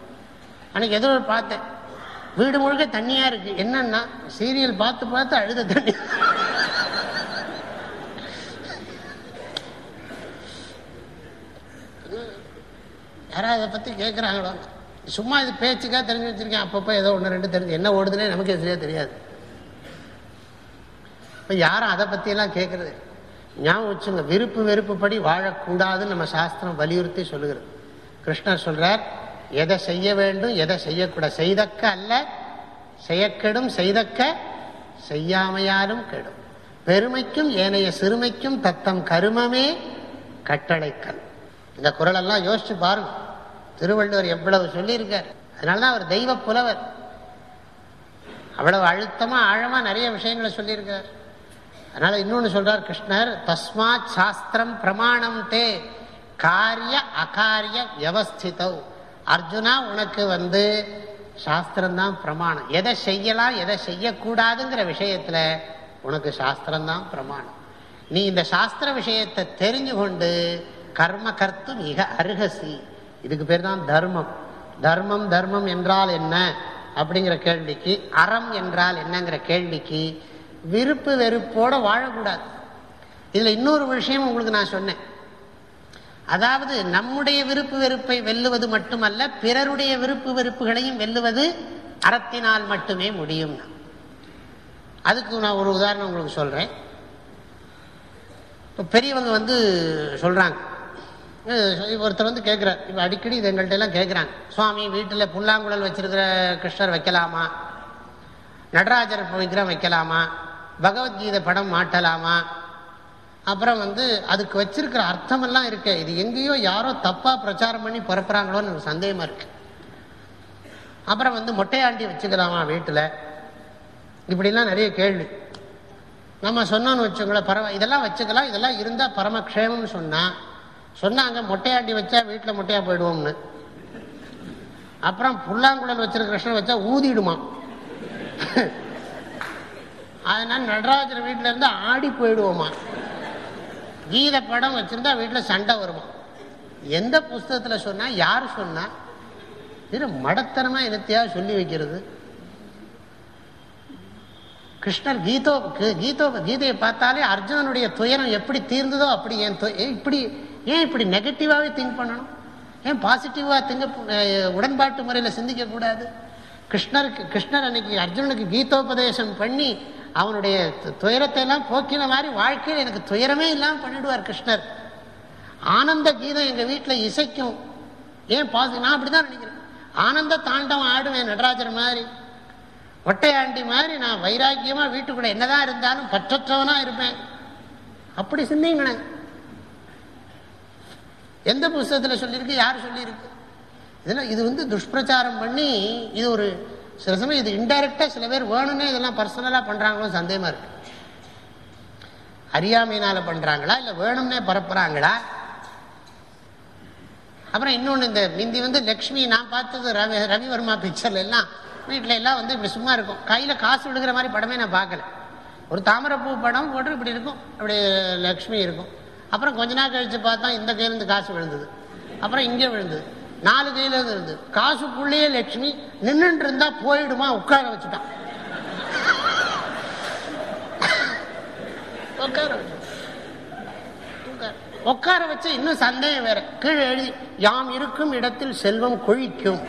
அன்னைக்கு எதிரோ பார்த்தேன். வீடு முழுக்க தண்ணியா இருக்கு. என்னன்னா சீரியல் பார்த்து பார்த்து அழுத தண்ணி. யாராவது அதை பத்தி கேட்குறாங்களோ சும்மா இது பேச்சுக்காக தெரிஞ்சு வச்சிருக்கேன். அப்பப்போ ஏதோ ஒன்று ரெண்டு தெரிஞ்சு. என்ன ஓடுதுன்னே நமக்கு சரியா தெரியாது. இப்போ யாரும் அதை பற்றியெல்லாம் கேட்கறது ஞாபகம் வச்சுங்க. விருப்பு வெறுப்புப்படி வாழக்கூடாதுன்னு நம்ம சாஸ்திரம் வலியுறுத்தி சொல்லுகிறது. கிருஷ்ணர் சொல்றார் எதை செய்ய வேண்டும் எதை செய்யக்கூடாது செய்தக்க அல்ல. செய்யக்கெடும் செய்தக்க செய்யாமையாலும் கெடும். பெருமைக்கும் ஏனைய சிறுமைக்கும் தத்தம் கருமமே கட்டளைக்கல். இந்த குரலெல்லாம் யோசிச்சு பாருங்க. திருவள்ளுவர் எவ்வளவு சொல்லியிருக்கார். அதனாலதான் அவர் தெய்வ புலவர். அவ்வளவு அழுத்தமா ஆழமா நிறைய விஷயங்களை சொல்லியிருக்கார். அதனால இன்னொன்னு சொல்றார் கிருஷ்ணர் தஸ்மாத் சாஸ்திரம் பிரமாணம் தே காரிய அகாரிய வியவஸ்திதௌ. அர்ஜுனா உனக்கு வந்து சாஸ்திரம் தான் பிரமாணம். எதை செய்யலாம் எதை செய்யக்கூடாதுங்கிற விஷயத்துல உனக்கு சாஸ்திரம் தான் பிரமாணம். நீ இந்த சாஸ்திர விஷயத்தை தெரிஞ்சு கொண்டு கர்ம கர்த்து மிக அருகசி. இதுக்கு பேர் தான் தர்மம். தர்மம் தர்மம் என்றால் என்ன? அப்படிங்கிற கேள்விக்கு அறம் என்றால் என்னங்கிற கேள்விக்கு விருப்பு வெறுப்போட வாழக்கூடாது. இதுல இன்னொரு விஷயம் உங்களுக்கு நான் சொன்னேன். அதாவது நம்முடைய விருப்பு வெறுப்பை வெல்லுவது மட்டுமல்ல பிறருடைய விருப்பு வெறுப்புகளையும் வெல்லுவது அறத்தினால் மட்டுமே முடியும். அதுக்கு நான் ஒரு உதாரணம் உங்களுக்கு சொல்றேன். இப்போ பெரியவங்க வந்து சொல்றாங்க. ஒருத்தர் வந்து கேட்குறார் இப்போ அடிக்கடி இது எங்கள்கிட்ட எல்லாம் கேட்குறாங்க சுவாமி வீட்டில் புல்லாங்குழல் வச்சிருக்கிற கிருஷ்ணர் வைக்கலாமா? நடராஜர் விக்கிரம் வைக்கலாமா? பகவத்கீதை படம் மாட்டலாமா? அப்புறம் வந்து அதுக்கு வச்சிருக்கிற அர்த்தமெல்லாம் இருக்கு. இது எங்கேயோ யாரோ தப்பா பிரச்சாரம் பண்ணி பரப்புறாங்களோன்னு எனக்கு சந்தேகமா இருக்கு. அப்புறம் வந்து மொட்டையாண்டி வச்சுக்கலாமா வீட்டில்? இப்படிலாம் நிறைய கேள்வி. நம்ம சொன்னோன்னு வச்சுங்களேன் பரவ இதெல்லாம் வச்சுக்கலாம் இதெல்லாம் இருந்தால் பரமக்ஷேமம்னு சொன்னால் சொன்னாங்க மொட்டையாண்டி வச்சா வீட்டில் மொட்டையாக போயிடுவோம்னு. அப்புறம் புல்லாங்குழல் வச்சிருக்க கிருஷ்ணன் வச்சா ஊதிடுமா? அதனால நடராஜர் வீட்டில் இருந்து ஆடி போயிடுவோமா? கீத படம் வச்சிருந்தா வீட்டில் சண்டை வருமா? எந்த புஸ்தகத்தில் சொன்னால் யார் சொன்னால் இது மடத்தனமாக என்னத்தையாக சொல்லி வைக்கிறது? கிருஷ்ணர் கீதோ கீதோ கீதையை பார்த்தாலே அர்ஜுனனுடைய துயரம் எப்படி தீர்ந்ததோ அப்படி ஏன் து- ஏன் இப்படி ஏன் இப்படி நெகட்டிவாகவே திங்க் பண்ணணும்? ஏன் பாசிட்டிவாக திங்க உடன்பாட்டு முறையில் சிந்திக்கக்கூடாது கிருஷ்ணருக்கு கிருஷ்ணர் அன்னைக்கு அர்ஜுனனுக்கு கீதோபதேசம் பண்ணி அவனுடைய துயரத்தை எல்லாம் போக்கின மாதிரி வாழ்க்கையில் எனக்கு துயரமே இல்லாமல் பண்ணிடுவார் கிருஷ்ணர். ஆனந்த கீதம் எங்கள் வீட்டில் இசைக்கும். ஏன் பாசி நான் அப்படிதான் நினைக்கிறேன். ஆனந்த தாண்டவம் ஆடுவேன் நடராஜர் மாதிரி. ஒட்டையாண்டி மாதிரி நான் வைராக்கியமாக வீட்டுக்குள்ள என்னதான் இருந்தாலும் பற்றற்றவனாக இருப்பேன். அப்படி சிந்திங்களேன். எந்த புஸ்தகத்தில் சொல்லியிருக்கு? யார் சொல்லியிருக்கு? இதெல்லாம் இது வந்து துஷ்பிரச்சாரம் பண்ணி இது ஒரு சில சமயம் இது இன்டைரக்டா சில பேர் வேணும்னே இதெல்லாம் பர்சனலா பண்றாங்களோ சந்தேகமா இருக்கு. அறியாமையினால பண்றாங்களா? இல்ல வேணும்னே பரப்புறாங்களா? அப்புறம் இன்னொன்று இந்த மிந்தி வந்து லக்ஷ்மி நான் பார்த்தது ரவி ரவிவர்மா பிக்சர்ல எல்லாம் வீட்டில் எல்லாம் வந்து இப்படி சும்மா இருக்கும். கையில் காசு விழுகிற மாதிரி படமே நான் பார்க்கல. ஒரு தாமரைப்பூ படம் போட்டு இப்படி இருக்கும். அப்படி லக்ஷ்மி இருக்கும். அப்புறம் கொஞ்ச நாள் கழிச்சு பார்த்தா இந்த கையிலேருந்து காசு விழுந்தது. அப்புறம் இங்கே விழுந்தது. நாலு கையில இருந்து இருந்தது. காசுக்குள்ளேயே லக்ஷ்மி நின்றுட்டு இருந்தா போயிடுமா உட்கார வச்சுட்டான் உட்கார வச்சு. உட்கார. வச்சு இன்னும் சந்தேகம் வேற. கீழே எழுதி யாம் இருக்கும் இடத்தில் செல்வம் கொழிக்கும்.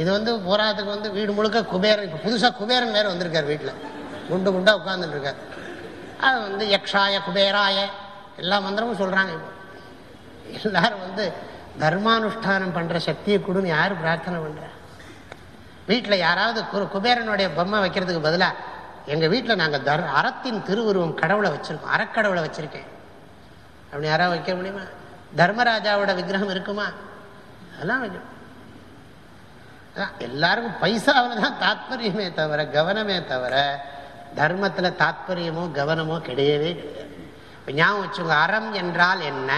இது வந்து போராட்டத்துக்கு வந்து வீடு முழுக்க குபேரன் இப்போ புதுசாக குபேரன் வேற வந்திருக்கார் வீட்டில். குண்டு குண்டா உட்கார்ந்துட்டு இருக்கார். அது வந்து யக்ஷாய குபேராய எல்லா மந்திரமும் சொல்றாங்க இப்போ. எல்லாரும் வந்து தர்மானுஷ்டானம் பண்ற சக்தியை கொடுன்னு யார் பிரார்த்தனை பண்ணுறா வீட்டில் யாராவது குரு குபேரனுடைய பொம்மை வைக்கிறதுக்கு பதிலா எங்கள் வீட்டில் நாங்கள் தர் அறத்தின் திருவுருவம் கடவுளை வச்சுருக்கோம் அறக்கடவுளை வச்சுருக்கேன். அப்படி யாராவது வைக்க முடியுமா? தர்மராஜாவோட விக்கிரகம் இருக்குமா? அதெல்லாம் வைக்கணும் எல்லாருக்கும் பைசாவில் தான் தாத்பரியமே தவிர கவனமே தவிர தர்மத்தில் தாத்பரியமோ கவனமோ கிடையவே கிடையாது. ஞாபகம் வச்சுங்க அறம் என்றால் என்ன?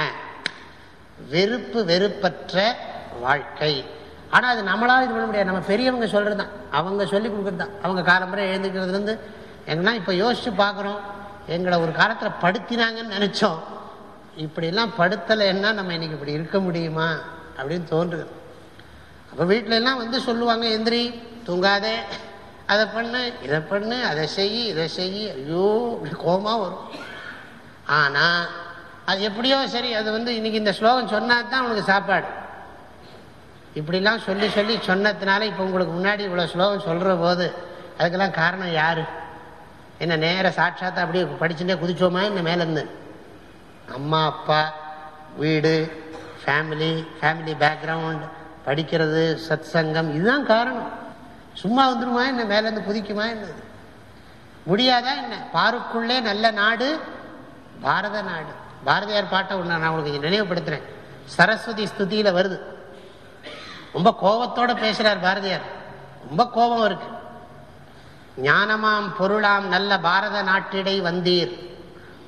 வெறுப்பு வெறுப்பற்ற வாழ்க்கை. ஆனால் அது நம்மளால் இது பண்ண முடியாது. நம்ம பெரியவங்க சொல்கிறது தான் அவங்க சொல்லி கொடுக்குறது தான் அவங்க காலம்புரை எழுந்துக்கிறதுலேருந்து எங்கன்னா இப்போ யோசிச்சு பார்க்குறோம். எங்களை ஒரு காலத்தில் படுத்தினாங்கன்னு நினச்சோம். இப்படிலாம் படுத்தலைன்னா நம்ம இன்னைக்கு இப்படி இருக்க முடியுமா? அப்படின்னு தோன்றுது. அப்போ வீட்டிலலாம் வந்து சொல்லுவாங்க எந்திரி தூங்காதே. அதை பண்ணு இதை பண்ணு அதை செய் இதை செய். ஐயோ இப்படி கோமாக வரும். ஆனால் அது எப்படியோ சரி அது வந்து இன்னைக்கு இந்த ஸ்லோகம் சொன்னா தான் உனக்கு சாப்பாடு. இப்படிலாம் சொல்லி சொல்லி சொன்னதுனால இப்போ உங்களுக்கு முன்னாடி இவ்வளோ ஸ்லோகம் சொல்கிற போது அதுக்கெல்லாம் காரணம் யாரு? என்ன நேர சாட்சாத்தா அப்படியே படிச்சுட்டே குதிச்சோமா என்ன மேலேருந்து? அம்மா அப்பா வீடு ஃபேமிலி ஃபேமிலி பேக்ரவுண்ட் படிக்கிறது சத் சங்கம் இதுதான் காரணம். சும்மா வந்துருமா என்ன மேலேருந்து குதிக்குமா என்னது? முடியாதா என்ன? பாருக்குள்ளே நல்ல நாடு பாரத நாடு. பாரதியார் பாட்டை ஒன்று நான் உங்களுக்கு நினைவுபடுத்துறேன். சரஸ்வதி ஸ்துதியில் வருது. ரொம்ப கோபத்தோடு பேசுகிறார் பாரதியார். ரொம்ப கோபம் இருக்கு. ஞானமாம் பொருளாம் நல்ல பாரத நாட்டிடை வந்தீர்.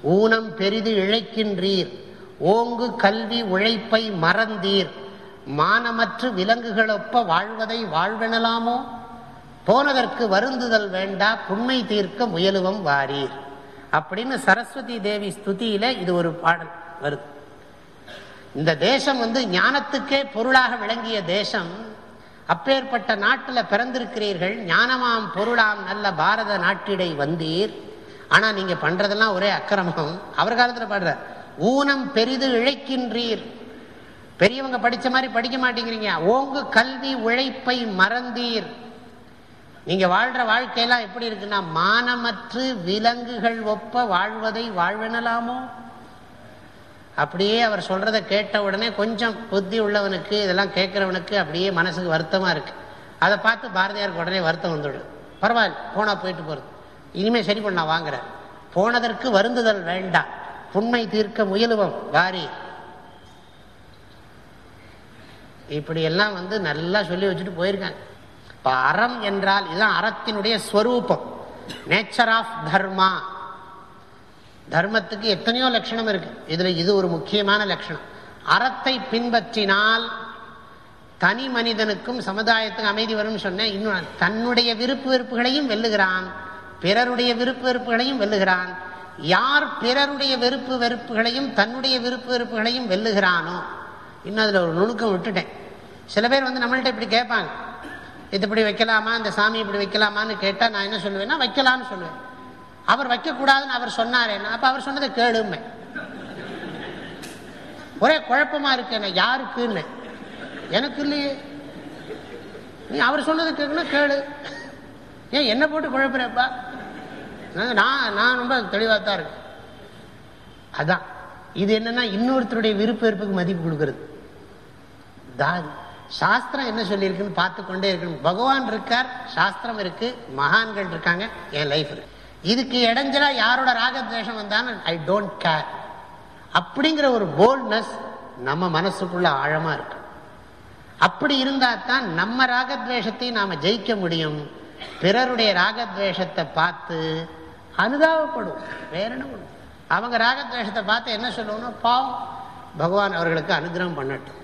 ஊனம் பெரிது இழைக்கின்றீர். ஓங்கு கல்வி உழைப்பை மறந்தீர். மானமற்று விலங்குகளொப்ப வாழ்வதை வாழ்வெனலாமோ? போனதற்கு வருந்துதல் வேண்டா புண்மை தீர்க்க முயலுவம் வாரீர். அப்படின்னு சரஸ்வதி தேவி ஸ்துதியில இது ஒரு பாடல் வருது. இந்த தேசம் வந்து ஞானத்துக்கே பொருளாக விளங்கிய தேசம். அப்பேற்பட்ட நாட்டில் பிறந்திருக்கிறீர்கள். ஞானமாம் பொருளாம் நல்ல பாரத நாட்டிடை வந்தீர். ஆனால் நீங்கள் பண்ணுறதெல்லாம் ஒரே அக்கிரமம். அவர் காலத்தில் பாடுற ஊனம் பெரிது இழைக்கின்றீர். பெரியவங்க படிச்ச மாதிரி படிக்க மாட்டேங்கிறீங்க. ஓங்கு கல்வி உழைப்பை மறந்தீர். நீங்க வாழ்ற வாழ்க்கையெல்லாம் எப்படி இருக்குன்னா மானமற்று விலங்குகள் ஒப்ப வாழ்வதை வாழ்வெனலாமோ? அப்படியே அவர் சொல்றத கேட்ட உடனே கொஞ்சம் புத்தி உள்ளவனுக்கு இதெல்லாம் கேட்கிறவனுக்கு அப்படியே மனசுக்கு வருத்தமா இருக்கு. அதை பார்த்து பாரதியாருக்கு உடனே வருத்தம் வந்துடும். பரவாயில்ல போனா போயிட்டு போறது. இனிமே சரி பண்ண வாங்குற போனதற்கு வருந்துதல் வேண்டாம். புண்மை தீர்க்க முயலுவம் வாரி. இப்படி எல்லாம் வந்து நல்லா சொல்லி வச்சுட்டு போயிருக்காங்க. இப்ப அறம் என்றால் இதுதான் அறத்தினுடைய ஸ்வரூபம். நேச்சர் ஆஃப் தர்மா தர்மத்துக்கு எத்தனையோ லட்சணம் இருக்கு. இதுல இது ஒரு முக்கியமான லட்சணம். அறத்தை பின்பற்றினால் தனி மனிதனுக்கும் சமுதாயத்துக்கும் அமைதி வரும்னு சொன்னேன். இன்னும் தன்னுடைய விருப்பு வெறுப்புகளையும் வெல்லுகிறான். பிறருடைய விருப்பு வெறுப்புகளையும் வெல்லுகிறான். யார் பிறருடைய வெறுப்பு வெறுப்புகளையும் தன்னுடைய விருப்பு வெறுப்புகளையும் வெல்லுகிறானோ? இன்னும் அதுல ஒரு நுணுக்கம் விட்டுட்டேன். சில பேர் வந்து நம்மள்ட்ட இப்படி கேட்பாங்க. இது இப்படி வைக்கலாமா? இந்த சாமி இப்படி வைக்கலாமான்னு கேட்டா நான் என்ன சொல்லுவேன்னா வைக்கலாம்னு சொல்லுவேன். அவர் வைக்கக்கூடாதுன்னு அவர் சொன்னாரேன்னா அப்போ அவர் சொன்னதை கேளுமே. ஒரே குழப்பமா இருக்கு யாருக்குன்னு? எனக்கு இல்லையே. நீ அவர் சொன்னதை கேட்கணும் கேளு. ஏன் என்ன போட்டு குழப்பறப்பா? நான் நான் ரொம்ப தெளிவாக தான் இருக்கேன். அதான். இது என்னன்னா இன்னொருத்தருடைய விருப்ப வெறுப்புக்கு மதிப்பு கொடுக்கறது. தான் சாஸ்திரம் என்ன சொல்லியிருக்குன்னு பார்த்து கொண்டே இருக்கணும். பகவான் இருக்கார் சாஸ்திரம் இருக்கு மகான்கள் இருக்காங்க என் லைஃப் இருக்கு. இதுக்கு இடைஞ்சலா யாரோட ராகத்வேஷம் வந்தாலும் ஐ டோன்ட் கேர் அப்படிங்கிற ஒரு போல்ட்னஸ் நம்ம மனசுக்குள்ள ஆழமா இருக்கு. அப்படி இருந்தா தான் நம்ம ராகத்வேஷத்தையும் நாம ஜெயிக்க முடியும். பிறருடைய ராகத்வேஷத்தை பார்த்து அனுதாபப்படும் வேற என்ன அவங்க ராகத்வேஷத்தை பார்த்து என்ன சொல்லுவோம்னா பாவம். பகவான் அவர்களுக்கு அனுகிரகம் பண்ணட்டும்.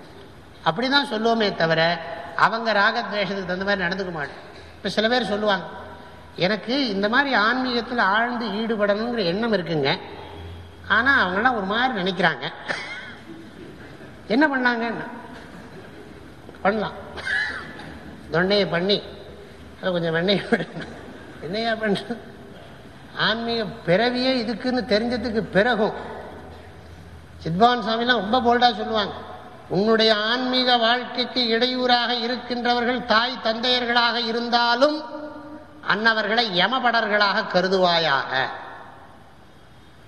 அப்படிதான் சொல்லுவோமே தவிர அவங்க ராகத்வேஷத்துக்கு தகுந்த மாதிரி நடந்துக்க மாட்டோம் இப்போ சில பேர் சொல்லுவாங்க எனக்கு இந்த மாதிரி ஆன்மீகத்தில் ஆழ்ந்து ஈடுபடணுங்கிற எண்ணம் இருக்குங்க. ஆனால் அவங்களாம் ஒரு மாதிரி நினைக்கிறாங்க. என்ன பண்ணாங்க பண்ணலாம். தொண்டையை பண்ணி அதை கொஞ்சம் வெண்ணெய் என்னையா பண்ண ஆன்மீக பிறவியே இதுக்குன்னு தெரிஞ்சதுக்கு பிறகும் சித்பவன் சாமிலாம் ரொம்ப போல்டா சொல்லுவாங்க. உன்னுடைய ஆன்மீக வாழ்க்கைக்கு இடையூறாக இருக்கின்றவர்கள் தாய் தந்தையர்களாக இருந்தாலும் அன்னவர்களை யமபடர்களாக கருதுவாயாக.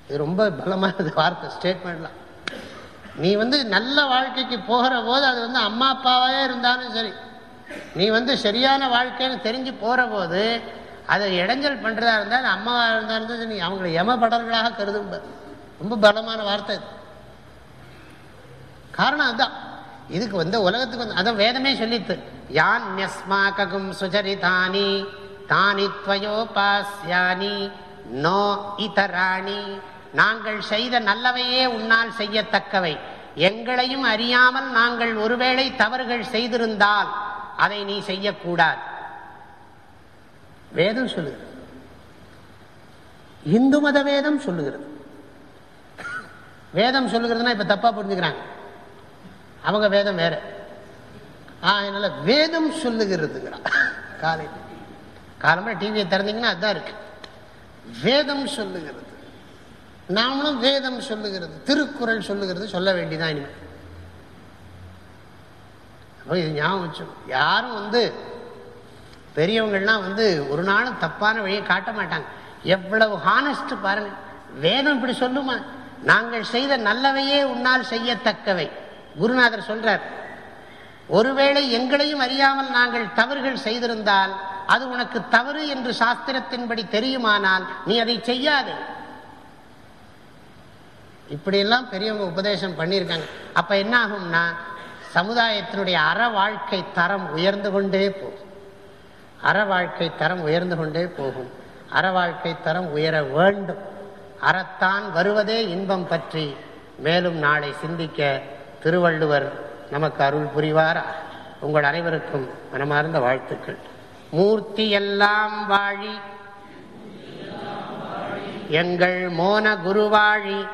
இது ரொம்ப பலமானது வார்த்தை ஸ்டேட்மெண்ட்லாம் நீ வந்து நல்ல வாழ்க்கைக்கு போகிற போது அது வந்து அம்மா அப்பாவே இருந்தாலும் சரி. நீ வந்து சரியான வாழ்க்கைன்னு தெரிஞ்சு போகிற போது அதை இடைஞ்சல் பண்ணுறதா இருந்தால் அம்மாவாக இருந்தாலும் நீ அவங்களை யமபடர்களாக கருதும் ரொம்ப பலமான வார்த்தை காரணம் அதுதான். இதுக்கு வந்து உலகத்துக்கு வந்து அதான் வேதமே சொல்லித்து யான் யஸ்மாக்கும் சுச்சரிதானி தானி துவயோபாஸ்யானி நோ இதராணி. நாங்கள் செய்த நல்லவையே உன்னால் செய்யத்தக்கவை. எங்களையும் அறியாமல் நாங்கள் ஒருவேளை தவறுகள் செய்திருந்தால் அதை நீ செய்யக்கூடாது. வேதம் சொல்லுகிறது. இந்து மத வேதம் சொல்லுகிறது. வேதம் சொல்லுகிறதுனா இப்ப தப்பா புரிஞ்சுக்கிறாங்க. அவங்க வேதம் வேற. அதனால வேதம் சொல்லுகிறதுங்கிறான் காலையில் காலம்பர டிவியை திறந்தீங்கன்னா அதுதான் இருக்கு. வேதம் சொல்லுகிறது. நாமளும் வேதம் சொல்லுகிறது. திருக்குறள் சொல்லுகிறது சொல்ல வேண்டிதான் இனிமேல் இது ஞாபகம் வச்சோம் யாரும் வந்து பெரியவங்கள்லாம் வந்து ஒரு நாளும் தப்பான வழியை காட்ட மாட்டாங்க. எவ்வளவு ஹானஸ்ட் பாருங்க. வேதம் இப்படி சொல்லுமா? நாங்கள் செய்த நல்லவையே உன்னால் செய்யத்தக்கவை. குருநாதர் சொல்றார் ஒருவேளை எங்களையும் அறியாமல் நாங்கள் தவறுகள் செய்திருந்தால் அது உனக்கு தவறு என்று சாஸ்திரத்தின்படி தெரியுமானால் நீ அதை செய்யாது. இப்படியெல்லாம் பெரியவங்க உபதேசம் பண்ணியிருக்காங்க. அப்ப என்ன ஆகும்னா சமுதாயத்தினுடைய அற வாழ்க்கை தரம் உயர்ந்து கொண்டே போகும். அற வாழ்க்கை தரம் உயர்ந்து கொண்டே போகும். அற வாழ்க்கை தரம் உயர வேண்டும். அறத்தான் வருவதே இன்பம் பற்றி மேலும் நாளை சிந்திக்க திருவள்ளுவர் நமக்கு அருள் புரிவாரா? உங்கள் அனைவருக்கும் மனமார்ந்த வாழ்த்துக்கள். மூர்த்தி எல்லாம் வாழி. எங்கள் மோன குருவாழி.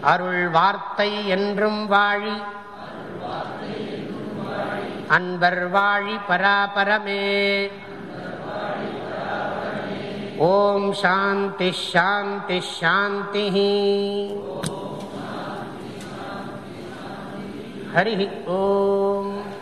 அருள் வார்த்தை என்றும் வாழி. அன்பர் வாழி பராபரமே. ஓம் சாந்தி ஷாந்தி ஷாந்தி हरिः ओम्।